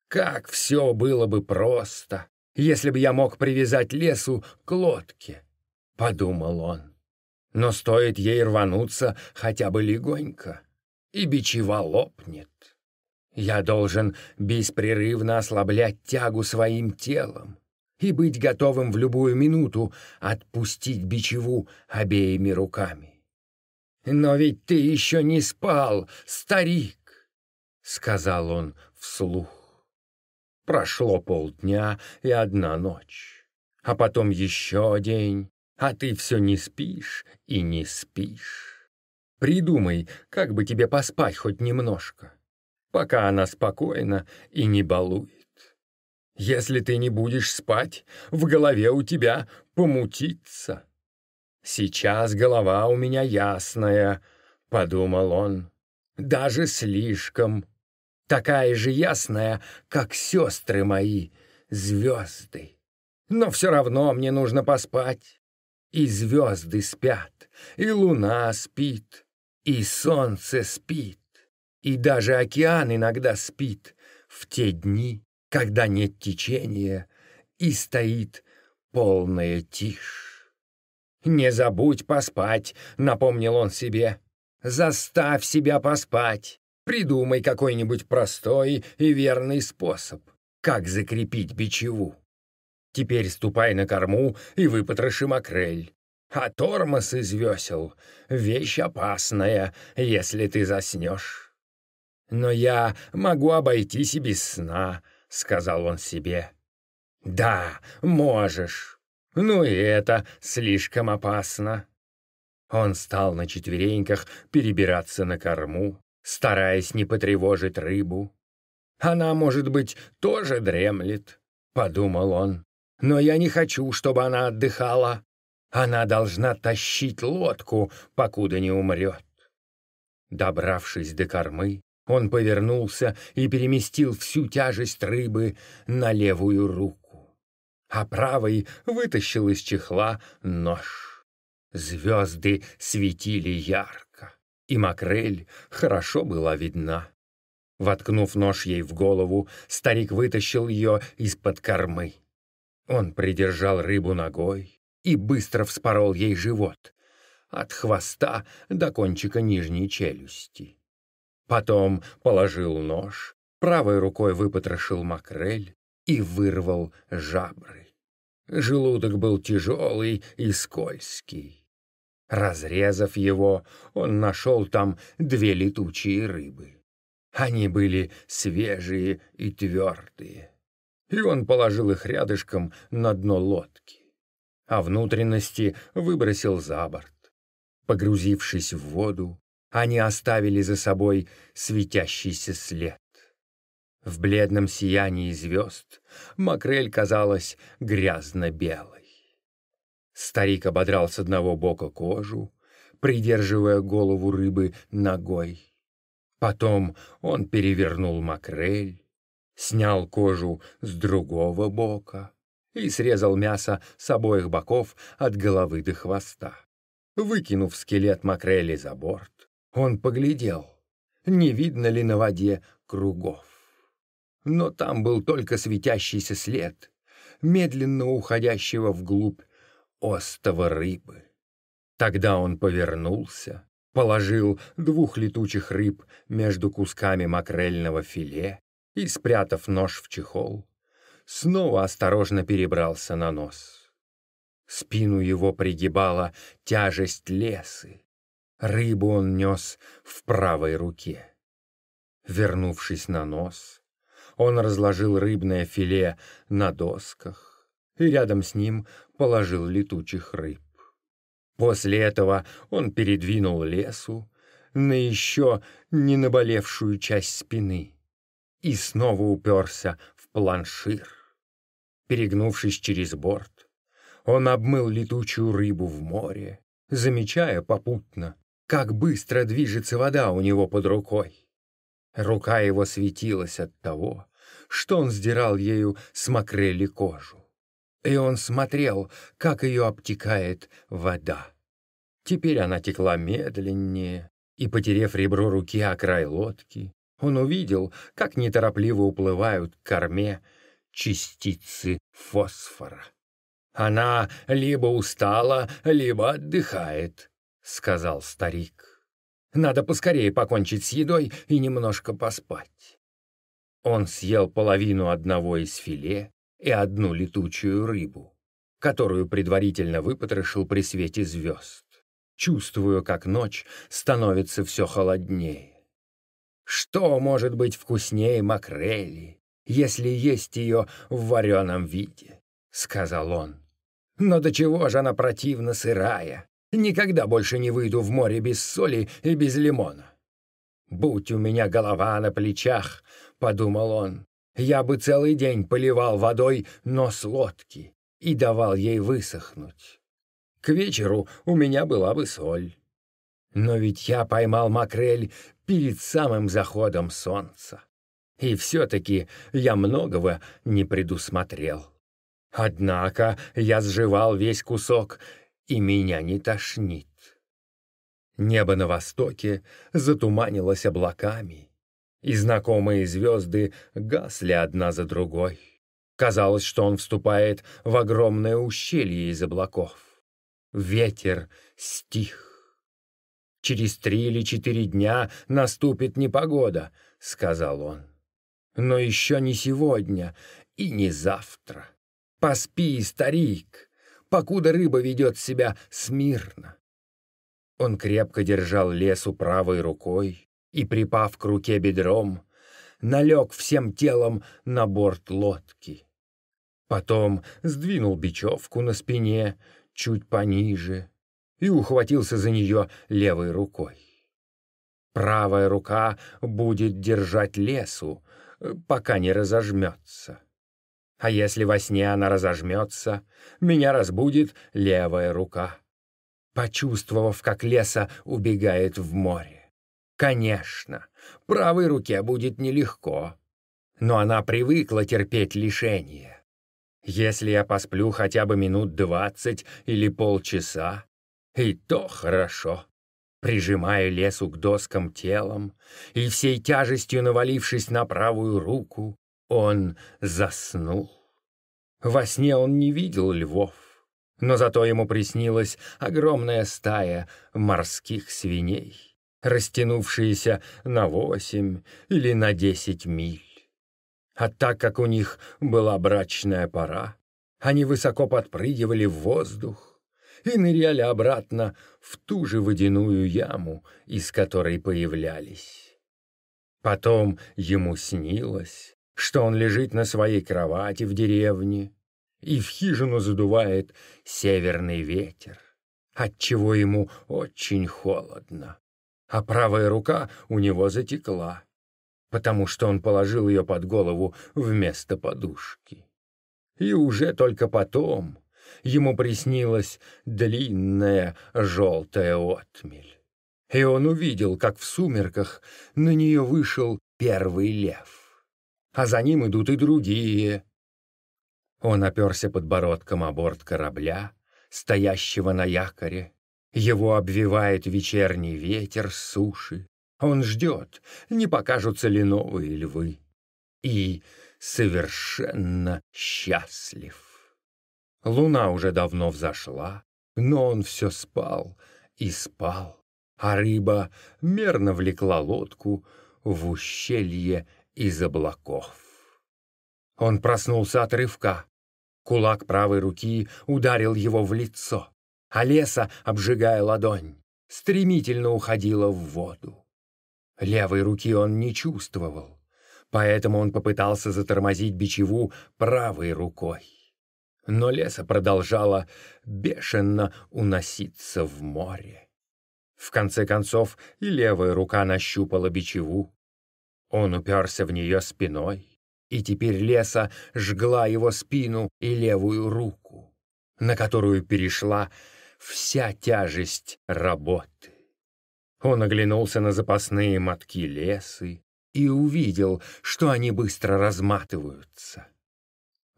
Как все было бы просто, если бы я мог привязать лесу к лодке, — подумал он. Но стоит ей рвануться хотя бы легонько, и бичева лопнет. Я должен беспрерывно ослаблять тягу своим телом и быть готовым в любую минуту отпустить бичеву обеими руками. «Но ведь ты еще не спал, старик!» — сказал он вслух. Прошло полдня и одна ночь, а потом еще день, а ты все не спишь и не спишь. Придумай, как бы тебе поспать хоть немножко пока она спокойна и не балует. Если ты не будешь спать, в голове у тебя помутится. Сейчас голова у меня ясная, — подумал он, — даже слишком. Такая же ясная, как сестры мои, звезды. Но все равно мне нужно поспать. И звезды спят, и луна спит, и солнце спит. И даже океан иногда спит в те дни, когда нет течения и стоит полная тишь. «Не забудь поспать», — напомнил он себе. «Заставь себя поспать. Придумай какой-нибудь простой и верный способ, как закрепить бичеву. Теперь ступай на корму и выпотроши макрель. А тормоз из весел — вещь опасная, если ты заснешь». «Но я могу обойтись и без сна», — сказал он себе. «Да, можешь. Ну и это слишком опасно». Он стал на четвереньках перебираться на корму, стараясь не потревожить рыбу. «Она, может быть, тоже дремлет», — подумал он. «Но я не хочу, чтобы она отдыхала. Она должна тащить лодку, покуда не умрет». Добравшись до кормы, он повернулся и переместил всю тяжесть рыбы на левую руку, а правой вытащил из чехла нож. Звезды светили ярко, и макрель хорошо была видна. Воткнув нож ей в голову, старик вытащил ее из-под кормы. Он придержал рыбу ногой и быстро вспорол ей живот, от хвоста до кончика нижней челюсти. Потом положил нож, правой рукой выпотрошил макрель и вырвал жабры. Желудок был тяжелый и скользкий. Разрезав его, он нашел там две летучие рыбы. Они были свежие и твердые, и он положил их рядышком на дно лодки. а внутренности выбросил за борт. Погрузившись в воду, они оставили за собой светящийся след. В бледном сиянии звезд макрель казалась грязно-белой. Старик ободрал с одного бока кожу, придерживая голову рыбы ногой. Потом он перевернул макрель, снял кожу с другого бока и срезал мясо с обоих боков от головы до хвоста. Выкинув скелет макрели за борт, он поглядел, не видно ли на воде кругов. Но там был только светящийся след, медленно уходящего вглубь остова рыбы. Тогда он повернулся, положил двух летучих рыб между кусками макрельного филе и, спрятав нож в чехол, снова осторожно перебрался на нос. Спину его пригибала тяжесть лесы. Рыбу он нес в правой руке. Вернувшись на нос, он разложил рыбное филе на досках и рядом с ним положил летучих рыб. После этого он передвинул лесу на еще не наболевшую часть спины и снова уперся в планшир. Перегнувшись через борт, он обмыл летучую рыбу в море, замечая попутно, как быстро движется вода у него под рукой. Рука его светилась от того, что он сдирал ею с макрели кожу и он смотрел, как ее обтекает вода. Теперь она текла медленнее, и, потерев ребро руки о край лодки, он увидел, как неторопливо уплывают к корме частицы фосфора. «Она либо устала, либо отдыхает», — сказал старик. «Надо поскорее покончить с едой и немножко поспать». Он съел половину одного из филе, и одну летучую рыбу, которую предварительно выпотрошил при свете звезд. Чувствую, как ночь становится все холоднее. Что может быть вкуснее макрели, если есть ее в вареном виде? — сказал он. Но до чего же она противно сырая? Никогда больше не выйду в море без соли и без лимона. «Будь у меня голова на плечах», — подумал он, я бы целый день поливал водой нос лодки и давал ей высохнуть. К вечеру у меня была бы соль. Но ведь я поймал макрель перед самым заходом солнца. И все-таки я многого не предусмотрел. Однако я сживал весь кусок, и меня не тошнит. Небо на востоке затуманилось облаками, и знакомые звезды гасли одна за другой. Казалось, что он вступает в огромное ущелье из облаков. Ветер стих. «Через три или четыре дня наступит непогода», — сказал он. «Но еще не сегодня и не завтра. Поспи, старик, покуда рыба ведет себя смирно». Он крепко держал лесу правой рукой, и, припав к руке бедром, налег всем телом на борт лодки. Потом сдвинул бечевку на спине чуть пониже и ухватился за нее левой рукой. Правая рука будет держать лесу, пока не разожмется. А если во сне она разожмется, меня разбудит левая рука, почувствовав, как леса убегает в море. Конечно, правой руке будет нелегко, но она привыкла терпеть лишения. Если я посплю хотя бы минут двадцать или полчаса, и то хорошо. Прижимая лесу к доскам телом и всей тяжестью навалившись на правую руку, он заснул. Во сне он не видел львов, но зато ему приснилась огромная стая морских свиней растянувшиеся на восемь или на десять миль. А так как у них была брачная пора, они высоко подпрыгивали в воздух и ныряли обратно в ту же водяную яму, из которой появлялись. Потом ему снилось, что он лежит на своей кровати в деревне и в хижину задувает северный ветер, отчего ему очень холодно, а правая рука у него затекла, потому что он положил ее под голову вместо подушки. И уже только потом ему приснилась длинная желтая отмель. И он увидел, как в сумерках на нее вышел первый лев, а за ним идут и другие. Он оперся подбородком о борт корабля, стоящего на якоре. Его обвивает вечерний ветер с суши. Он ждет, не покажутся ли новые львы. И совершенно счастлив. Луна уже давно взошла, но он все спал и спал, а рыба мерно влекла лодку в ущелье из облаков. Он проснулся от рывка. Кулак правой руки ударил его в лицо, а леса, обжигая ладонь, стремительно уходила в воду. Левой руки он не чувствовал, поэтому он попытался затормозить бичеву правой рукой. Но леса продолжала бешено уноситься в море. В конце концов и левая рука нащупала бичеву. Он уперся в нее спиной, и теперь леса жгла его спину и левую руку, на которую перешла вся тяжесть работы. Он оглянулся на запасные мотки лесы и увидел, что они быстро разматываются.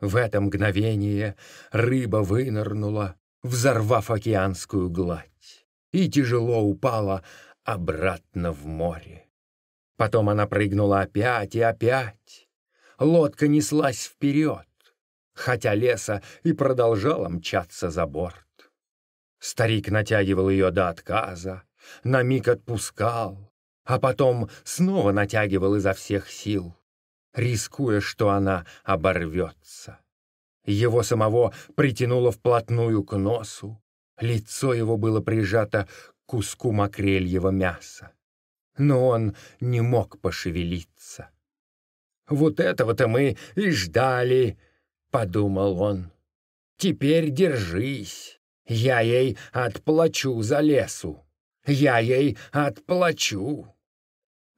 В это мгновение рыба вынырнула, взорвав океанскую гладь, и тяжело упала обратно в море. Потом она прыгнула опять и опять. Лодка неслась вперед, хотя леса и продолжала мчаться за борт. Старик натягивал ее до отказа, на миг отпускал, а потом снова натягивал изо всех сил, рискуя, что она оборвется. Его самого притянуло вплотную к носу, лицо его было прижато к куску макрельего мяса. Но он не мог пошевелиться. «Вот этого-то мы и ждали», — подумал он. «Теперь держись, я ей отплачу за лесу». Я ей отплачу.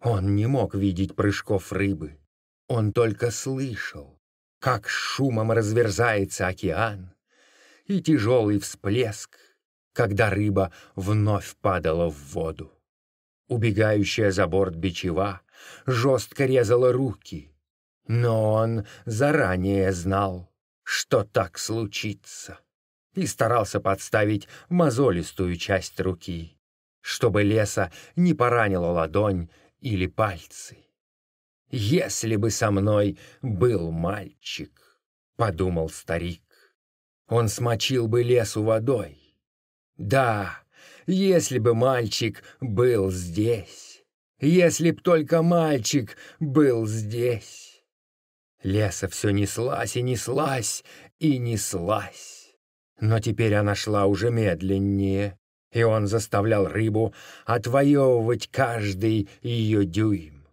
Он не мог видеть прыжков рыбы. Он только слышал, как шумом разверзается океан и тяжелый всплеск, когда рыба вновь падала в воду. Убегающая за борт бичева жестко резала руки, но он заранее знал, что так случится, и старался подставить мозолистую часть руки чтобы леса не поранила ладонь или пальцы. «Если бы со мной был мальчик», — подумал старик, — «он смочил бы лесу водой. Да, если бы мальчик был здесь, если б только мальчик был здесь». Леса все неслась и неслась и неслась. Но теперь она шла уже медленнее, и он заставлял рыбу отвоевывать каждый ее дюйм.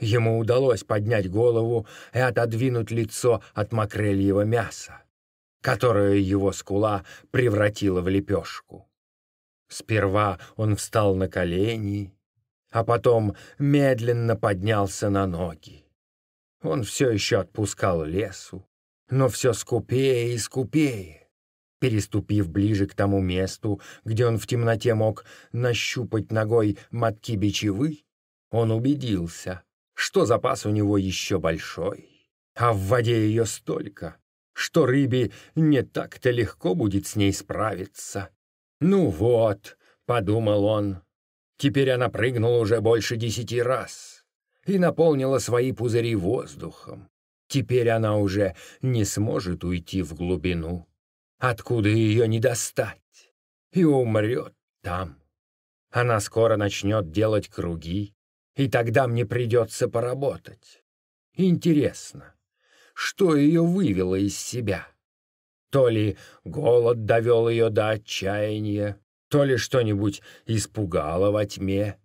Ему удалось поднять голову и отодвинуть лицо от макрельего мяса, которое его скула превратила в лепешку. Сперва он встал на колени, а потом медленно поднялся на ноги. Он все еще отпускал лесу, но все скупее и скупее. Переступив ближе к тому месту, где он в темноте мог нащупать ногой мотки бичевы, он убедился, что запас у него еще большой, а в воде ее столько, что рыбе не так-то легко будет с ней справиться. «Ну вот», — подумал он, — «теперь она прыгнула уже больше десяти раз и наполнила свои пузыри воздухом. Теперь она уже не сможет уйти в глубину» откуда ее не достать, и умрет там. Она скоро начнет делать круги, и тогда мне придется поработать. Интересно, что ее вывело из себя? То ли голод довел ее до отчаяния, то ли что-нибудь испугало во тьме.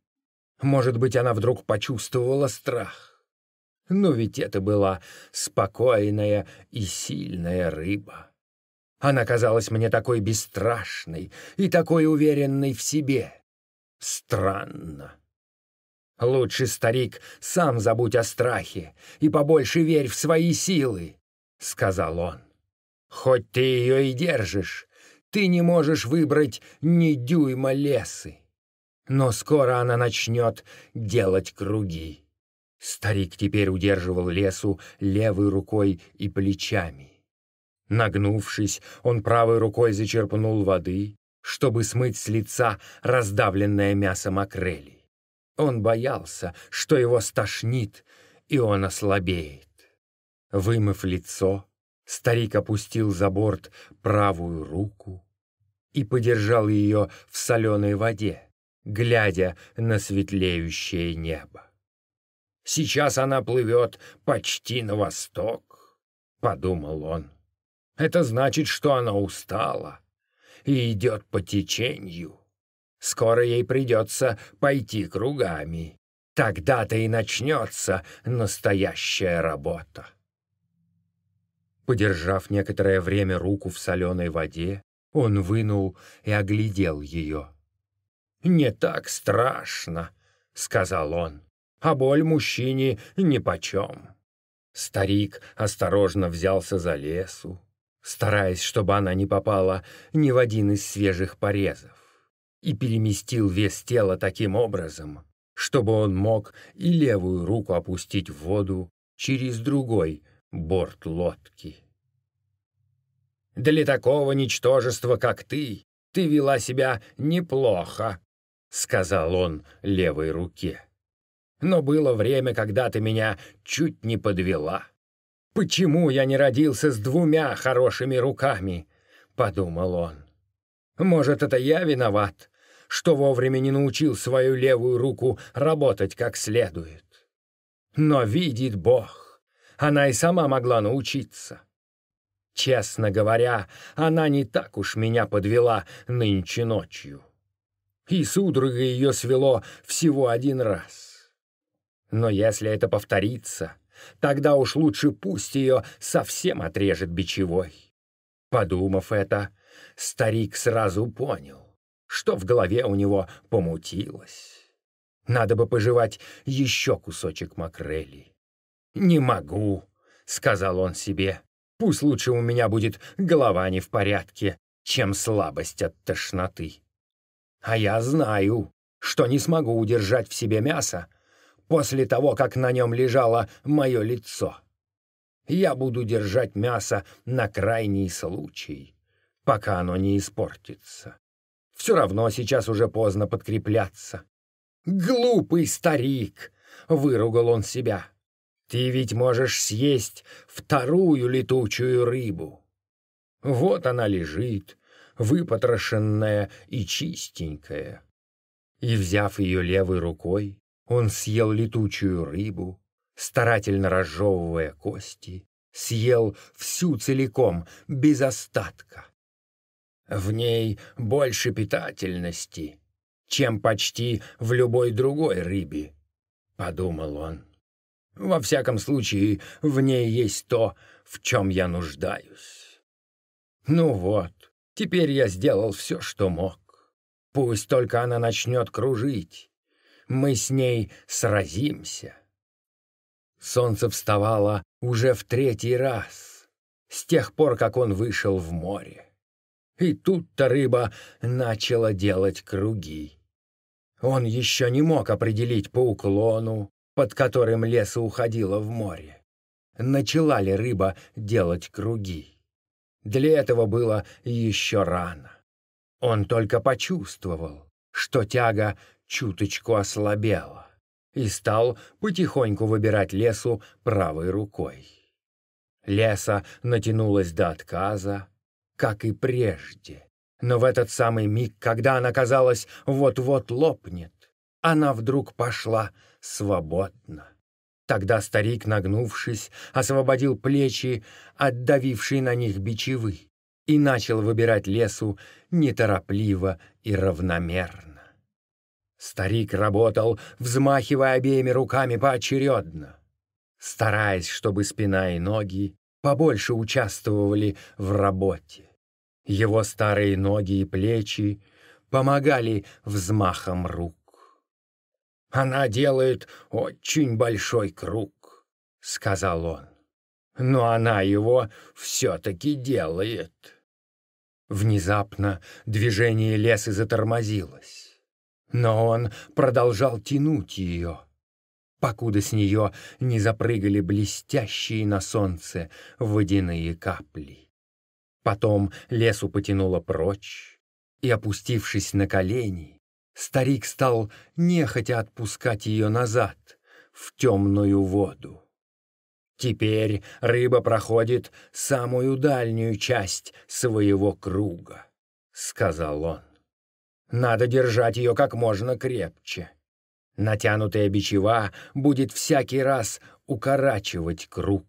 Может быть, она вдруг почувствовала страх. Но ведь это была спокойная и сильная рыба. Она казалась мне такой бесстрашной и такой уверенной в себе. Странно. Лучше, старик, сам забудь о страхе и побольше верь в свои силы, — сказал он. Хоть ты ее и держишь, ты не можешь выбрать ни дюйма лесы. Но скоро она начнет делать круги. Старик теперь удерживал лесу левой рукой и плечами. Нагнувшись, он правой рукой зачерпнул воды, чтобы смыть с лица раздавленное мясо макрели. Он боялся, что его стошнит, и он ослабеет. Вымыв лицо, старик опустил за борт правую руку и подержал ее в соленой воде, глядя на светлеющее небо. «Сейчас она плывет почти на восток», — подумал он. Это значит, что она устала и идет по течению. Скоро ей придется пойти кругами. Тогда-то и начнется настоящая работа. Подержав некоторое время руку в соленой воде, он вынул и оглядел ее. «Не так страшно», — сказал он, — «а боль мужчине нипочем». Старик осторожно взялся за лесу, стараясь, чтобы она не попала ни в один из свежих порезов, и переместил вес тела таким образом, чтобы он мог и левую руку опустить в воду через другой борт лодки. «Для такого ничтожества, как ты, ты вела себя неплохо», — сказал он левой руке. «Но было время, когда ты меня чуть не подвела». «Почему я не родился с двумя хорошими руками?» — подумал он. «Может, это я виноват, что вовремя не научил свою левую руку работать как следует. Но видит Бог, она и сама могла научиться. Честно говоря, она не так уж меня подвела нынче ночью. И судорога ее свело всего один раз. Но если это повторится, Тогда уж лучше пусть ее совсем отрежет бичевой. Подумав это, старик сразу понял, что в голове у него помутилось. Надо бы пожевать еще кусочек макрели. «Не могу», — сказал он себе. «Пусть лучше у меня будет голова не в порядке, чем слабость от тошноты. А я знаю, что не смогу удержать в себе мясо, после того, как на нем лежало мое лицо. Я буду держать мясо на крайний случай, пока оно не испортится. Все равно сейчас уже поздно подкрепляться. «Глупый старик!» — выругал он себя. «Ты ведь можешь съесть вторую летучую рыбу. Вот она лежит, выпотрошенная и чистенькая». И, взяв ее левой рукой, он съел летучую рыбу, старательно разжевывая кости, съел всю целиком, без остатка. В ней больше питательности, чем почти в любой другой рыбе, — подумал он. Во всяком случае, в ней есть то, в чем я нуждаюсь. Ну вот, теперь я сделал все, что мог. Пусть только она начнет кружить, мы с ней сразимся. Солнце вставало уже в третий раз, с тех пор, как он вышел в море. И тут-то рыба начала делать круги. Он еще не мог определить по уклону, под которым леса уходила в море. Начала ли рыба делать круги? Для этого было еще рано. Он только почувствовал, что тяга чуточку ослабела и стал потихоньку выбирать лесу правой рукой. Леса натянулась до отказа, как и прежде. Но в этот самый миг, когда она, казалось, вот-вот лопнет, она вдруг пошла свободно. Тогда старик, нагнувшись, освободил плечи, отдавившие на них бичевы, и начал выбирать лесу неторопливо и равномерно. Старик работал, взмахивая обеими руками поочередно. стараясь, чтобы спина и ноги побольше участвовали в работе. Его старые ноги и плечи помогали взмахом рук. «Она делает очень большой круг», — сказал он. «Но она его все-таки делает». Внезапно движение леса затормозилось, но он продолжал тянуть ее, покуда с нее не запрыгали блестящие на солнце водяные капли. Потом лесу потянуло прочь, и, опустившись на колени, старик стал нехотя отпускать ее назад, в темную воду. Теперь рыба проходит самую дальнюю часть своего круга, — сказал он. Надо держать ее как можно крепче. Натянутая бичева будет всякий раз укорачивать круг.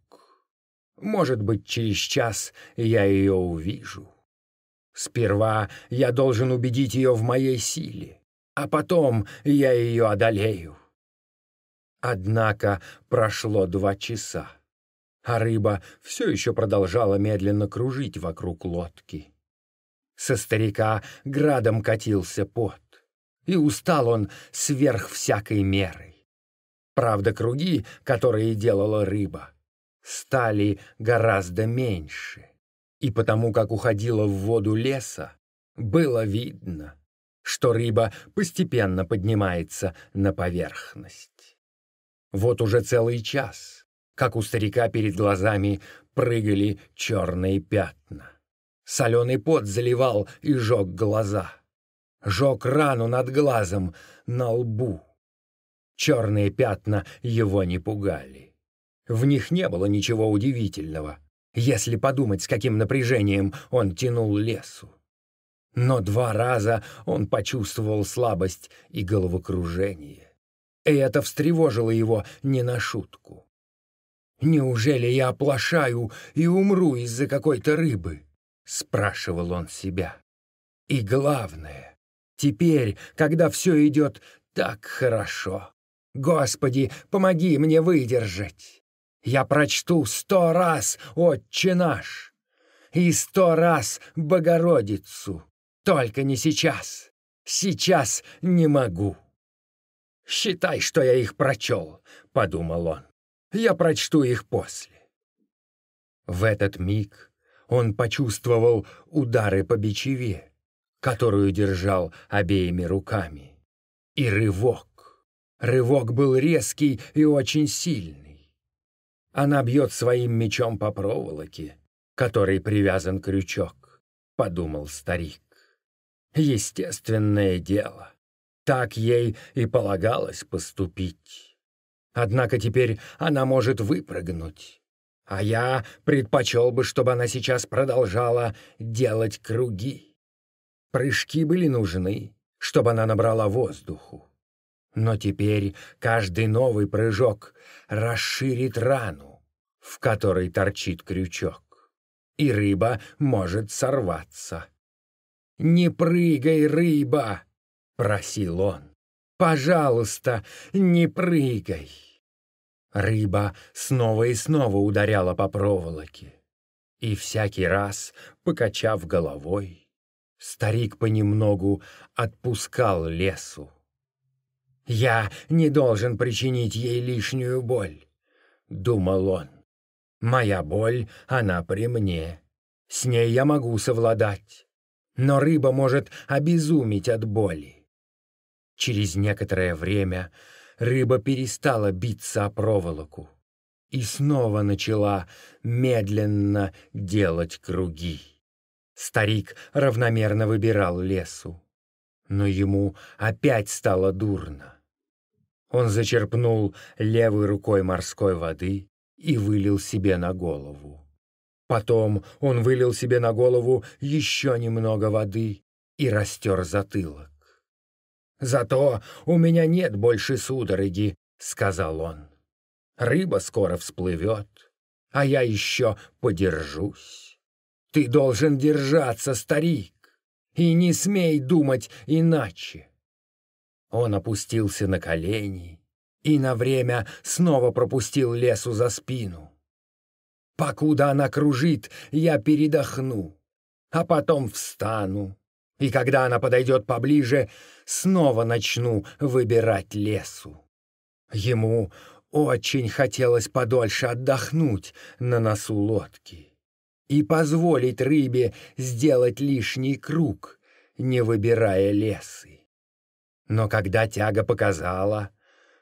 Может быть, через час я ее увижу. Сперва я должен убедить ее в моей силе, а потом я ее одолею. Однако прошло два часа, а рыба все еще продолжала медленно кружить вокруг лодки. Со старика градом катился пот и устал он сверх всякой меры. Правда, круги, которые делала рыба, стали гораздо меньше, и потому как уходила в воду леса, было видно, что рыба постепенно поднимается на поверхность. Вот уже целый час, как у старика перед глазами прыгали черные пятна. Соленый пот заливал и жег глаза жег рану над глазом на лбу. Черные пятна его не пугали. В них не было ничего удивительного, если подумать, с каким напряжением он тянул лесу. Но два раза он почувствовал слабость и головокружение. И это встревожило его не на шутку. «Неужели я оплошаю и умру из-за какой-то рыбы?» — спрашивал он себя. «И главное, Теперь, когда все идет так хорошо. Господи, помоги мне выдержать. Я прочту сто раз «Отче наш» и сто раз «Богородицу». Только не сейчас. Сейчас не могу. «Считай, что я их прочел», — подумал он. «Я прочту их после». В этот миг он почувствовал удары по бичеве которую держал обеими руками. И рывок. Рывок был резкий и очень сильный. Она бьет своим мечом по проволоке, которой привязан крючок, подумал старик. Естественное дело. Так ей и полагалось поступить. Однако теперь она может выпрыгнуть. А я предпочел бы, чтобы она сейчас продолжала делать круги. Прыжки были нужны, чтобы она набрала воздуху. Но теперь каждый новый прыжок расширит рану, в которой торчит крючок, и рыба может сорваться. «Не прыгай, рыба!» — просил он. «Пожалуйста, не прыгай!» Рыба снова и снова ударяла по проволоке, и всякий раз, покачав головой, Старик понемногу отпускал лесу. «Я не должен причинить ей лишнюю боль», — думал он. «Моя боль, она при мне. С ней я могу совладать. Но рыба может обезумить от боли». Через некоторое время рыба перестала биться о проволоку и снова начала медленно делать круги. Старик равномерно выбирал лесу, но ему опять стало дурно. Он зачерпнул левой рукой морской воды и вылил себе на голову. Потом он вылил себе на голову еще немного воды и растер затылок. «Зато у меня нет больше судороги», — сказал он. «Рыба скоро всплывет, а я еще подержусь». Ты должен держаться, старик, и не смей думать иначе. Он опустился на колени и на время снова пропустил лесу за спину. Покуда она кружит, я передохну, а потом встану, и когда она подойдет поближе, снова начну выбирать лесу. Ему очень хотелось подольше отдохнуть на носу лодки и позволить рыбе сделать лишний круг, не выбирая лесы. Но когда тяга показала,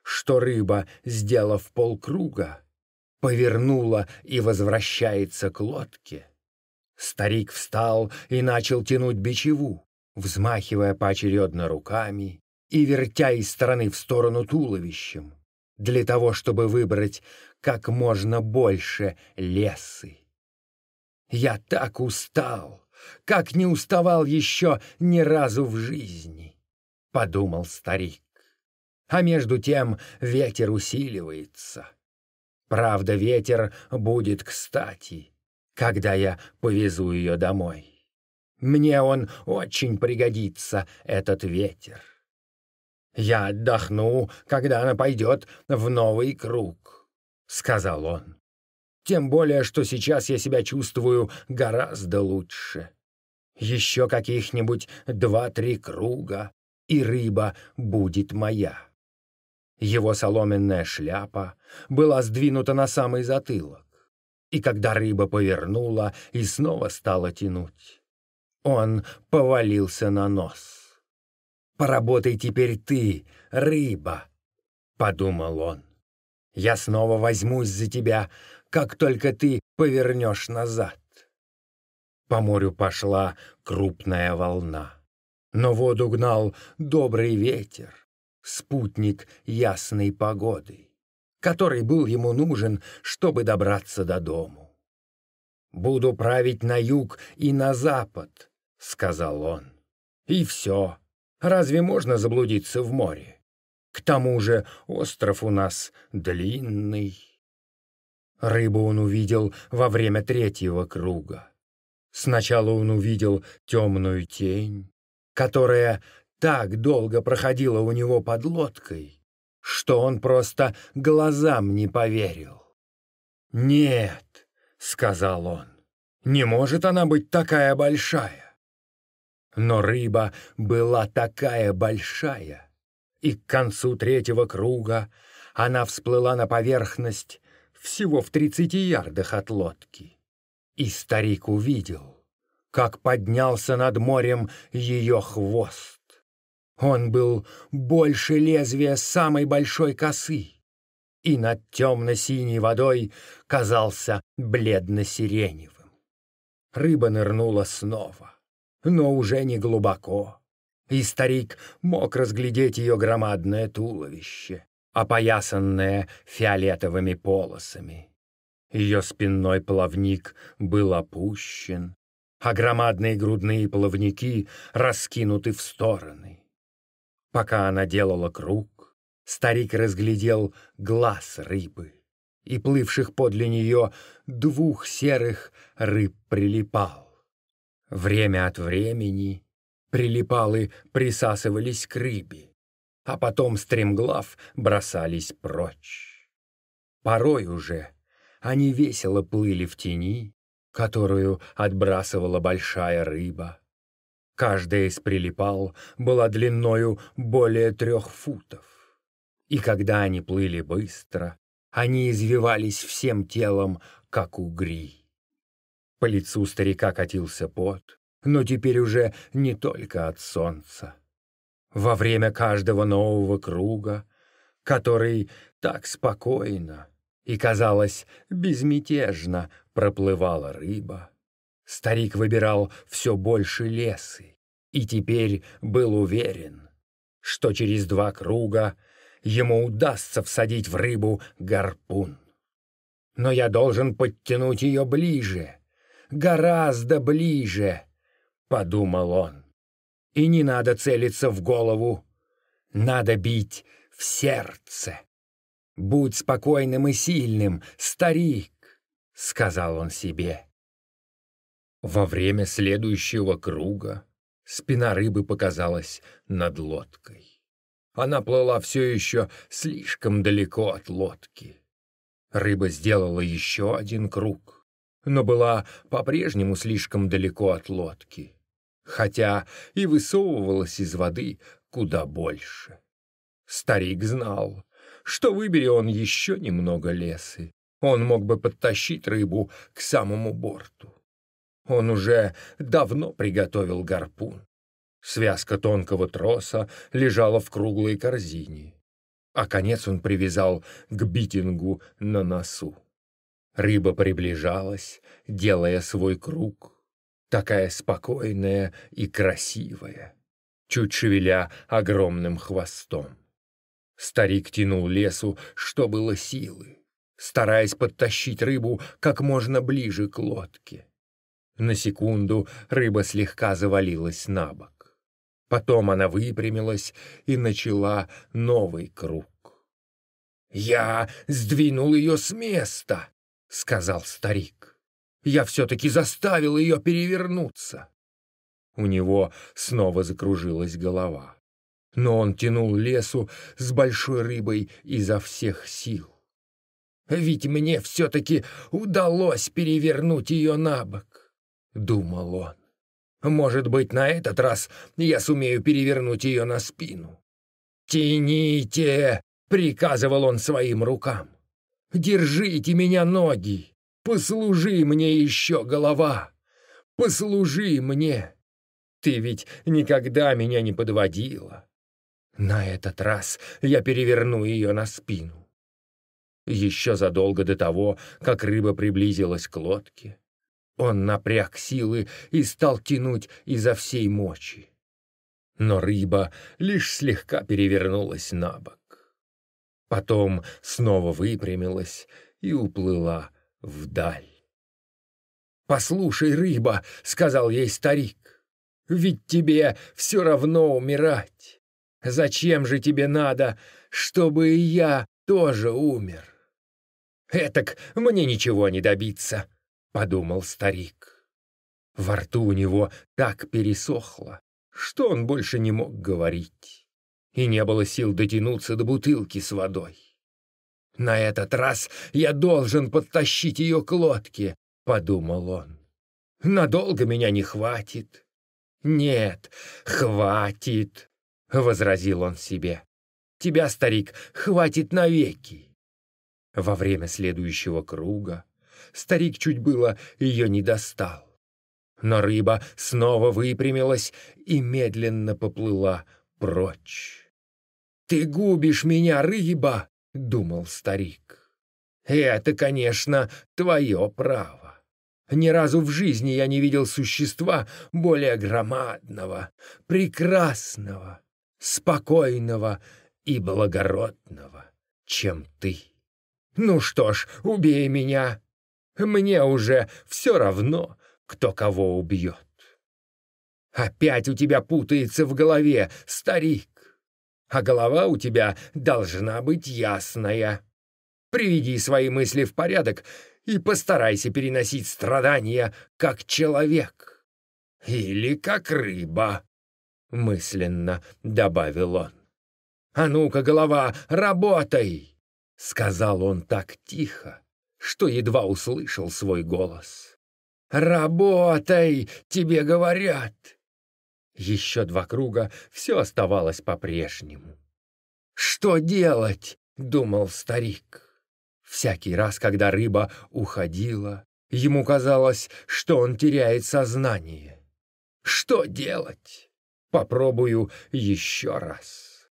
что рыба, сделав полкруга, повернула и возвращается к лодке, старик встал и начал тянуть бичеву, взмахивая поочередно руками и вертя из стороны в сторону туловищем, для того, чтобы выбрать как можно больше лесы. Я так устал, как не уставал еще ни разу в жизни, — подумал старик. А между тем ветер усиливается. Правда, ветер будет кстати, когда я повезу ее домой. Мне он очень пригодится, этот ветер. Я отдохну, когда она пойдет в новый круг, — сказал он. Тем более, что сейчас я себя чувствую гораздо лучше. Еще каких-нибудь два-три круга, и рыба будет моя. Его соломенная шляпа была сдвинута на самый затылок, и когда рыба повернула и снова стала тянуть, он повалился на нос. «Поработай теперь ты, рыба», — подумал он. «Я снова возьмусь за тебя, как только ты повернешь назад». По морю пошла крупная волна, но воду гнал добрый ветер, спутник ясной погоды, который был ему нужен, чтобы добраться до дому. «Буду править на юг и на запад», — сказал он. «И все. Разве можно заблудиться в море? К тому же остров у нас длинный». Рыбу он увидел во время третьего круга. Сначала он увидел темную тень, которая так долго проходила у него под лодкой, что он просто глазам не поверил. «Нет», — сказал он, — «не может она быть такая большая». Но рыба была такая большая, и к концу третьего круга она всплыла на поверхность всего в тридцати ярдах от лодки. И старик увидел, как поднялся над морем ее хвост. Он был больше лезвия самой большой косы, и над темно-синей водой казался бледно-сиреневым. Рыба нырнула снова но уже не глубоко. И старик мог разглядеть ее громадное туловище, опоясанное фиолетовыми полосами. Ее спинной плавник был опущен, а громадные грудные плавники раскинуты в стороны. Пока она делала круг, старик разглядел глаз рыбы, и плывших подле нее двух серых рыб прилипал. Время от времени прилипалы присасывались к рыбе, а потом стремглав бросались прочь. Порой уже они весело плыли в тени, которую отбрасывала большая рыба. Каждая из прилипал была длиною более трех футов. И когда они плыли быстро, они извивались всем телом, как угри. По лицу старика катился пот, но теперь уже не только от солнца. Во время каждого нового круга, который так спокойно и, казалось, безмятежно проплывала рыба, старик выбирал все больше лесы и теперь был уверен, что через два круга ему удастся всадить в рыбу гарпун. Но я должен подтянуть ее ближе, гораздо ближе, — подумал он. И не надо целиться в голову, надо бить в сердце. «Будь спокойным и сильным, старик», — сказал он себе. Во время следующего круга спина рыбы показалась над лодкой. Она плыла все еще слишком далеко от лодки. Рыба сделала еще один круг, но была по-прежнему слишком далеко от лодки, хотя и высовывалась из воды куда больше. Старик знал, что выбери он еще немного лесы, он мог бы подтащить рыбу к самому борту. Он уже давно приготовил гарпун. Связка тонкого троса лежала в круглой корзине, а конец он привязал к битингу на носу. Рыба приближалась, делая свой круг, такая спокойная и красивая, чуть шевеля огромным хвостом. Старик тянул лесу, что было силы, стараясь подтащить рыбу как можно ближе к лодке. На секунду рыба слегка завалилась на бок. Потом она выпрямилась и начала новый круг. «Я сдвинул ее с места», — сказал старик. «Я все-таки заставил ее перевернуться». У него снова закружилась голова. Но он тянул лесу с большой рыбой изо всех сил. «Ведь мне все-таки удалось перевернуть ее на бок», — думал он. «Может быть, на этот раз я сумею перевернуть ее на спину». «Тяните!» — приказывал он своим рукам. «Держите меня ноги! Послужи мне еще, голова! Послужи мне! Ты ведь никогда меня не подводила. На этот раз я переверну ее на спину. Еще задолго до того, как рыба приблизилась к лодке, он напряг силы и стал тянуть изо всей мочи. Но рыба лишь слегка перевернулась на бок. Потом снова выпрямилась и уплыла вдаль. «Послушай, рыба», — сказал ей старик, — «ведь тебе все равно умирать. Зачем же тебе надо, чтобы и я тоже умер?» «Этак мне ничего не добиться», — подумал старик. Во рту у него так пересохло, что он больше не мог говорить, и не было сил дотянуться до бутылки с водой. «На этот раз я должен подтащить ее к лодке», — подумал он. «Надолго меня не хватит». «Нет, хватит», — возразил он себе. «Тебя, старик, хватит навеки». Во время следующего круга старик чуть было ее не достал. Но рыба снова выпрямилась и медленно поплыла прочь. «Ты губишь меня, рыба!» — думал старик. «Это, конечно, твое право. Ни разу в жизни я не видел существа более громадного, прекрасного, спокойного и благородного, чем ты. Ну что ж, убей меня. Мне уже все равно, кто кого убьет. Опять у тебя путается в голове, старик. А голова у тебя должна быть ясная. Приведи свои мысли в порядок и постарайся переносить страдания как человек. Или как рыба мысленно добавил он. «А ну-ка, голова, работай!» — сказал он так тихо, что едва услышал свой голос. «Работай, тебе говорят!» Еще два круга все оставалось по-прежнему. «Что делать?» — думал старик. Всякий раз, когда рыба уходила, ему казалось, что он теряет сознание. «Что делать?» Попробую еще раз.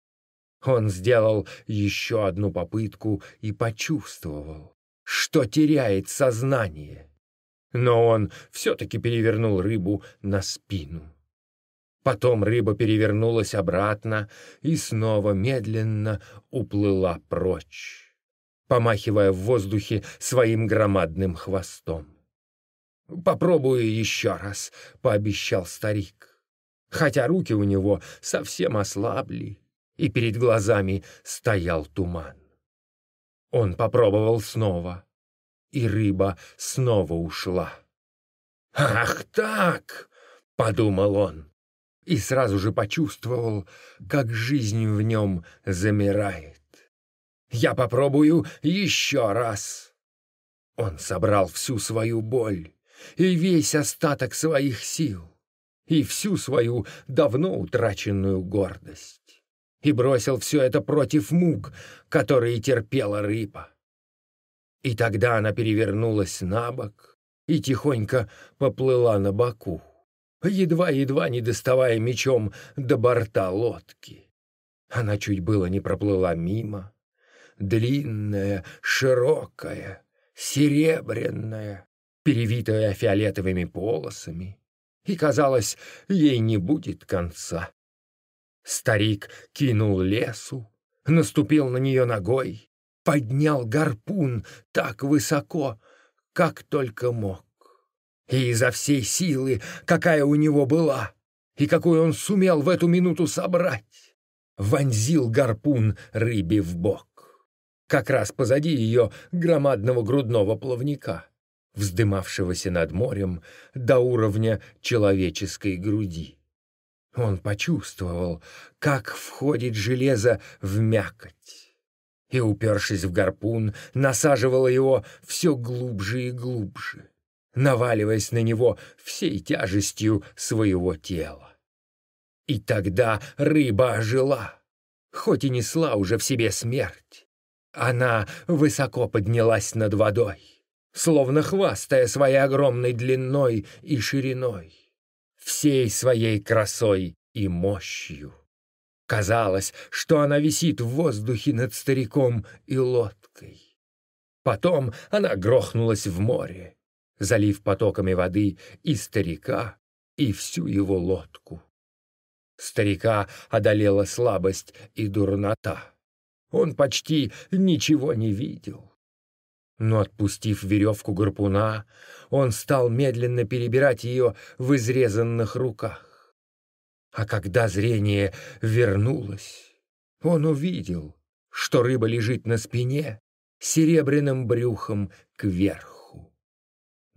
Он сделал еще одну попытку и почувствовал, что теряет сознание. Но он все-таки перевернул рыбу на спину. Потом рыба перевернулась обратно и снова медленно уплыла прочь, помахивая в воздухе своим громадным хвостом. «Попробую еще раз», — пообещал старик хотя руки у него совсем ослабли, и перед глазами стоял туман. Он попробовал снова, и рыба снова ушла. «Ах так!» — подумал он. И сразу же почувствовал, как жизнь в нем замирает. «Я попробую еще раз!» Он собрал всю свою боль и весь остаток своих сил, и всю свою давно утраченную гордость, и бросил все это против мук, которые терпела рыба. И тогда она перевернулась на бок и тихонько поплыла на боку, едва-едва не доставая мечом до борта лодки. Она чуть было не проплыла мимо, длинная, широкая, серебряная, перевитая фиолетовыми полосами, и, казалось, ей не будет конца. Старик кинул лесу, наступил на нее ногой, поднял гарпун так высоко, как только мог. И изо всей силы, какая у него была, и какую он сумел в эту минуту собрать, вонзил гарпун рыбе в бок как раз позади ее громадного грудного плавника, вздымавшегося над морем до уровня человеческой груди. Он почувствовал, как входит железо в мякоть, и, упершись в гарпун, насаживало его все глубже и глубже, наваливаясь на него всей тяжестью своего тела. И тогда рыба ожила, хоть и несла уже в себе смерть. Она высоко поднялась над водой, словно хвастая своей огромной длиной и шириной, всей своей красой и мощью. Казалось, что она висит в воздухе над стариком и лодкой. Потом она грохнулась в море, залив потоками воды и старика, и всю его лодку. Старика одолела слабость и дурнота. Он почти ничего не видел. Но отпустив веревку гарпуна, он стал медленно перебирать ее в изрезанных руках. А когда зрение вернулось, он увидел, что рыба лежит на спине серебряным брюхом кверху.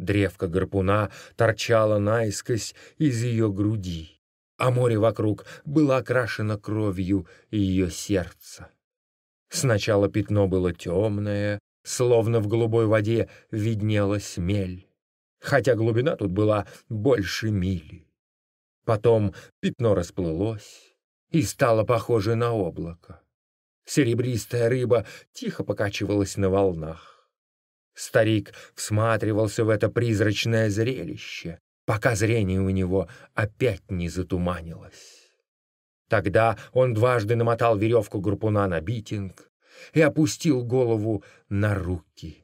Древко гарпуна торчало наискось из ее груди, а море вокруг было окрашено кровью ее сердца. Сначала пятно было темное, словно в голубой воде виднелась мель, хотя глубина тут была больше мили. Потом пятно расплылось и стало похоже на облако. Серебристая рыба тихо покачивалась на волнах. Старик всматривался в это призрачное зрелище, пока зрение у него опять не затуманилось. Тогда он дважды намотал веревку гарпуна на битинг и опустил голову на руки.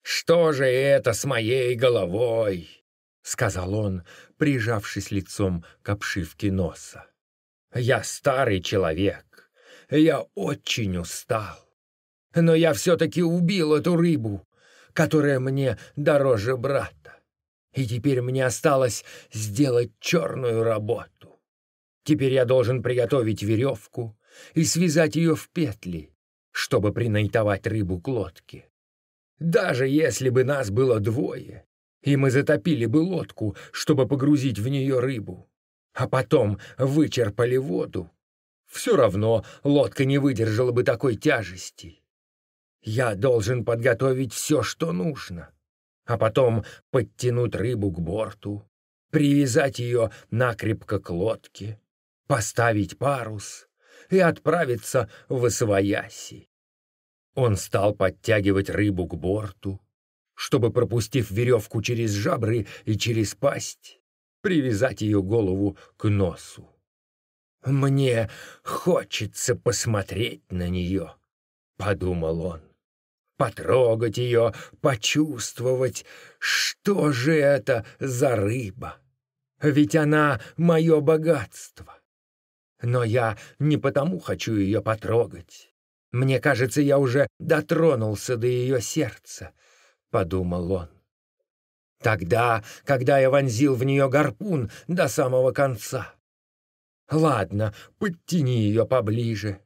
«Что же это с моей головой?» — сказал он, прижавшись лицом к обшивке носа. «Я старый человек, я очень устал, но я все-таки убил эту рыбу, которая мне дороже брата, и теперь мне осталось сделать черную работу. Теперь я должен приготовить веревку и связать ее в петли, чтобы принайтовать рыбу к лодке. Даже если бы нас было двое, и мы затопили бы лодку, чтобы погрузить в нее рыбу, а потом вычерпали воду, все равно лодка не выдержала бы такой тяжести. Я должен подготовить все, что нужно, а потом подтянуть рыбу к борту, привязать ее накрепко к лодке, поставить парус и отправиться в Освояси. Он стал подтягивать рыбу к борту, чтобы, пропустив веревку через жабры и через пасть, привязать ее голову к носу. «Мне хочется посмотреть на нее», — подумал он. «Потрогать ее, почувствовать, что же это за рыба. Ведь она — мое богатство. Но я не потому хочу ее потрогать. Мне кажется, я уже дотронулся до ее сердца, — подумал он. Тогда, когда я вонзил в нее гарпун до самого конца. Ладно, подтяни ее поближе.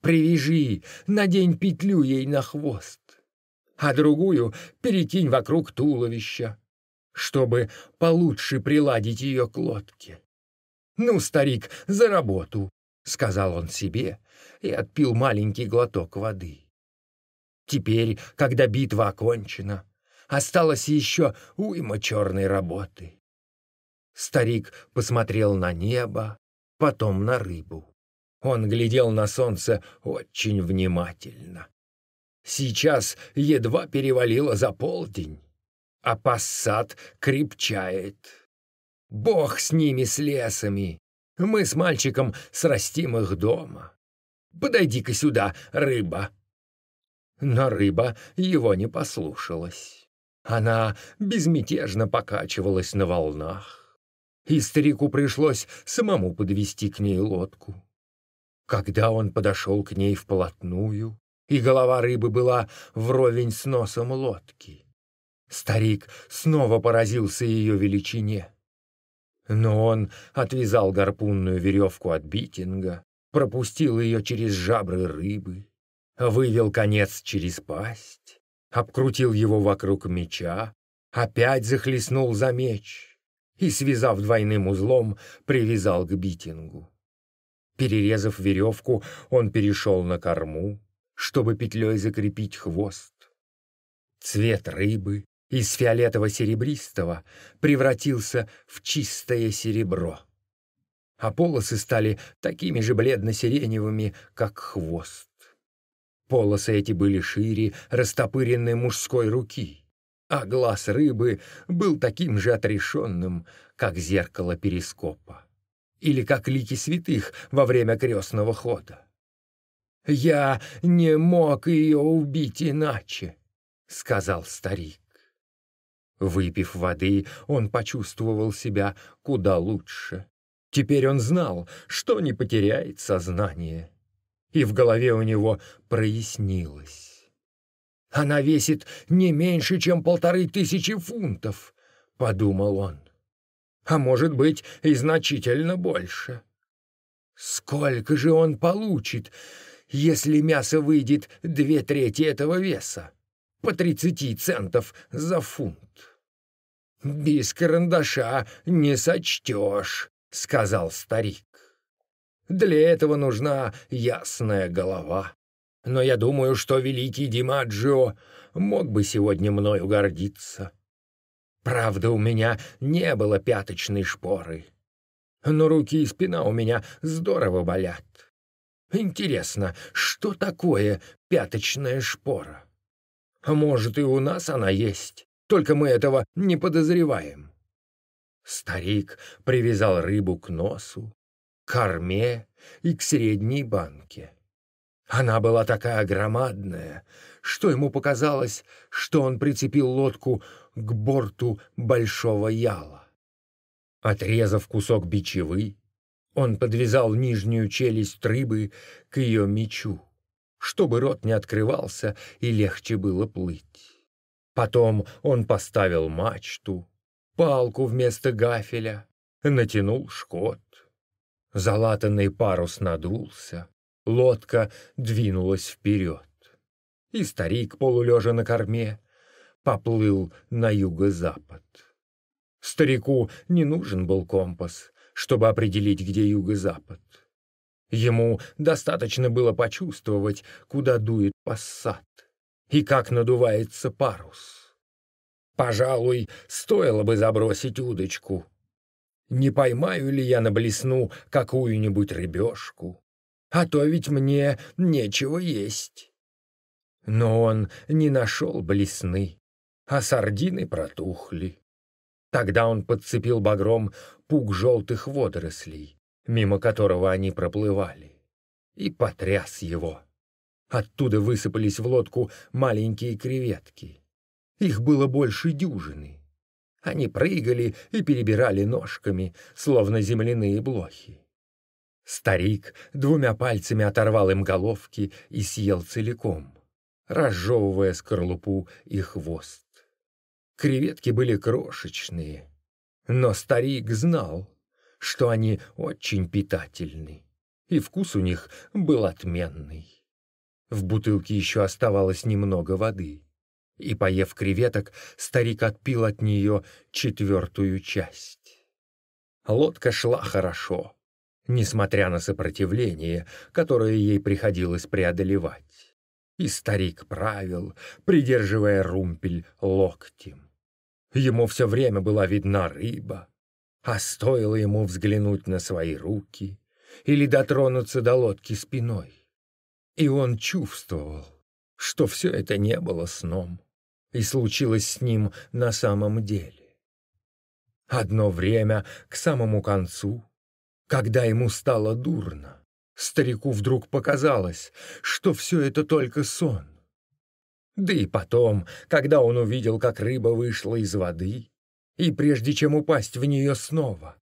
Привяжи, надень петлю ей на хвост, а другую перекинь вокруг туловища, чтобы получше приладить ее к лодке. «Ну, старик, за работу!» — сказал он себе и отпил маленький глоток воды. Теперь, когда битва окончена, осталось еще уйма черной работы. Старик посмотрел на небо, потом на рыбу. Он глядел на солнце очень внимательно. Сейчас едва перевалило за полдень, а пассат крепчает. Бог с ними, с лесами. Мы с мальчиком срастим их дома. Подойди-ка сюда, рыба. Но рыба его не послушалась. Она безмятежно покачивалась на волнах, и старику пришлось самому подвести к ней лодку. Когда он подошел к ней вплотную, и голова рыбы была вровень с носом лодки, старик снова поразился ее величине. Но он отвязал гарпунную веревку от битинга, пропустил ее через жабры рыбы, вывел конец через пасть, обкрутил его вокруг меча, опять захлестнул за меч и, связав двойным узлом, привязал к битингу. Перерезав веревку, он перешел на корму, чтобы петлей закрепить хвост. Цвет рыбы из фиолетово-серебристого превратился в чистое серебро, а полосы стали такими же бледно-сиреневыми, как хвост. Полосы эти были шире растопыренной мужской руки, а глаз рыбы был таким же отрешенным, как зеркало перископа или как лики святых во время крестного хода. «Я не мог ее убить иначе», — сказал старик. Выпив воды, он почувствовал себя куда лучше. Теперь он знал, что не потеряет сознание. И в голове у него прояснилось. «Она весит не меньше, чем полторы тысячи фунтов», — подумал он. «А может быть, и значительно больше». «Сколько же он получит, если мясо выйдет две трети этого веса?» по тридцати центов за фунт. «Без карандаша не сочтешь», — сказал старик. «Для этого нужна ясная голова. Но я думаю, что великий Димаджио мог бы сегодня мною гордиться. Правда, у меня не было пяточной шпоры, но руки и спина у меня здорово болят. Интересно, что такое пяточная шпора? А может, и у нас она есть, только мы этого не подозреваем. Старик привязал рыбу к носу, к корме и к средней банке. Она была такая громадная, что ему показалось, что он прицепил лодку к борту большого яла. Отрезав кусок бичевы, он подвязал нижнюю челюсть рыбы к ее мечу чтобы рот не открывался и легче было плыть. Потом он поставил мачту, палку вместо гафеля, натянул шкот. Залатанный парус надулся, лодка двинулась вперед. И старик, полулежа на корме, поплыл на юго-запад. Старику не нужен был компас, чтобы определить, где юго-запад. Ему достаточно было почувствовать, куда дует пассат и как надувается парус. Пожалуй, стоило бы забросить удочку. Не поймаю ли я на блесну какую-нибудь рыбешку? А то ведь мне нечего есть. Но он не нашел блесны, а сардины протухли. Тогда он подцепил багром пук желтых водорослей мимо которого они проплывали, и потряс его. Оттуда высыпались в лодку маленькие креветки. Их было больше дюжины. Они прыгали и перебирали ножками, словно земляные блохи. Старик двумя пальцами оторвал им головки и съел целиком, разжевывая скорлупу и хвост. Креветки были крошечные, но старик знал, что они очень питательны, и вкус у них был отменный. В бутылке еще оставалось немного воды, и, поев креветок, старик отпил от нее четвертую часть. Лодка шла хорошо, несмотря на сопротивление, которое ей приходилось преодолевать. И старик правил, придерживая румпель локтем. Ему все время была видна рыба, а стоило ему взглянуть на свои руки или дотронуться до лодки спиной. И он чувствовал, что все это не было сном, и случилось с ним на самом деле. Одно время, к самому концу, когда ему стало дурно, старику вдруг показалось, что все это только сон. Да и потом, когда он увидел, как рыба вышла из воды, и прежде чем упасть в нее снова,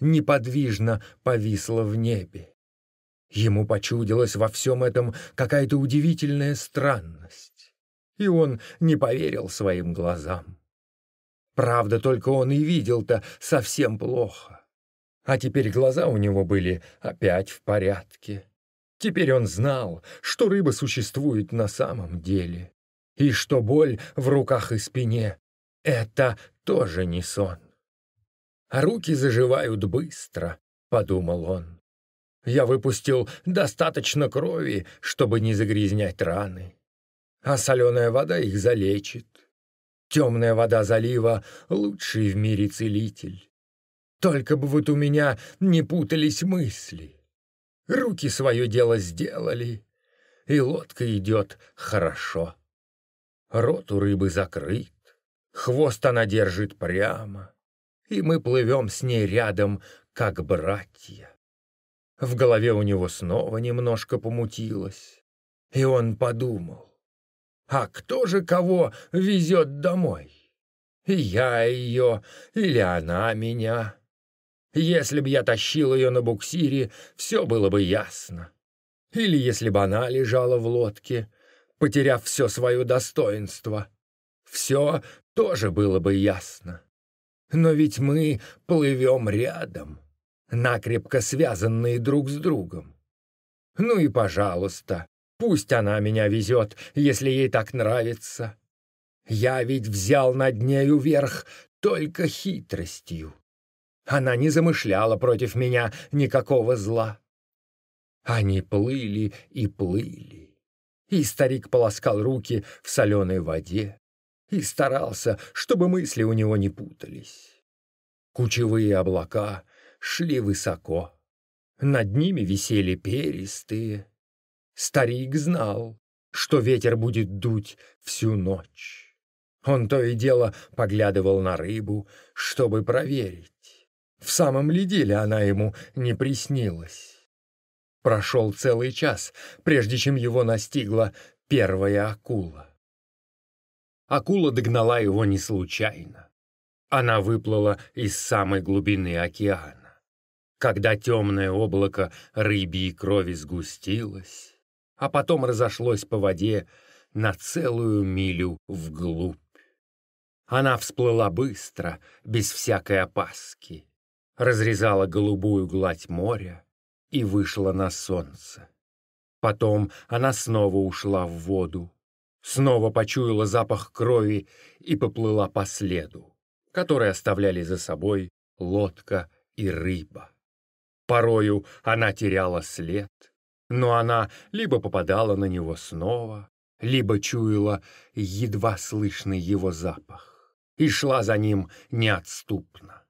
неподвижно повисла в небе. Ему почудилась во всем этом какая-то удивительная странность, и он не поверил своим глазам. Правда, только он и видел-то совсем плохо. А теперь глаза у него были опять в порядке. Теперь он знал, что рыба существует на самом деле, и что боль в руках и спине — это тоже не сон. А руки заживают быстро, — подумал он. Я выпустил достаточно крови, чтобы не загрязнять раны. А соленая вода их залечит. Темная вода залива — лучший в мире целитель. Только бы вот у меня не путались мысли. Руки свое дело сделали, и лодка идет хорошо. Рот у рыбы закрыт, хвост она держит прямо, и мы плывем с ней рядом, как братья. В голове у него снова немножко помутилось, и он подумал, а кто же кого везет домой? Я ее или она меня? Если б я тащил ее на буксире, все было бы ясно. Или если бы она лежала в лодке, потеряв все свое достоинство, все тоже было бы ясно. Но ведь мы плывем рядом, накрепко связанные друг с другом. Ну и пожалуйста, пусть она меня везет, если ей так нравится. Я ведь взял над нею верх только хитростью. Она не замышляла против меня никакого зла. Они плыли и плыли. И старик полоскал руки в соленой воде и старался, чтобы мысли у него не путались. Кучевые облака шли высоко. Над ними висели перистые. Старик знал, что ветер будет дуть всю ночь. Он то и дело поглядывал на рыбу, чтобы проверить, в самом ли деле она ему не приснилась. Прошел целый час, прежде чем его настигла первая акула. Акула догнала его не случайно. Она выплыла из самой глубины океана. Когда темное облако рыбьей крови сгустилось, а потом разошлось по воде на целую милю вглубь. Она всплыла быстро, без всякой опаски, разрезала голубую гладь моря и вышла на солнце. Потом она снова ушла в воду, снова почуяла запах крови и поплыла по следу, который оставляли за собой лодка и рыба. Порою она теряла след, но она либо попадала на него снова, либо чуяла едва слышный его запах и шла за ним неотступно.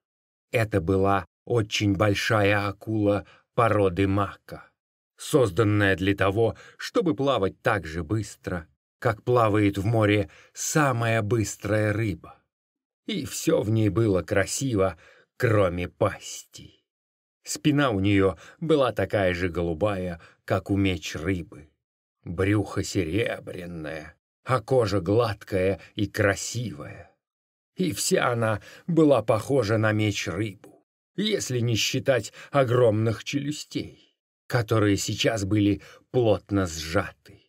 Это была очень большая акула породы мака, созданная для того, чтобы плавать так же быстро, как плавает в море самая быстрая рыба. И все в ней было красиво, кроме пасти. Спина у нее была такая же голубая, как у меч рыбы. Брюхо серебряное, а кожа гладкая и красивая. И вся она была похожа на меч рыбу, если не считать огромных челюстей, которые сейчас были плотно сжаты.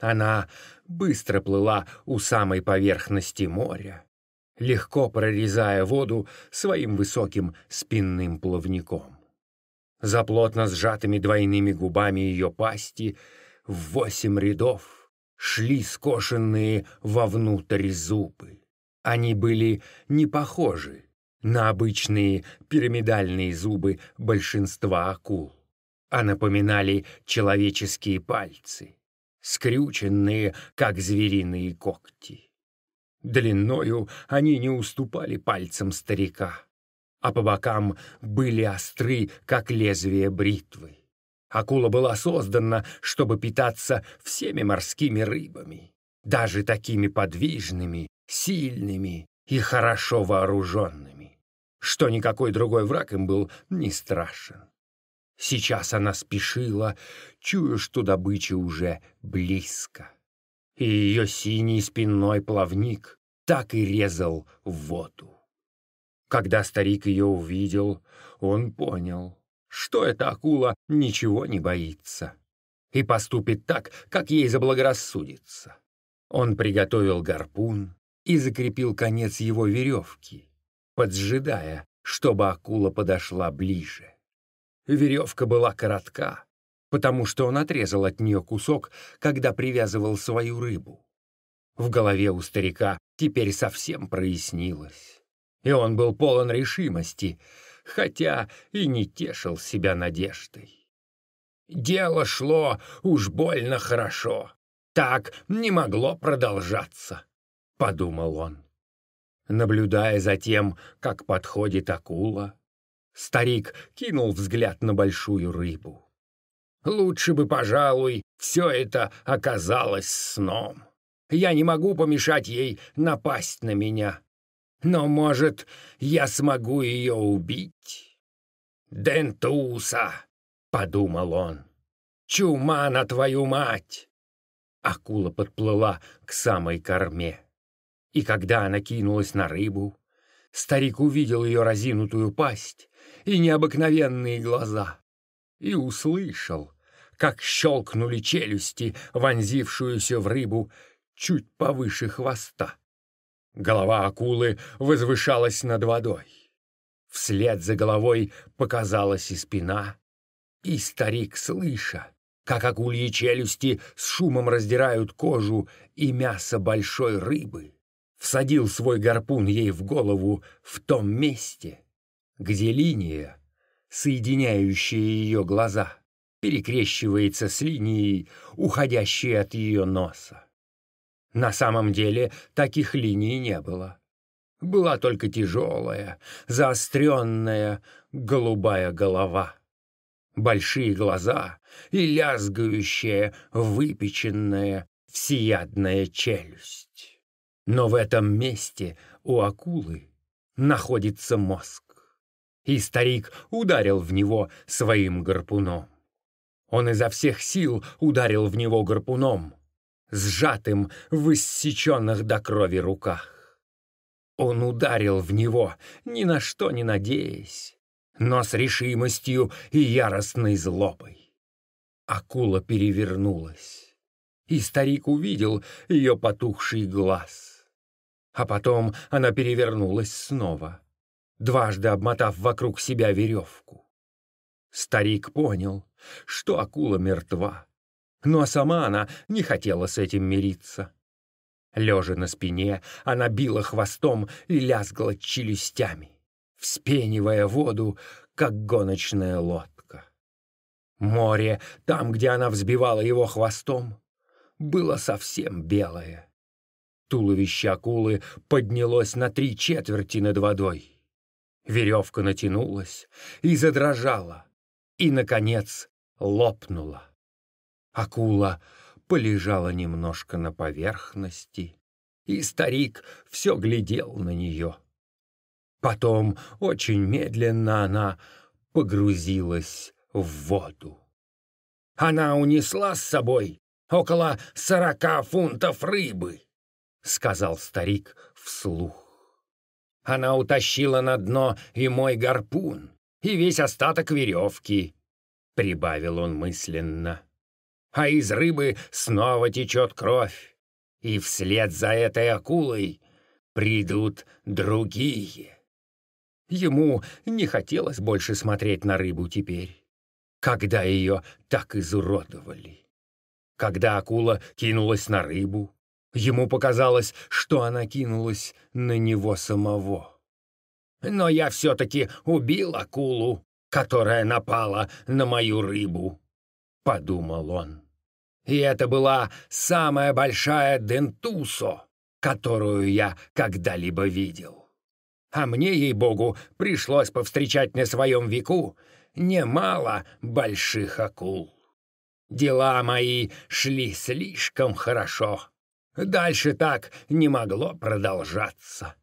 Она быстро плыла у самой поверхности моря, легко прорезая воду своим высоким спинным плавником. За плотно сжатыми двойными губами ее пасти в восемь рядов шли скошенные вовнутрь зубы. Они были не похожи на обычные пирамидальные зубы большинства акул, а напоминали человеческие пальцы, скрюченные, как звериные когти. Длиною они не уступали пальцам старика, а по бокам были остры, как лезвие бритвы. Акула была создана, чтобы питаться всеми морскими рыбами, даже такими подвижными, сильными и хорошо вооруженными, что никакой другой враг им был не страшен. Сейчас она спешила, чуя, что добыча уже близко и ее синий спинной плавник так и резал в воду. Когда старик ее увидел, он понял, что эта акула ничего не боится и поступит так, как ей заблагорассудится. Он приготовил гарпун и закрепил конец его веревки, поджидая, чтобы акула подошла ближе. Веревка была коротка, потому что он отрезал от нее кусок, когда привязывал свою рыбу. В голове у старика теперь совсем прояснилось, и он был полон решимости, хотя и не тешил себя надеждой. Дело шло уж больно хорошо. Так не могло продолжаться, — подумал он. Наблюдая за тем, как подходит акула, старик кинул взгляд на большую рыбу. Лучше бы, пожалуй, все это оказалось сном. Я не могу помешать ей напасть на меня. Но, может, я смогу ее убить? «Дентуса!» — подумал он. «Чума на твою мать!» Акула подплыла к самой корме. И когда она кинулась на рыбу, старик увидел ее разинутую пасть и необыкновенные глаза и услышал, как щелкнули челюсти, вонзившуюся в рыбу чуть повыше хвоста. Голова акулы возвышалась над водой. Вслед за головой показалась и спина, и старик, слыша, как акульи челюсти с шумом раздирают кожу и мясо большой рыбы, всадил свой гарпун ей в голову в том месте, где линия, соединяющая ее глаза, перекрещивается с линией, уходящей от ее носа. На самом деле таких линий не было. Была только тяжелая, заостренная голубая голова, большие глаза и лязгающая, выпеченная, всеядная челюсть. Но в этом месте у акулы находится мозг, и старик ударил в него своим гарпуном. Он изо всех сил ударил в него гарпуном, сжатым в иссеченных до крови руках. Он ударил в него, ни на что не надеясь, но с решимостью и яростной злобой. Акула перевернулась, и старик увидел ее потухший глаз. А потом она перевернулась снова, дважды обмотав вокруг себя веревку. Старик понял, что акула мертва, но сама она не хотела с этим мириться. Лежа на спине, она била хвостом и лязгала челюстями, вспенивая воду, как гоночная лодка. Море, там, где она взбивала его хвостом, было совсем белое. Туловище акулы поднялось на три четверти над водой. Веревка натянулась и задрожала, и, наконец, лопнула. Акула полежала немножко на поверхности, и старик все глядел на нее. Потом очень медленно она погрузилась в воду. Она унесла с собой около сорока фунтов рыбы, — сказал старик вслух. Она утащила на дно и мой гарпун, и весь остаток веревки», — прибавил он мысленно. «А из рыбы снова течет кровь, и вслед за этой акулой придут другие». Ему не хотелось больше смотреть на рыбу теперь, когда ее так изуродовали. Когда акула кинулась на рыбу, ему показалось, что она кинулась на него самого. Но я все-таки убил акулу, которая напала на мою рыбу», — подумал он. И это была самая большая дентусо, которую я когда-либо видел. А мне, ей-богу, пришлось повстречать на своем веку немало больших акул. Дела мои шли слишком хорошо. Дальше так не могло продолжаться.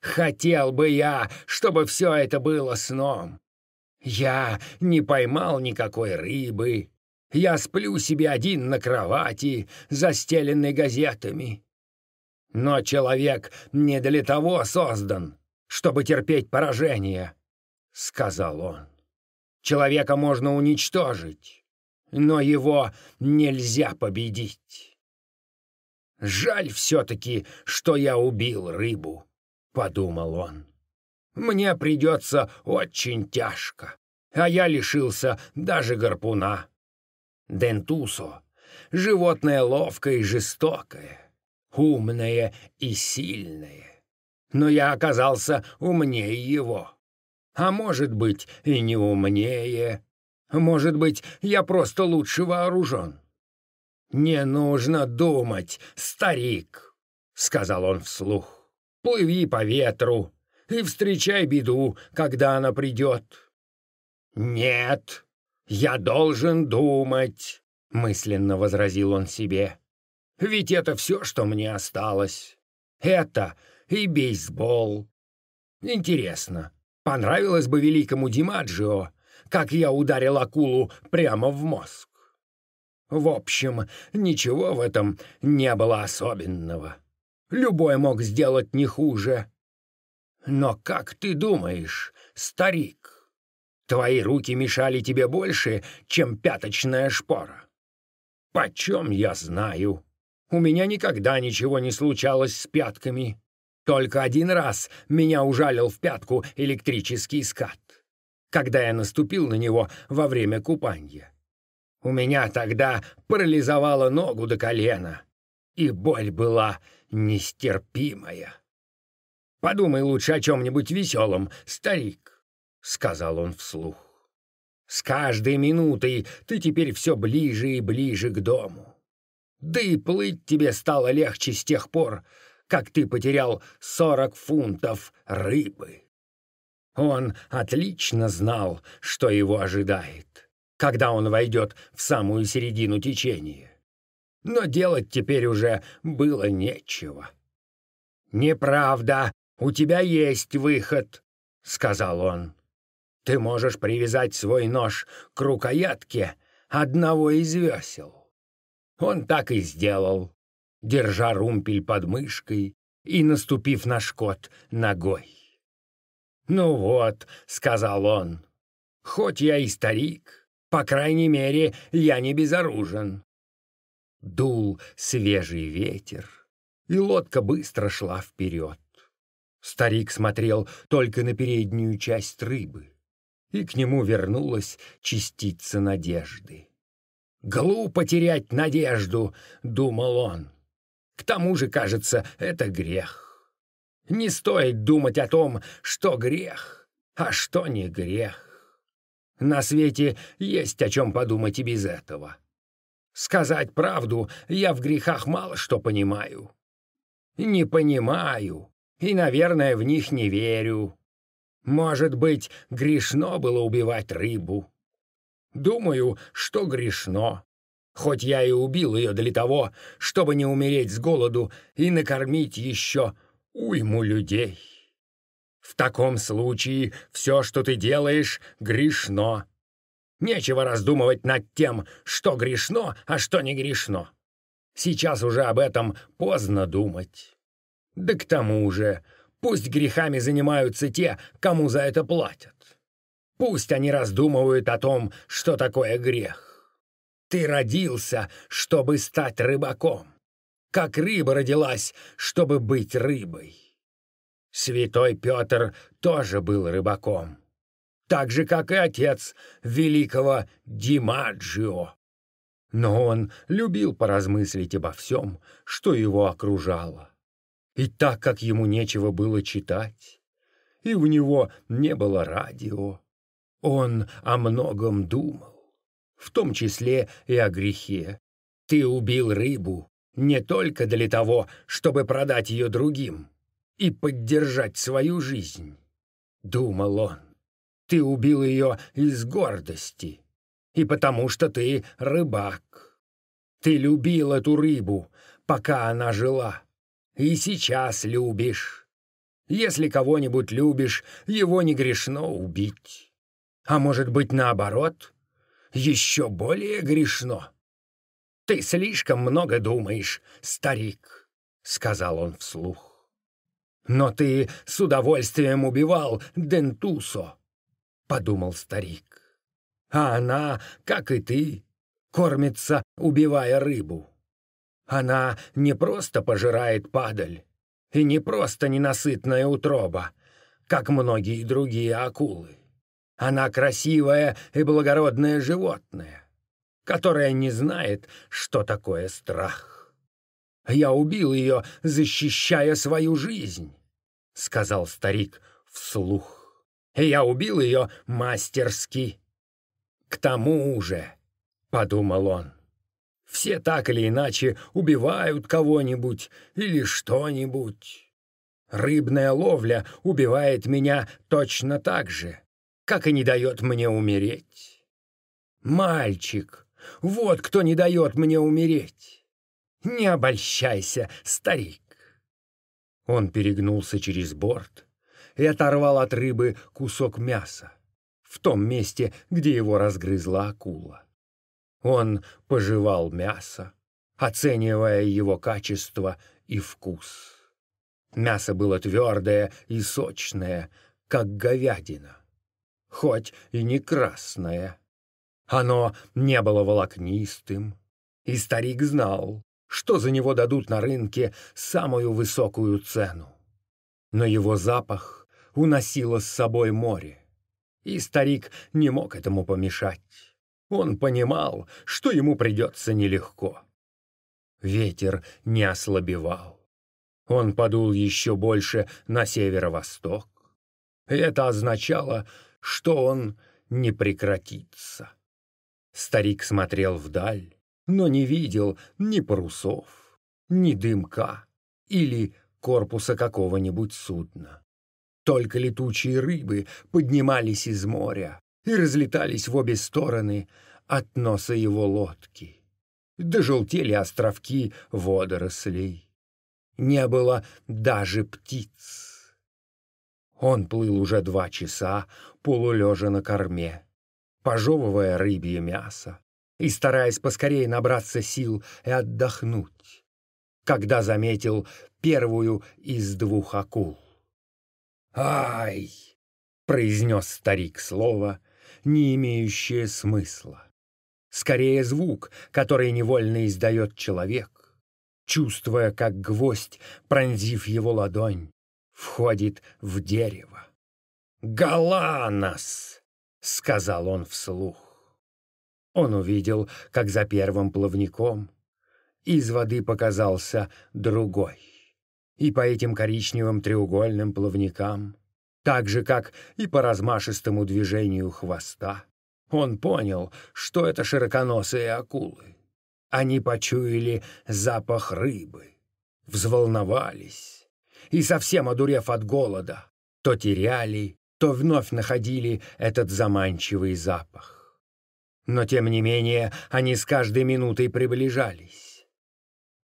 Хотел бы я, чтобы все это было сном. Я не поймал никакой рыбы. Я сплю себе один на кровати, застеленной газетами. Но человек не для того создан, чтобы терпеть поражение, — сказал он. Человека можно уничтожить, но его нельзя победить. Жаль все-таки, что я убил рыбу. — подумал он. «Мне придется очень тяжко, а я лишился даже гарпуна. Дентусо — животное ловкое и жестокое, умное и сильное. Но я оказался умнее его. А может быть, и не умнее. Может быть, я просто лучше вооружен. «Не нужно думать, старик», — сказал он вслух плыви по ветру и встречай беду, когда она придет». «Нет, я должен думать», — мысленно возразил он себе. «Ведь это все, что мне осталось. Это и бейсбол. Интересно, понравилось бы великому Димаджио, как я ударил акулу прямо в мозг? В общем, ничего в этом не было особенного». Любой мог сделать не хуже. Но как ты думаешь, старик, твои руки мешали тебе больше, чем пяточная шпора? Почем я знаю? У меня никогда ничего не случалось с пятками. Только один раз меня ужалил в пятку электрический скат, когда я наступил на него во время купания. У меня тогда парализовало ногу до колена, и боль была нестерпимая. «Подумай лучше о чем-нибудь веселом, старик», — сказал он вслух. «С каждой минутой ты теперь все ближе и ближе к дому. Да и плыть тебе стало легче с тех пор, как ты потерял сорок фунтов рыбы». Он отлично знал, что его ожидает, когда он войдет в самую середину течения но делать теперь уже было нечего. «Неправда, у тебя есть выход», — сказал он. «Ты можешь привязать свой нож к рукоятке одного из весел». Он так и сделал, держа румпель под мышкой и наступив на шкот ногой. «Ну вот», — сказал он, — «хоть я и старик, по крайней мере, я не безоружен. Дул свежий ветер, и лодка быстро шла вперед. Старик смотрел только на переднюю часть рыбы, и к нему вернулась частица надежды. «Глупо терять надежду», — думал он. «К тому же, кажется, это грех. Не стоит думать о том, что грех, а что не грех. На свете есть о чем подумать и без этого». Сказать правду, я в грехах мало что понимаю. Не понимаю, и, наверное, в них не верю. Может быть, грешно было убивать рыбу. Думаю, что грешно. Хоть я и убил ее для того, чтобы не умереть с голоду и накормить еще уйму людей. В таком случае все, что ты делаешь, грешно. Нечего раздумывать над тем, что грешно, а что не грешно. Сейчас уже об этом поздно думать. Да к тому же, пусть грехами занимаются те, кому за это платят. Пусть они раздумывают о том, что такое грех. Ты родился, чтобы стать рыбаком, как рыба родилась, чтобы быть рыбой. Святой Петр тоже был рыбаком так же, как и отец великого Димаджио. Но он любил поразмыслить обо всем, что его окружало. И так как ему нечего было читать, и у него не было радио. Он о многом думал, в том числе и о грехе. Ты убил рыбу не только для того, чтобы продать ее другим и поддержать свою жизнь, — думал он. Ты убил ее из гордости и потому что ты рыбак. Ты любил эту рыбу, пока она жила, и сейчас любишь. Если кого-нибудь любишь, его не грешно убить. А может быть, наоборот, еще более грешно. Ты слишком много думаешь, старик, — сказал он вслух. Но ты с удовольствием убивал Дентусо, — подумал старик. А она, как и ты, кормится, убивая рыбу. Она не просто пожирает падаль, и не просто ненасытная утроба, как многие другие акулы. Она красивое и благородное животное, которое не знает, что такое страх. Я убил ее, защищая свою жизнь, — сказал старик вслух. Я убил ее мастерски. К тому же, — подумал он, все так или иначе убивают кого-нибудь или что-нибудь. Рыбная ловля убивает меня точно так же, как и не дает мне умереть. Мальчик, вот кто не дает мне умереть. Не обольщайся, старик. Он перегнулся через борт и оторвал от рыбы кусок мяса в том месте, где его разгрызла акула. Он пожевал мясо, оценивая его качество и вкус. Мясо было твердое и сочное, как говядина, хоть и не красное. Оно не было волокнистым, и старик знал, что за него дадут на рынке самую высокую цену. Но его запах уносило с собой море, и старик не мог этому помешать. Он понимал, что ему придется нелегко. Ветер не ослабевал. Он подул еще больше на северо-восток. Это означало, что он не прекратится. Старик смотрел вдаль, но не видел ни парусов, ни дымка или корпуса какого-нибудь судна. Только летучие рыбы поднимались из моря, и разлетались в обе стороны от носа его лодки. Дожелтели островки водорослей. Не было даже птиц. Он плыл уже два часа, полулежа на корме, пожевывая рыбье мясо и стараясь поскорее набраться сил и отдохнуть, когда заметил первую из двух акул. «Ай!» — произнес старик слово, не имеющее смысла. Скорее звук, который невольно издает человек, чувствуя, как гвоздь, пронзив его ладонь, входит в дерево. «Галанас!» — сказал он вслух. Он увидел, как за первым плавником из воды показался другой. И по этим коричневым треугольным плавникам так же, как и по размашистому движению хвоста. Он понял, что это широконосые акулы. Они почуяли запах рыбы, взволновались и, совсем одурев от голода, то теряли, то вновь находили этот заманчивый запах. Но, тем не менее, они с каждой минутой приближались.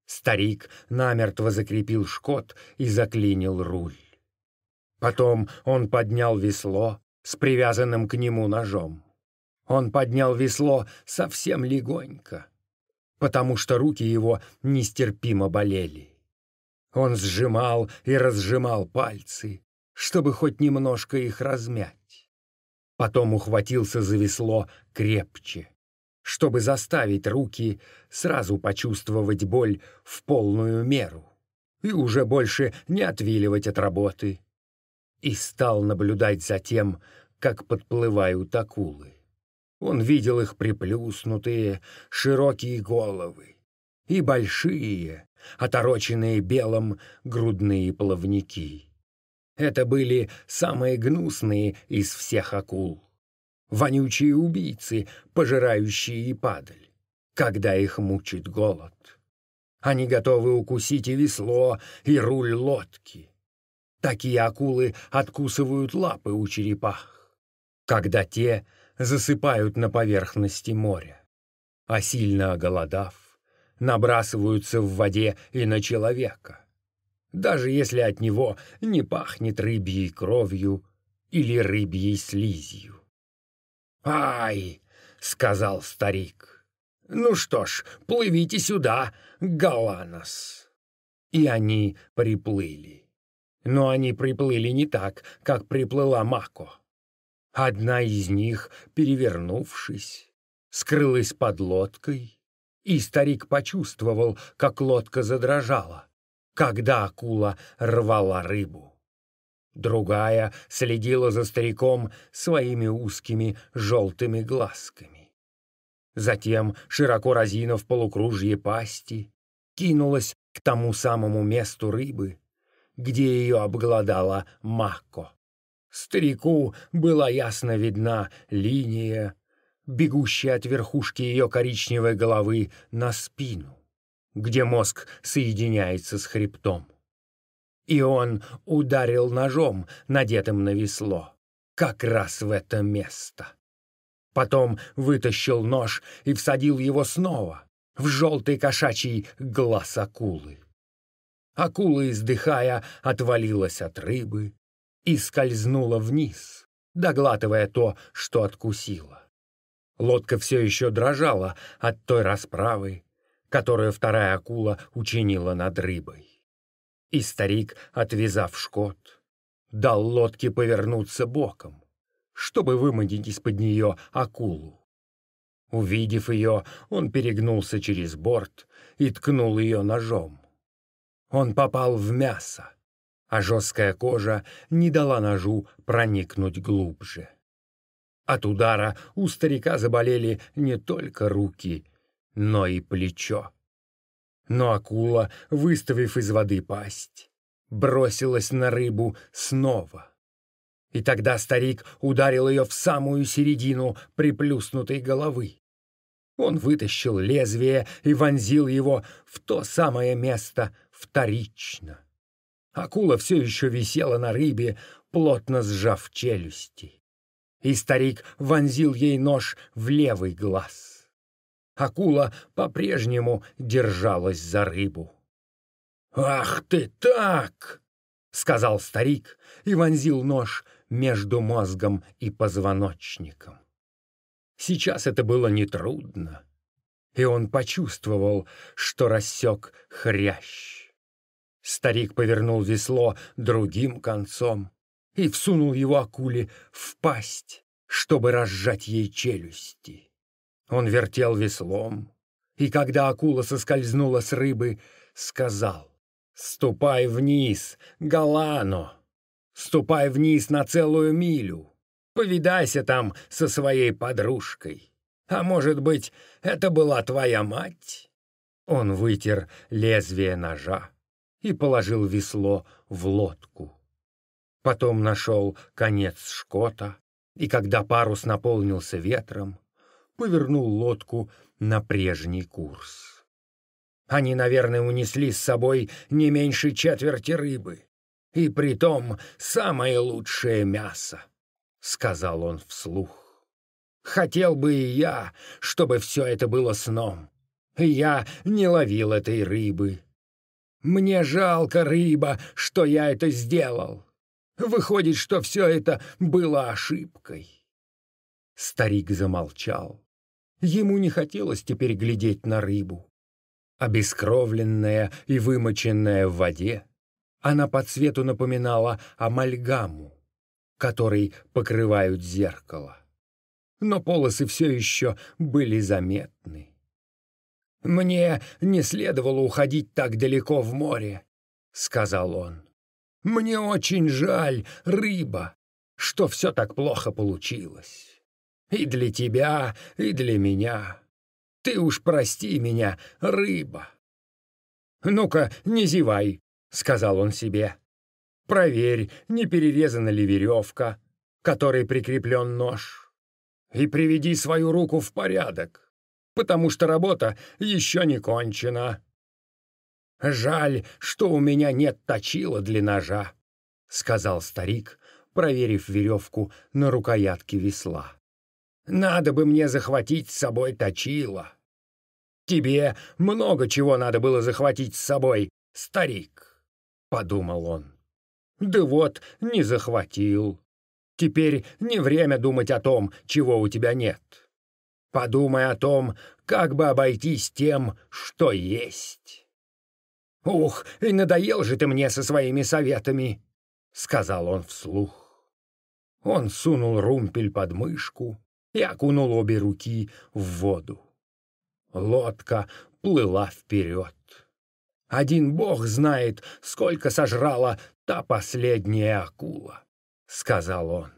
Старик намертво закрепил шкот и заклинил руль. Потом он поднял весло с привязанным к нему ножом. Он поднял весло совсем легонько, потому что руки его нестерпимо болели. Он сжимал и разжимал пальцы, чтобы хоть немножко их размять. Потом ухватился за весло крепче, чтобы заставить руки сразу почувствовать боль в полную меру и уже больше не отвиливать от работы и стал наблюдать за тем, как подплывают акулы. Он видел их приплюснутые, широкие головы и большие, отороченные белым грудные плавники. Это были самые гнусные из всех акул. Вонючие убийцы, пожирающие и падаль, когда их мучит голод. Они готовы укусить и весло, и руль лодки. Такие акулы откусывают лапы у черепах, когда те засыпают на поверхности моря. А сильно оголодав, набрасываются в воде и на человека даже если от него не пахнет рыбьей кровью или рыбьей слизью. «Ай!» — сказал старик. «Ну что ж, плывите сюда, Галанос!» И они приплыли. Но они приплыли не так, как приплыла Мако. Одна из них, перевернувшись, скрылась под лодкой, и старик почувствовал, как лодка задрожала когда акула рвала рыбу. Другая следила за стариком своими узкими желтыми глазками. Затем, широко разинув полукружье пасти, кинулась к тому самому месту рыбы, где ее обглодала Мако. Старику была ясно видна линия, бегущая от верхушки ее коричневой головы на спину где мозг соединяется с хребтом. И он ударил ножом, надетым на весло, как раз в это место. Потом вытащил нож и всадил его снова в желтый кошачий глаз акулы. Акула, издыхая, отвалилась от рыбы и скользнула вниз, доглатывая то, что откусила. Лодка все еще дрожала от той расправы, которую вторая акула учинила над рыбой. И старик, отвязав шкот, дал лодке повернуться боком, чтобы выманить из-под нее акулу. Увидев ее, он перегнулся через борт и ткнул ее ножом. Он попал в мясо, а жесткая кожа не дала ножу проникнуть глубже. От удара у старика заболели не только руки, но и плечо. Но акула, выставив из воды пасть, бросилась на рыбу снова. И тогда старик ударил ее в самую середину приплюснутой головы. Он вытащил лезвие и вонзил его в то самое место вторично. Акула все еще висела на рыбе, плотно сжав челюсти. И старик вонзил ей нож в левый глаз. Акула по-прежнему держалась за рыбу. «Ах ты так!» — сказал старик и вонзил нож между мозгом и позвоночником. Сейчас это было нетрудно, и он почувствовал, что рассек хрящ. Старик повернул весло другим концом и всунул его акуле в пасть, чтобы разжать ей челюсти. Он вертел веслом, и когда акула соскользнула с рыбы, сказал «Ступай вниз, Галано! Ступай вниз на целую милю! Повидайся там со своей подружкой! А может быть, это была твоя мать?» Он вытер лезвие ножа и положил весло в лодку. Потом нашел конец шкота, и когда парус наполнился ветром, повернул лодку на прежний курс. Они, наверное, унесли с собой не меньше четверти рыбы. И притом самое лучшее мясо, — сказал он вслух. Хотел бы и я, чтобы все это было сном. Я не ловил этой рыбы. Мне жалко рыба, что я это сделал. Выходит, что все это было ошибкой. Старик замолчал. Ему не хотелось теперь глядеть на рыбу. Обескровленная и вымоченная в воде, она по цвету напоминала амальгаму, которой покрывают зеркало. Но полосы все еще были заметны. «Мне не следовало уходить так далеко в море», — сказал он. «Мне очень жаль, рыба, что все так плохо получилось». И для тебя, и для меня. Ты уж прости меня, рыба. «Ну-ка, не зевай», — сказал он себе. Проверь, не перерезана ли веревка, которой прикреплен нож. И приведи свою руку в порядок, потому что работа еще не кончена. Жаль, что у меня нет точила для ножа, — сказал старик, проверив веревку на рукоятке весла. Надо бы мне захватить с собой точила. Тебе много чего надо было захватить с собой, старик, — подумал он. Да вот, не захватил. Теперь не время думать о том, чего у тебя нет. Подумай о том, как бы обойтись тем, что есть. «Ух, и надоел же ты мне со своими советами!» — сказал он вслух. Он сунул румпель под мышку и окунул обе руки в воду. Лодка плыла вперед. Один бог знает, сколько сожрала та последняя акула, — сказал он.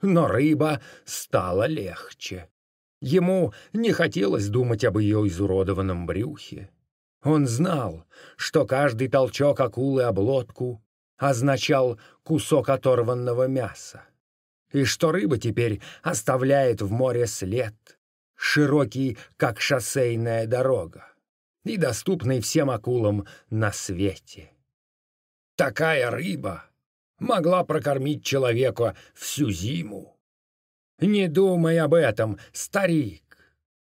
Но рыба стала легче. Ему не хотелось думать об ее изуродованном брюхе. Он знал, что каждый толчок акулы об лодку означал кусок оторванного мяса, и что рыба теперь оставляет в море след, широкий, как шоссейная дорога, и доступный всем акулам на свете. Такая рыба могла прокормить человека всю зиму. Не думай об этом, старик.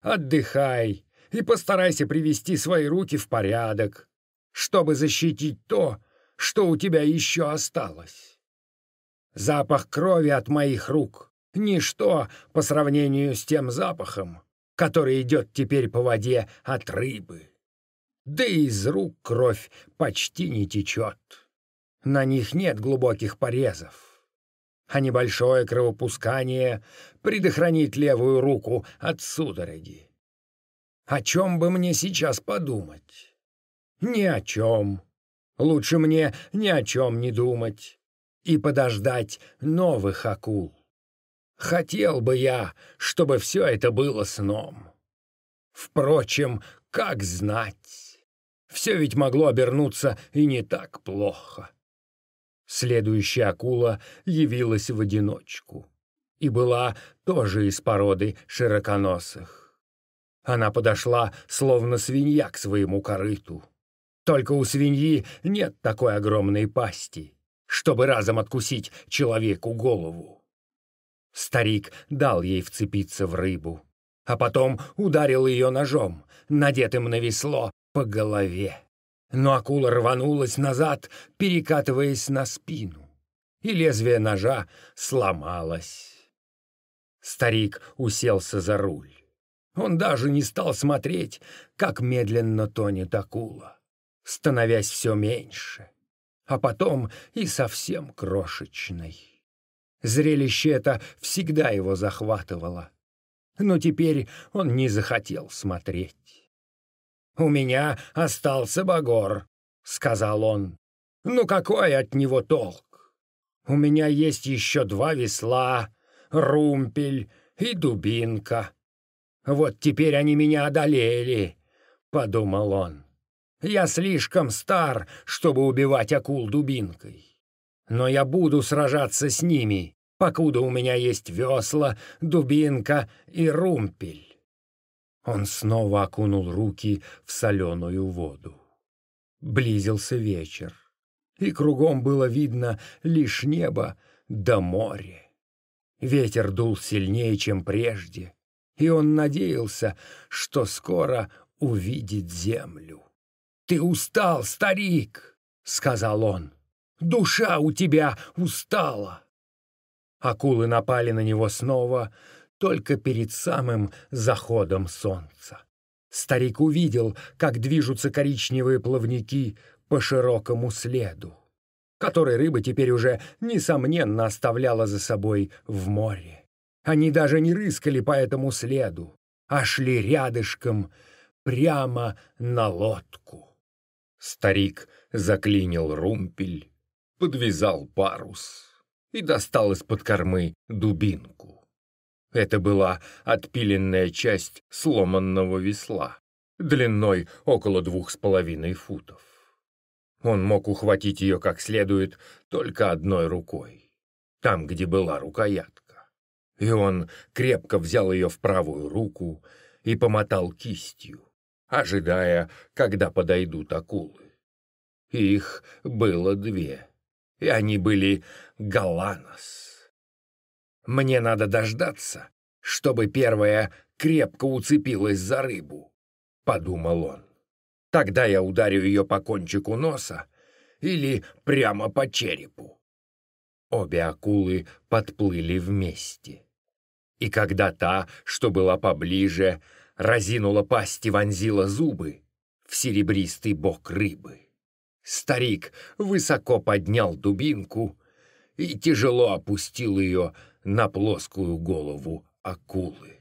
Отдыхай и постарайся привести свои руки в порядок, чтобы защитить то, что у тебя еще осталось. Запах крови от моих рук — ничто по сравнению с тем запахом, который идет теперь по воде от рыбы. Да и из рук кровь почти не течет. На них нет глубоких порезов. А небольшое кровопускание предохранит левую руку от судороги. О чем бы мне сейчас подумать? Ни о чем. Лучше мне ни о чем не думать и подождать новых акул. Хотел бы я, чтобы все это было сном. Впрочем, как знать? Все ведь могло обернуться и не так плохо. Следующая акула явилась в одиночку и была тоже из породы широконосых. Она подошла, словно свинья, к своему корыту. Только у свиньи нет такой огромной пасти, чтобы разом откусить человеку голову. Старик дал ей вцепиться в рыбу, а потом ударил ее ножом, надетым на весло, по голове но акула рванулась назад, перекатываясь на спину, и лезвие ножа сломалось. Старик уселся за руль. Он даже не стал смотреть, как медленно тонет акула, становясь все меньше, а потом и совсем крошечной. Зрелище это всегда его захватывало, но теперь он не захотел смотреть. «У меня остался Багор», — сказал он. «Ну какой от него толк? У меня есть еще два весла, румпель и дубинка. Вот теперь они меня одолели», — подумал он. «Я слишком стар, чтобы убивать акул дубинкой. Но я буду сражаться с ними, покуда у меня есть весла, дубинка и румпель». Он снова окунул руки в соленую воду. Близился вечер, и кругом было видно лишь небо да море. Ветер дул сильнее, чем прежде, и он надеялся, что скоро увидит землю. «Ты устал, старик!» — сказал он. «Душа у тебя устала!» Акулы напали на него снова, только перед самым заходом солнца. Старик увидел, как движутся коричневые плавники по широкому следу, который рыба теперь уже, несомненно, оставляла за собой в море. Они даже не рыскали по этому следу, а шли рядышком прямо на лодку. Старик заклинил румпель, подвязал парус и достал из-под кормы дубинку. Это была отпиленная часть сломанного весла, длиной около двух с половиной футов. Он мог ухватить ее как следует только одной рукой, там, где была рукоятка. И он крепко взял ее в правую руку и помотал кистью, ожидая, когда подойдут акулы. Их было две, и они были галанос. Мне надо дождаться, чтобы первая крепко уцепилась за рыбу, — подумал он. Тогда я ударю ее по кончику носа или прямо по черепу. Обе акулы подплыли вместе. И когда та, что была поближе, разинула пасть и вонзила зубы в серебристый бок рыбы, старик высоко поднял дубинку и тяжело опустил ее на плоскую голову акулы.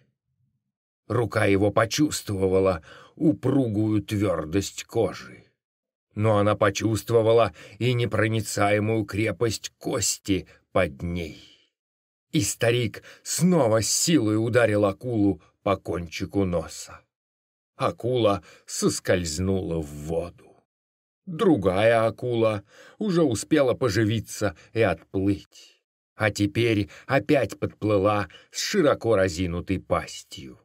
Рука его почувствовала упругую твердость кожи. Но она почувствовала и непроницаемую крепость кости под ней. И старик снова с силой ударил акулу по кончику носа. Акула соскользнула в воду. Другая акула уже успела поживиться и отплыть, а теперь опять подплыла с широко разинутой пастью.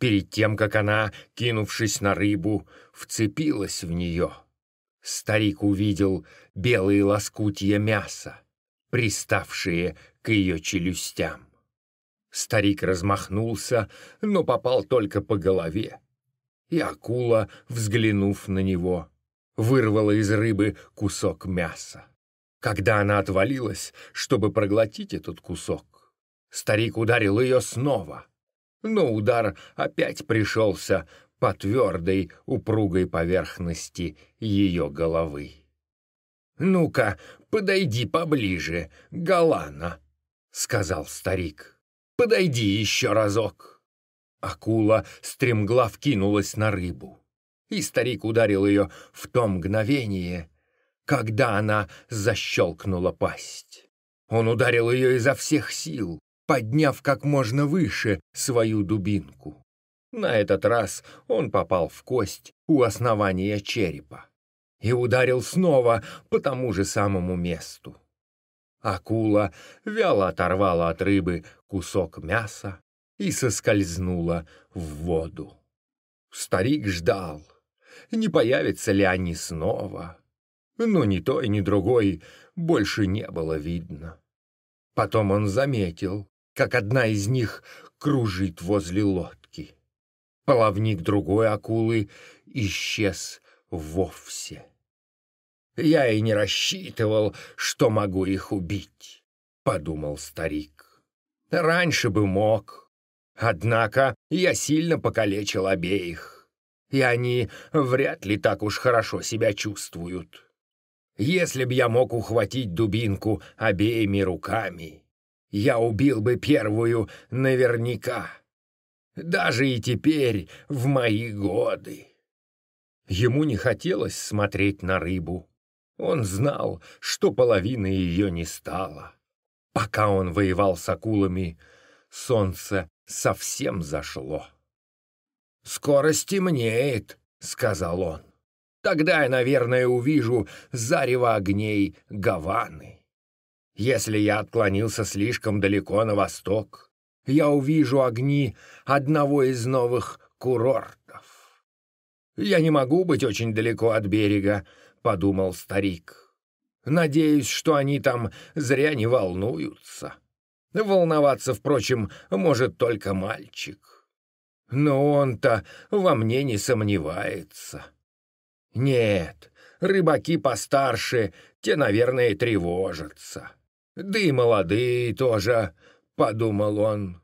Перед тем, как она, кинувшись на рыбу, вцепилась в нее, старик увидел белые лоскутья мяса, приставшие к ее челюстям. Старик размахнулся, но попал только по голове, и акула, взглянув на него, вырвала из рыбы кусок мяса. Когда она отвалилась, чтобы проглотить этот кусок, старик ударил ее снова — но удар опять пришелся по твердой, упругой поверхности ее головы. «Ну-ка, подойди поближе, Галана», — сказал старик. «Подойди еще разок». Акула стремглав кинулась на рыбу, и старик ударил ее в то мгновение, когда она защелкнула пасть. Он ударил ее изо всех сил, подняв как можно выше свою дубинку. На этот раз он попал в кость у основания черепа и ударил снова по тому же самому месту. Акула вяло оторвала от рыбы кусок мяса и соскользнула в воду. Старик ждал, не появятся ли они снова, но ни той, ни другой больше не было видно. Потом он заметил, как одна из них кружит возле лодки. Половник другой акулы исчез вовсе. «Я и не рассчитывал, что могу их убить», — подумал старик. «Раньше бы мог. Однако я сильно покалечил обеих, и они вряд ли так уж хорошо себя чувствуют. Если б я мог ухватить дубинку обеими руками, я убил бы первую наверняка. Даже и теперь, в мои годы. Ему не хотелось смотреть на рыбу. Он знал, что половины ее не стало. Пока он воевал с акулами, солнце совсем зашло. «Скоро стемнеет», — сказал он. «Тогда я, наверное, увижу зарево огней Гаваны». Если я отклонился слишком далеко на восток, я увижу огни одного из новых курортов. «Я не могу быть очень далеко от берега», — подумал старик. «Надеюсь, что они там зря не волнуются. Волноваться, впрочем, может только мальчик. Но он-то во мне не сомневается. Нет, рыбаки постарше, те, наверное, тревожатся». Да и молодые тоже, — подумал он.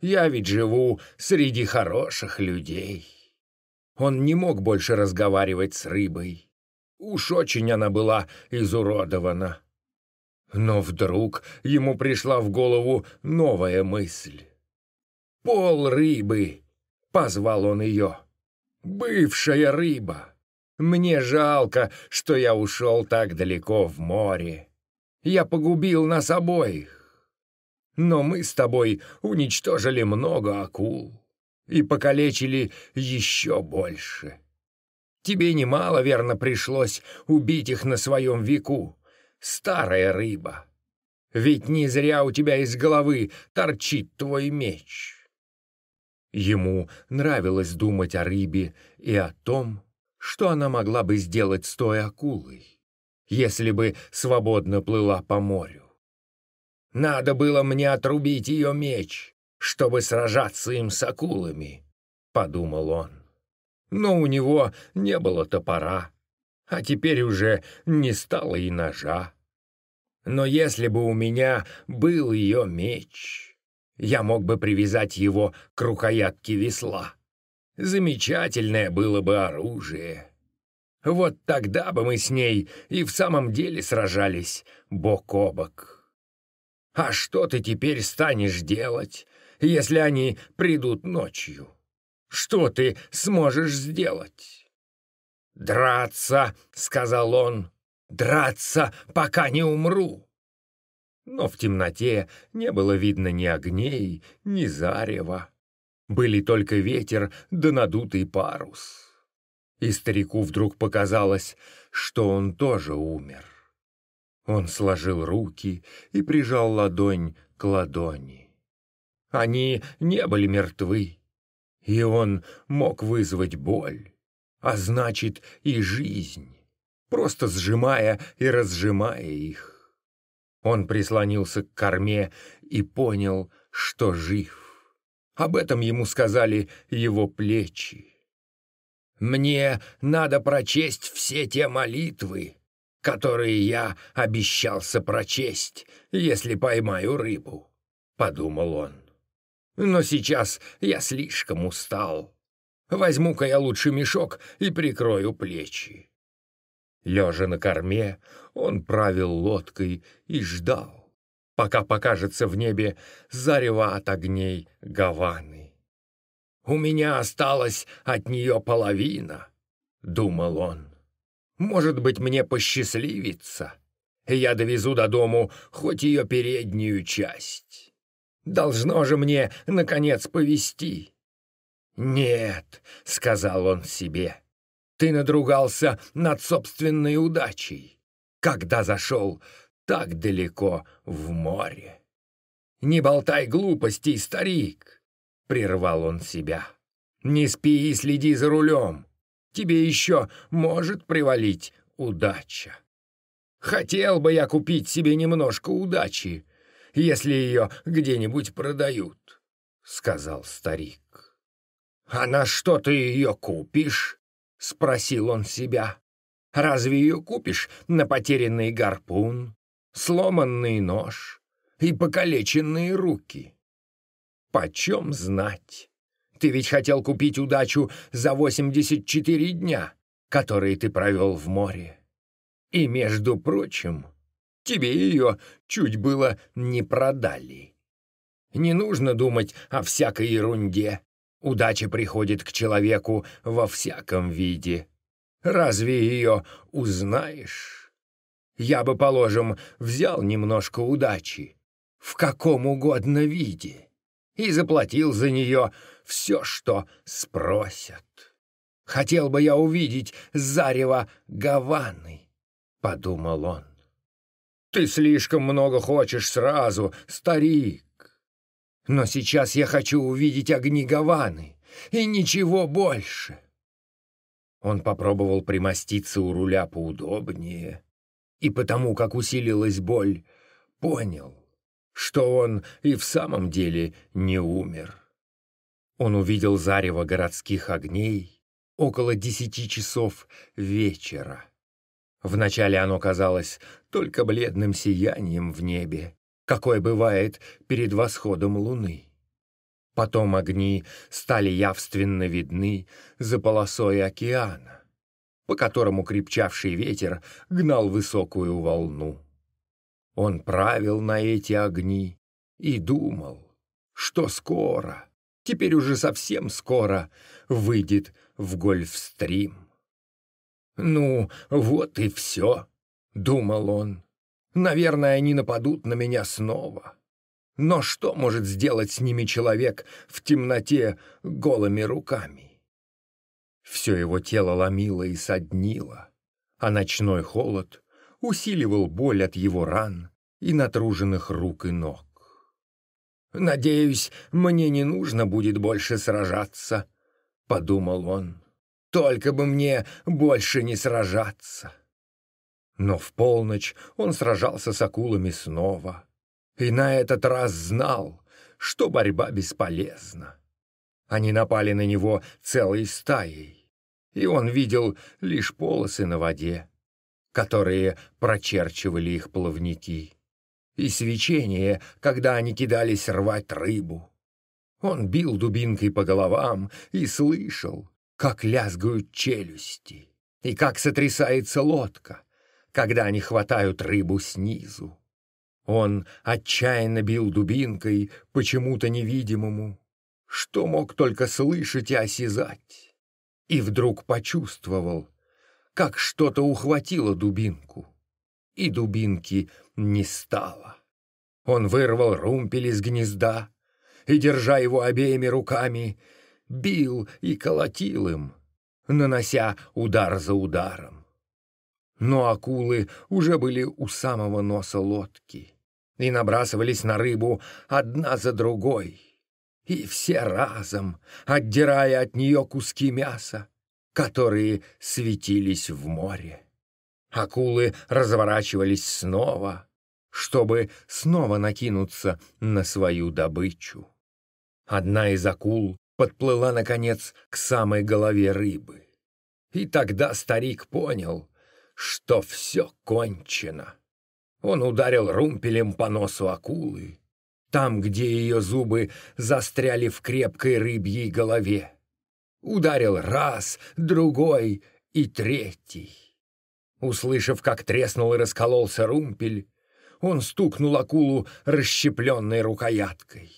Я ведь живу среди хороших людей. Он не мог больше разговаривать с рыбой. Уж очень она была изуродована. Но вдруг ему пришла в голову новая мысль. «Пол рыбы!» — позвал он ее. «Бывшая рыба! Мне жалко, что я ушел так далеко в море я погубил нас обоих. Но мы с тобой уничтожили много акул и покалечили еще больше. Тебе немало, верно, пришлось убить их на своем веку. Старая рыба. Ведь не зря у тебя из головы торчит твой меч. Ему нравилось думать о рыбе и о том, что она могла бы сделать с той акулой, если бы свободно плыла по морю. Надо было мне отрубить ее меч, чтобы сражаться им с акулами, — подумал он. Но у него не было топора, а теперь уже не стало и ножа. Но если бы у меня был ее меч, я мог бы привязать его к рукоятке весла. Замечательное было бы оружие. Вот тогда бы мы с ней и в самом деле сражались бок о бок. А что ты теперь станешь делать, если они придут ночью? Что ты сможешь сделать? «Драться», — сказал он, — «драться, пока не умру». Но в темноте не было видно ни огней, ни зарева. Были только ветер да надутый парус. И старику вдруг показалось, что он тоже умер. Он сложил руки и прижал ладонь к ладони. Они не были мертвы, и он мог вызвать боль, а значит и жизнь, просто сжимая и разжимая их. Он прислонился к корме и понял, что жив. Об этом ему сказали его плечи. «Мне надо прочесть все те молитвы, которые я обещался прочесть, если поймаю рыбу», — подумал он. «Но сейчас я слишком устал. Возьму-ка я лучше мешок и прикрою плечи». Лежа на корме, он правил лодкой и ждал пока покажется в небе зарево от огней Гаваны. «У меня осталась от нее половина», — думал он. «Может быть, мне посчастливится, я довезу до дому хоть ее переднюю часть. Должно же мне, наконец, повести». «Нет», — сказал он себе, — «ты надругался над собственной удачей, когда зашел так далеко в море. «Не болтай глупостей, старик!» — прервал он себя. «Не спи и следи за рулем. Тебе еще может привалить удача. Хотел бы я купить себе немножко удачи, если ее где-нибудь продают», — сказал старик. «А на что ты ее купишь?» — спросил он себя. «Разве ее купишь на потерянный гарпун сломанный нож и покалеченные руки. Почем знать? Ты ведь хотел купить удачу за 84 дня, которые ты провел в море. И, между прочим, тебе ее чуть было не продали. Не нужно думать о всякой ерунде. Удача приходит к человеку во всяком виде. Разве ее узнаешь? Я бы, положим, взял немножко удачи, в каком угодно виде, и заплатил за нее все, что спросят. Хотел бы я увидеть зарево Гаваны, — подумал он. Ты слишком много хочешь сразу, старик. Но сейчас я хочу увидеть огни Гаваны, и ничего больше. Он попробовал примоститься у руля поудобнее, и потому, как усилилась боль, понял, что он и в самом деле не умер. Он увидел зарево городских огней около десяти часов вечера. Вначале оно казалось только бледным сиянием в небе, какое бывает перед восходом луны. Потом огни стали явственно видны за полосой океана по которому крепчавший ветер гнал высокую волну. Он правил на эти огни и думал, что скоро, теперь уже совсем скоро, выйдет в Гольфстрим. «Ну, вот и все», — думал он. «Наверное, они нападут на меня снова. Но что может сделать с ними человек в темноте голыми руками?» Все его тело ломило и соднило, а ночной холод усиливал боль от его ран и натруженных рук и ног. «Надеюсь, мне не нужно будет больше сражаться», — подумал он. «Только бы мне больше не сражаться». Но в полночь он сражался с акулами снова, и на этот раз знал, что борьба бесполезна. Они напали на него целой стаей, и он видел лишь полосы на воде, которые прочерчивали их плавники и свечение, когда они кидались рвать рыбу. Он бил дубинкой по головам и слышал, как лязгают челюсти, и как сотрясается лодка, когда они хватают рыбу снизу. Он отчаянно бил дубинкой почему-то невидимому, что мог только слышать и осязать, и вдруг почувствовал, как что-то ухватило дубинку, и дубинки не стало. Он вырвал румпель из гнезда и, держа его обеими руками, бил и колотил им, нанося удар за ударом. Но акулы уже были у самого носа лодки и набрасывались на рыбу одна за другой, и все разом, отдирая от нее куски мяса, которые светились в море. Акулы разворачивались снова, чтобы снова накинуться на свою добычу. Одна из акул подплыла, наконец, к самой голове рыбы. И тогда старик понял, что все кончено. Он ударил румпелем по носу акулы, там, где ее зубы застряли в крепкой рыбьей голове. Ударил раз, другой и третий. Услышав, как треснул и раскололся румпель, он стукнул акулу расщепленной рукояткой.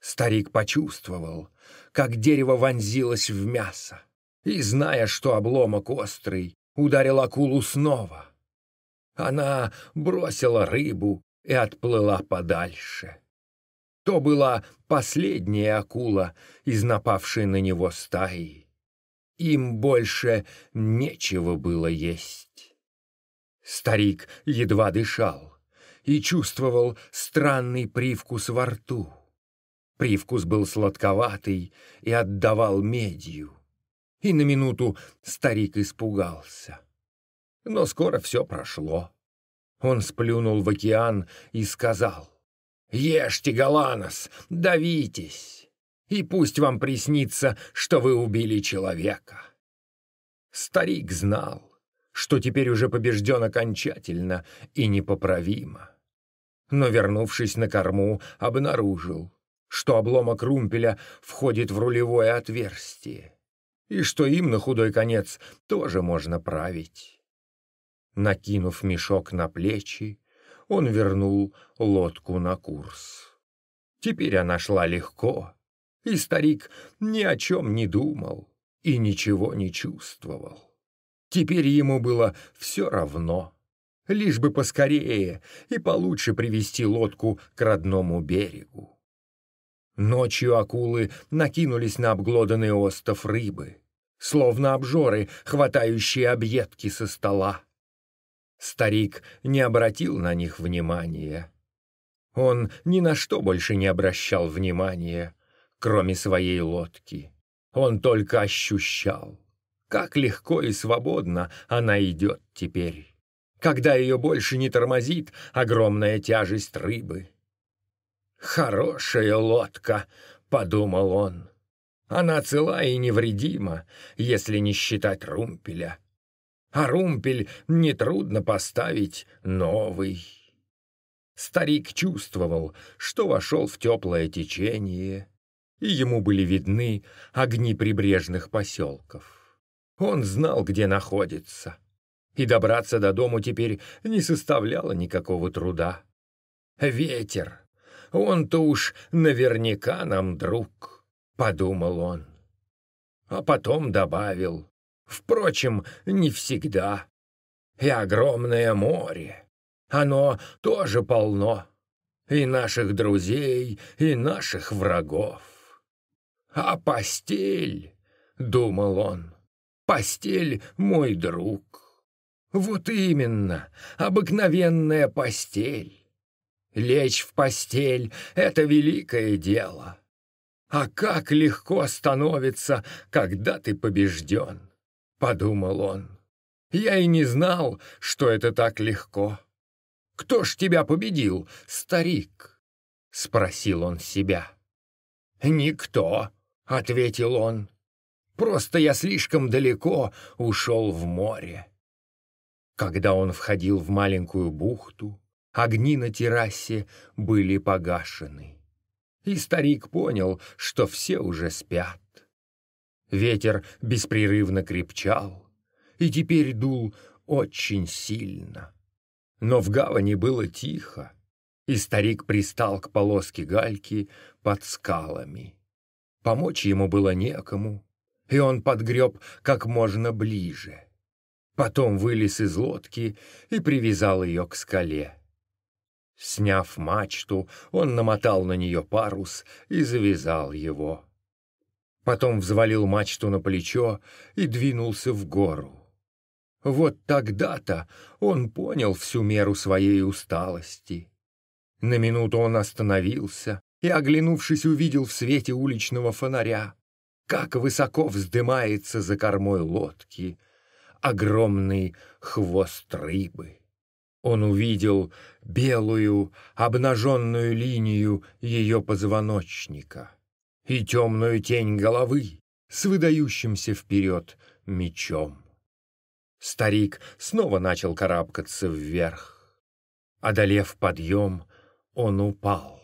Старик почувствовал, как дерево вонзилось в мясо, и, зная, что обломок острый, ударил акулу снова. Она бросила рыбу и отплыла подальше. То была последняя акула из напавшей на него стаи. Им больше нечего было есть. Старик едва дышал и чувствовал странный привкус во рту. Привкус был сладковатый и отдавал медью. И на минуту старик испугался. Но скоро все прошло. Он сплюнул в океан и сказал, «Ешьте, Галанос, давитесь!» и пусть вам приснится, что вы убили человека. Старик знал, что теперь уже побежден окончательно и непоправимо. Но, вернувшись на корму, обнаружил, что обломок румпеля входит в рулевое отверстие, и что им на худой конец тоже можно править. Накинув мешок на плечи, он вернул лодку на курс. Теперь она шла легко, и старик ни о чем не думал и ничего не чувствовал. Теперь ему было все равно, лишь бы поскорее и получше привести лодку к родному берегу. Ночью акулы накинулись на обглоданный остов рыбы, словно обжоры, хватающие объедки со стола. Старик не обратил на них внимания. Он ни на что больше не обращал внимания, кроме своей лодки. Он только ощущал, как легко и свободно она идет теперь, когда ее больше не тормозит огромная тяжесть рыбы. «Хорошая лодка», — подумал он. «Она цела и невредима, если не считать румпеля. А румпель нетрудно поставить новый». Старик чувствовал, что вошел в теплое течение, и ему были видны огни прибрежных поселков. Он знал, где находится, и добраться до дому теперь не составляло никакого труда. «Ветер, он-то уж наверняка нам друг», — подумал он. А потом добавил, впрочем, не всегда. И огромное море, оно тоже полно, и наших друзей, и наших врагов. «А постель?» — думал он. Постель — мой друг. Вот именно, обыкновенная постель. Лечь в постель — это великое дело. А как легко становится, когда ты побежден, — подумал он. Я и не знал, что это так легко. Кто ж тебя победил, старик? — спросил он себя. «Никто», — ответил он. «Просто я слишком далеко ушел в море». Когда он входил в маленькую бухту, огни на террасе были погашены. И старик понял, что все уже спят. Ветер беспрерывно крепчал, и теперь дул очень сильно. Но в гавани было тихо, и старик пристал к полоске гальки под скалами. Помочь ему было некому, и он подгреб как можно ближе. Потом вылез из лодки и привязал ее к скале. Сняв мачту, он намотал на нее парус и завязал его. Потом взвалил мачту на плечо и двинулся в гору. Вот тогда-то он понял всю меру своей усталости. На минуту он остановился и, оглянувшись, увидел в свете уличного фонаря, как высоко вздымается за кормой лодки огромный хвост рыбы. Он увидел белую, обнаженную линию ее позвоночника и темную тень головы с выдающимся вперед мечом. Старик снова начал карабкаться вверх. Одолев подъем, он упал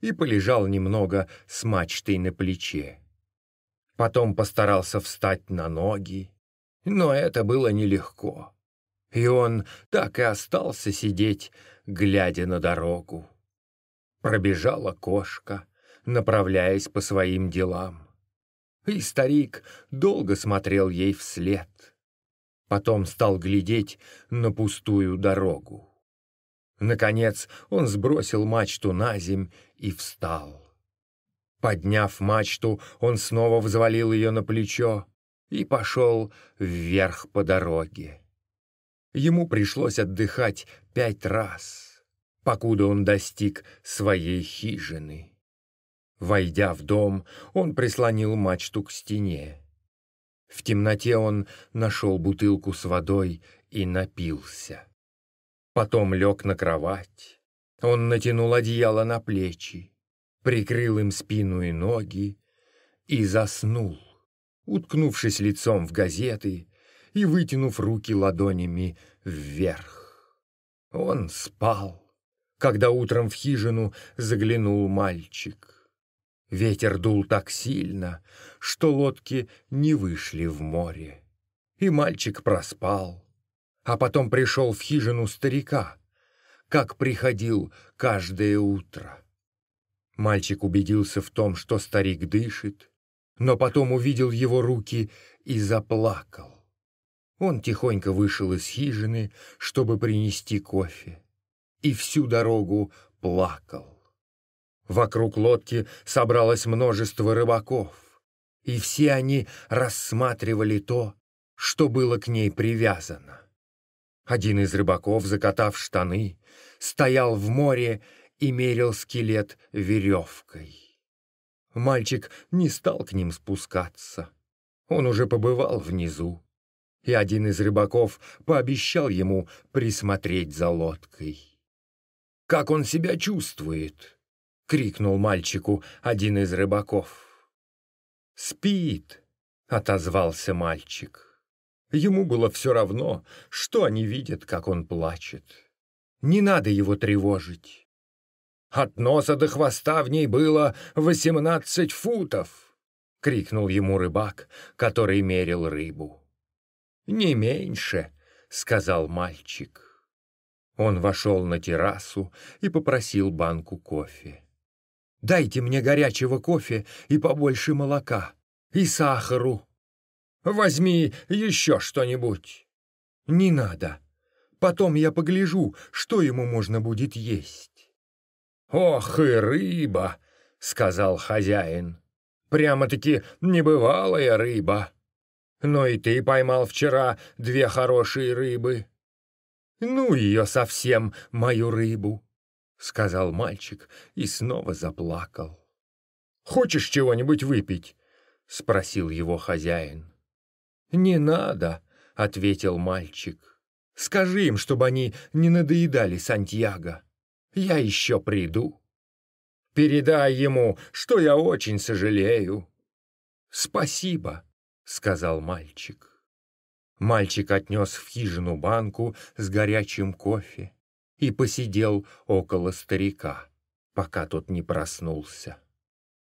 и полежал немного с мачтой на плече. Потом постарался встать на ноги, но это было нелегко и он так и остался сидеть, глядя на дорогу. Пробежала кошка, направляясь по своим делам. И старик долго смотрел ей вслед. Потом стал глядеть на пустую дорогу. Наконец он сбросил мачту на земь и встал. Подняв мачту, он снова взвалил ее на плечо и пошел вверх по дороге. Ему пришлось отдыхать пять раз, покуда он достиг своей хижины. Войдя в дом, он прислонил мачту к стене. В темноте он нашел бутылку с водой и напился. Потом лег на кровать. Он натянул одеяло на плечи, прикрыл им спину и ноги и заснул, уткнувшись лицом в газеты и вытянув руки ладонями вверх. Он спал, когда утром в хижину заглянул мальчик. Ветер дул так сильно, что лодки не вышли в море. И мальчик проспал, а потом пришел в хижину старика, как приходил каждое утро. Мальчик убедился в том, что старик дышит, но потом увидел его руки и заплакал. Он тихонько вышел из хижины, чтобы принести кофе, и всю дорогу плакал. Вокруг лодки собралось множество рыбаков, и все они рассматривали то, что было к ней привязано. Один из рыбаков, закатав штаны, стоял в море и мерил скелет веревкой. Мальчик не стал к ним спускаться. Он уже побывал внизу и один из рыбаков пообещал ему присмотреть за лодкой. «Как он себя чувствует?» — крикнул мальчику один из рыбаков. «Спит», — отозвался мальчик. Ему было все равно, что они видят, как он плачет. Не надо его тревожить. От носа до хвоста в ней было восемнадцать футов, — крикнул ему рыбак, который мерил рыбу. «Не меньше», — сказал мальчик. Он вошел на террасу и попросил банку кофе. «Дайте мне горячего кофе и побольше молока, и сахару. Возьми еще что-нибудь». «Не надо. Потом я погляжу, что ему можно будет есть». «Ох и рыба!» — сказал хозяин. «Прямо-таки небывалая рыба. Но и ты поймал вчера две хорошие рыбы. Ну ее совсем, мою рыбу, — сказал мальчик и снова заплакал. «Хочешь чего-нибудь выпить?» — спросил его хозяин. «Не надо», — ответил мальчик. «Скажи им, чтобы они не надоедали Сантьяго. Я еще приду. Передай ему, что я очень сожалею». «Спасибо», — сказал мальчик. Мальчик отнес в хижину банку с горячим кофе и посидел около старика, пока тот не проснулся.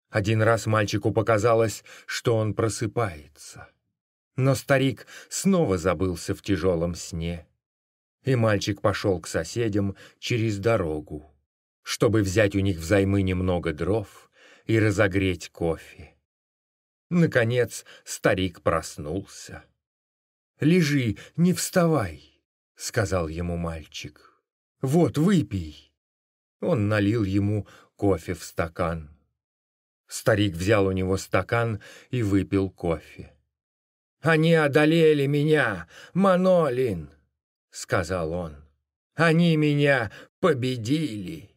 Один раз мальчику показалось, что он просыпается. Но старик снова забылся в тяжелом сне, и мальчик пошел к соседям через дорогу, чтобы взять у них взаймы немного дров и разогреть кофе. Наконец старик проснулся. «Лежи, не вставай», — сказал ему мальчик. «Вот, выпей». Он налил ему кофе в стакан. Старик взял у него стакан и выпил кофе. «Они одолели меня, Манолин», — сказал он. «Они меня победили».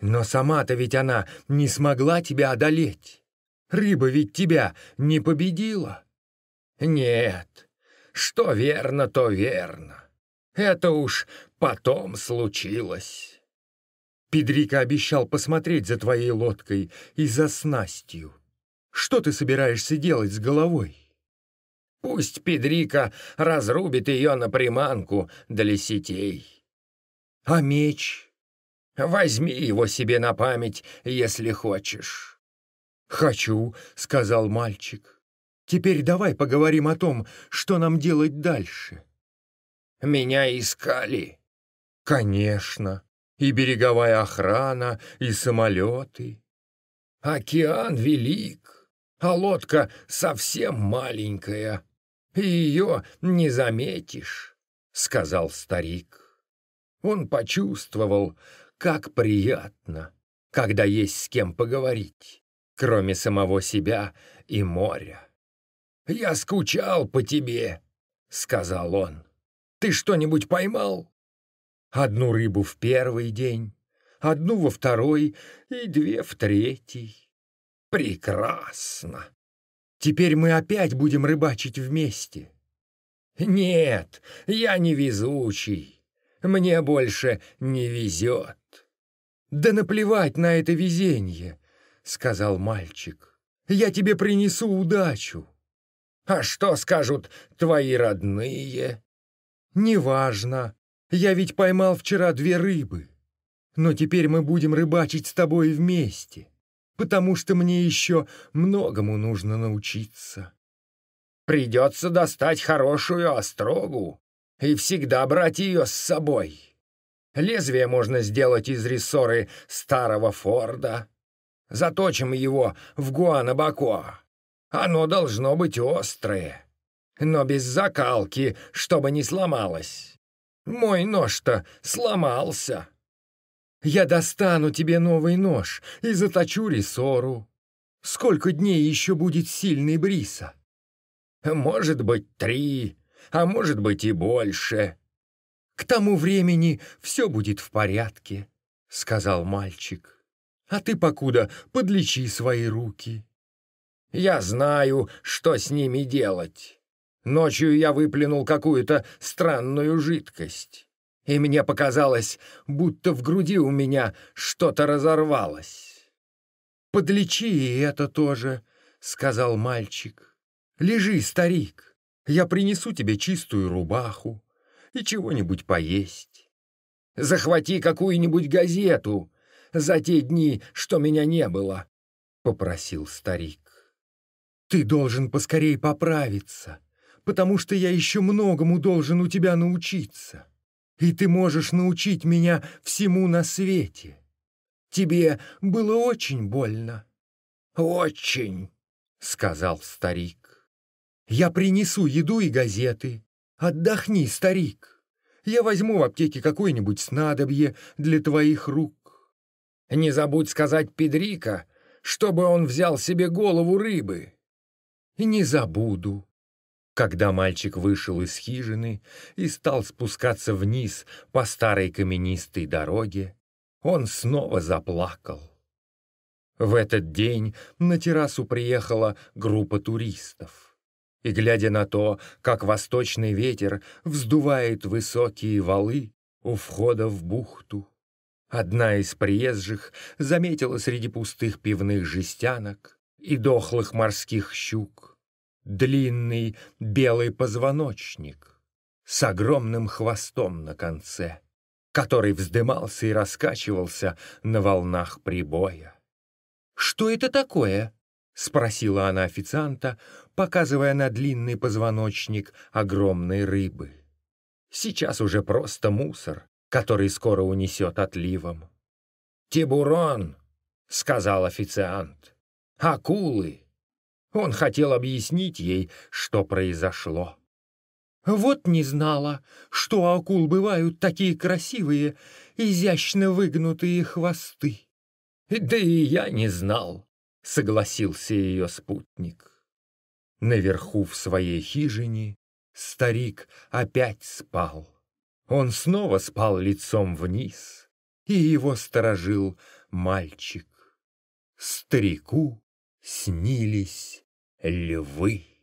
«Но сама-то ведь она не смогла тебя одолеть. Рыба ведь тебя не победила». «Нет, что верно, то верно. Это уж потом случилось. Педрика обещал посмотреть за твоей лодкой и за снастью. Что ты собираешься делать с головой? Пусть Педрика разрубит ее на приманку для сетей. А меч? Возьми его себе на память, если хочешь. «Хочу», — сказал мальчик. Теперь давай поговорим о том, что нам делать дальше. Меня искали. Конечно. И береговая охрана, и самолеты. Океан велик, а лодка совсем маленькая. И ее не заметишь, — сказал старик. Он почувствовал, как приятно, когда есть с кем поговорить, кроме самого себя и моря. «Я скучал по тебе», — сказал он. «Ты что-нибудь поймал?» «Одну рыбу в первый день, одну во второй и две в третий». «Прекрасно! Теперь мы опять будем рыбачить вместе». «Нет, я не везучий. Мне больше не везет». «Да наплевать на это везение», — сказал мальчик. «Я тебе принесу удачу». А что скажут твои родные? Неважно. Я ведь поймал вчера две рыбы. Но теперь мы будем рыбачить с тобой вместе, потому что мне еще многому нужно научиться. Придется достать хорошую острогу и всегда брать ее с собой. Лезвие можно сделать из рессоры старого Форда. Заточим его в Гуанабако. Оно должно быть острое, но без закалки, чтобы не сломалось. Мой нож-то сломался. Я достану тебе новый нож и заточу рессору. Сколько дней еще будет сильный бриса? Может быть, три, а может быть и больше. К тому времени все будет в порядке, — сказал мальчик. А ты, покуда, подлечи свои руки. Я знаю, что с ними делать. Ночью я выплюнул какую-то странную жидкость, и мне показалось, будто в груди у меня что-то разорвалось. «Подлечи и это тоже», — сказал мальчик. «Лежи, старик, я принесу тебе чистую рубаху и чего-нибудь поесть. Захвати какую-нибудь газету за те дни, что меня не было», — попросил старик. Ты должен поскорей поправиться, потому что я еще многому должен у тебя научиться. И ты можешь научить меня всему на свете. Тебе было очень больно. Очень, сказал старик. Я принесу еду и газеты. Отдохни, старик. Я возьму в аптеке какое-нибудь снадобье для твоих рук. Не забудь сказать Педрика, чтобы он взял себе голову рыбы. «Не забуду», Когда мальчик вышел из хижины и стал спускаться вниз по старой каменистой дороге, он снова заплакал. В этот день на террасу приехала группа туристов. И, глядя на то, как восточный ветер вздувает высокие валы у входа в бухту, одна из приезжих заметила среди пустых пивных жестянок и дохлых морских щук длинный белый позвоночник с огромным хвостом на конце, который вздымался и раскачивался на волнах прибоя. «Что это такое?» — спросила она официанта, показывая на длинный позвоночник огромной рыбы. «Сейчас уже просто мусор, который скоро унесет отливом». «Тибурон!» — сказал официант. «Акулы!» Он хотел объяснить ей, что произошло. «Вот не знала, что акул бывают такие красивые, изящно выгнутые хвосты». «Да и я не знал», — согласился ее спутник. Наверху в своей хижине старик опять спал. Он снова спал лицом вниз, и его сторожил мальчик. Старику снились львы.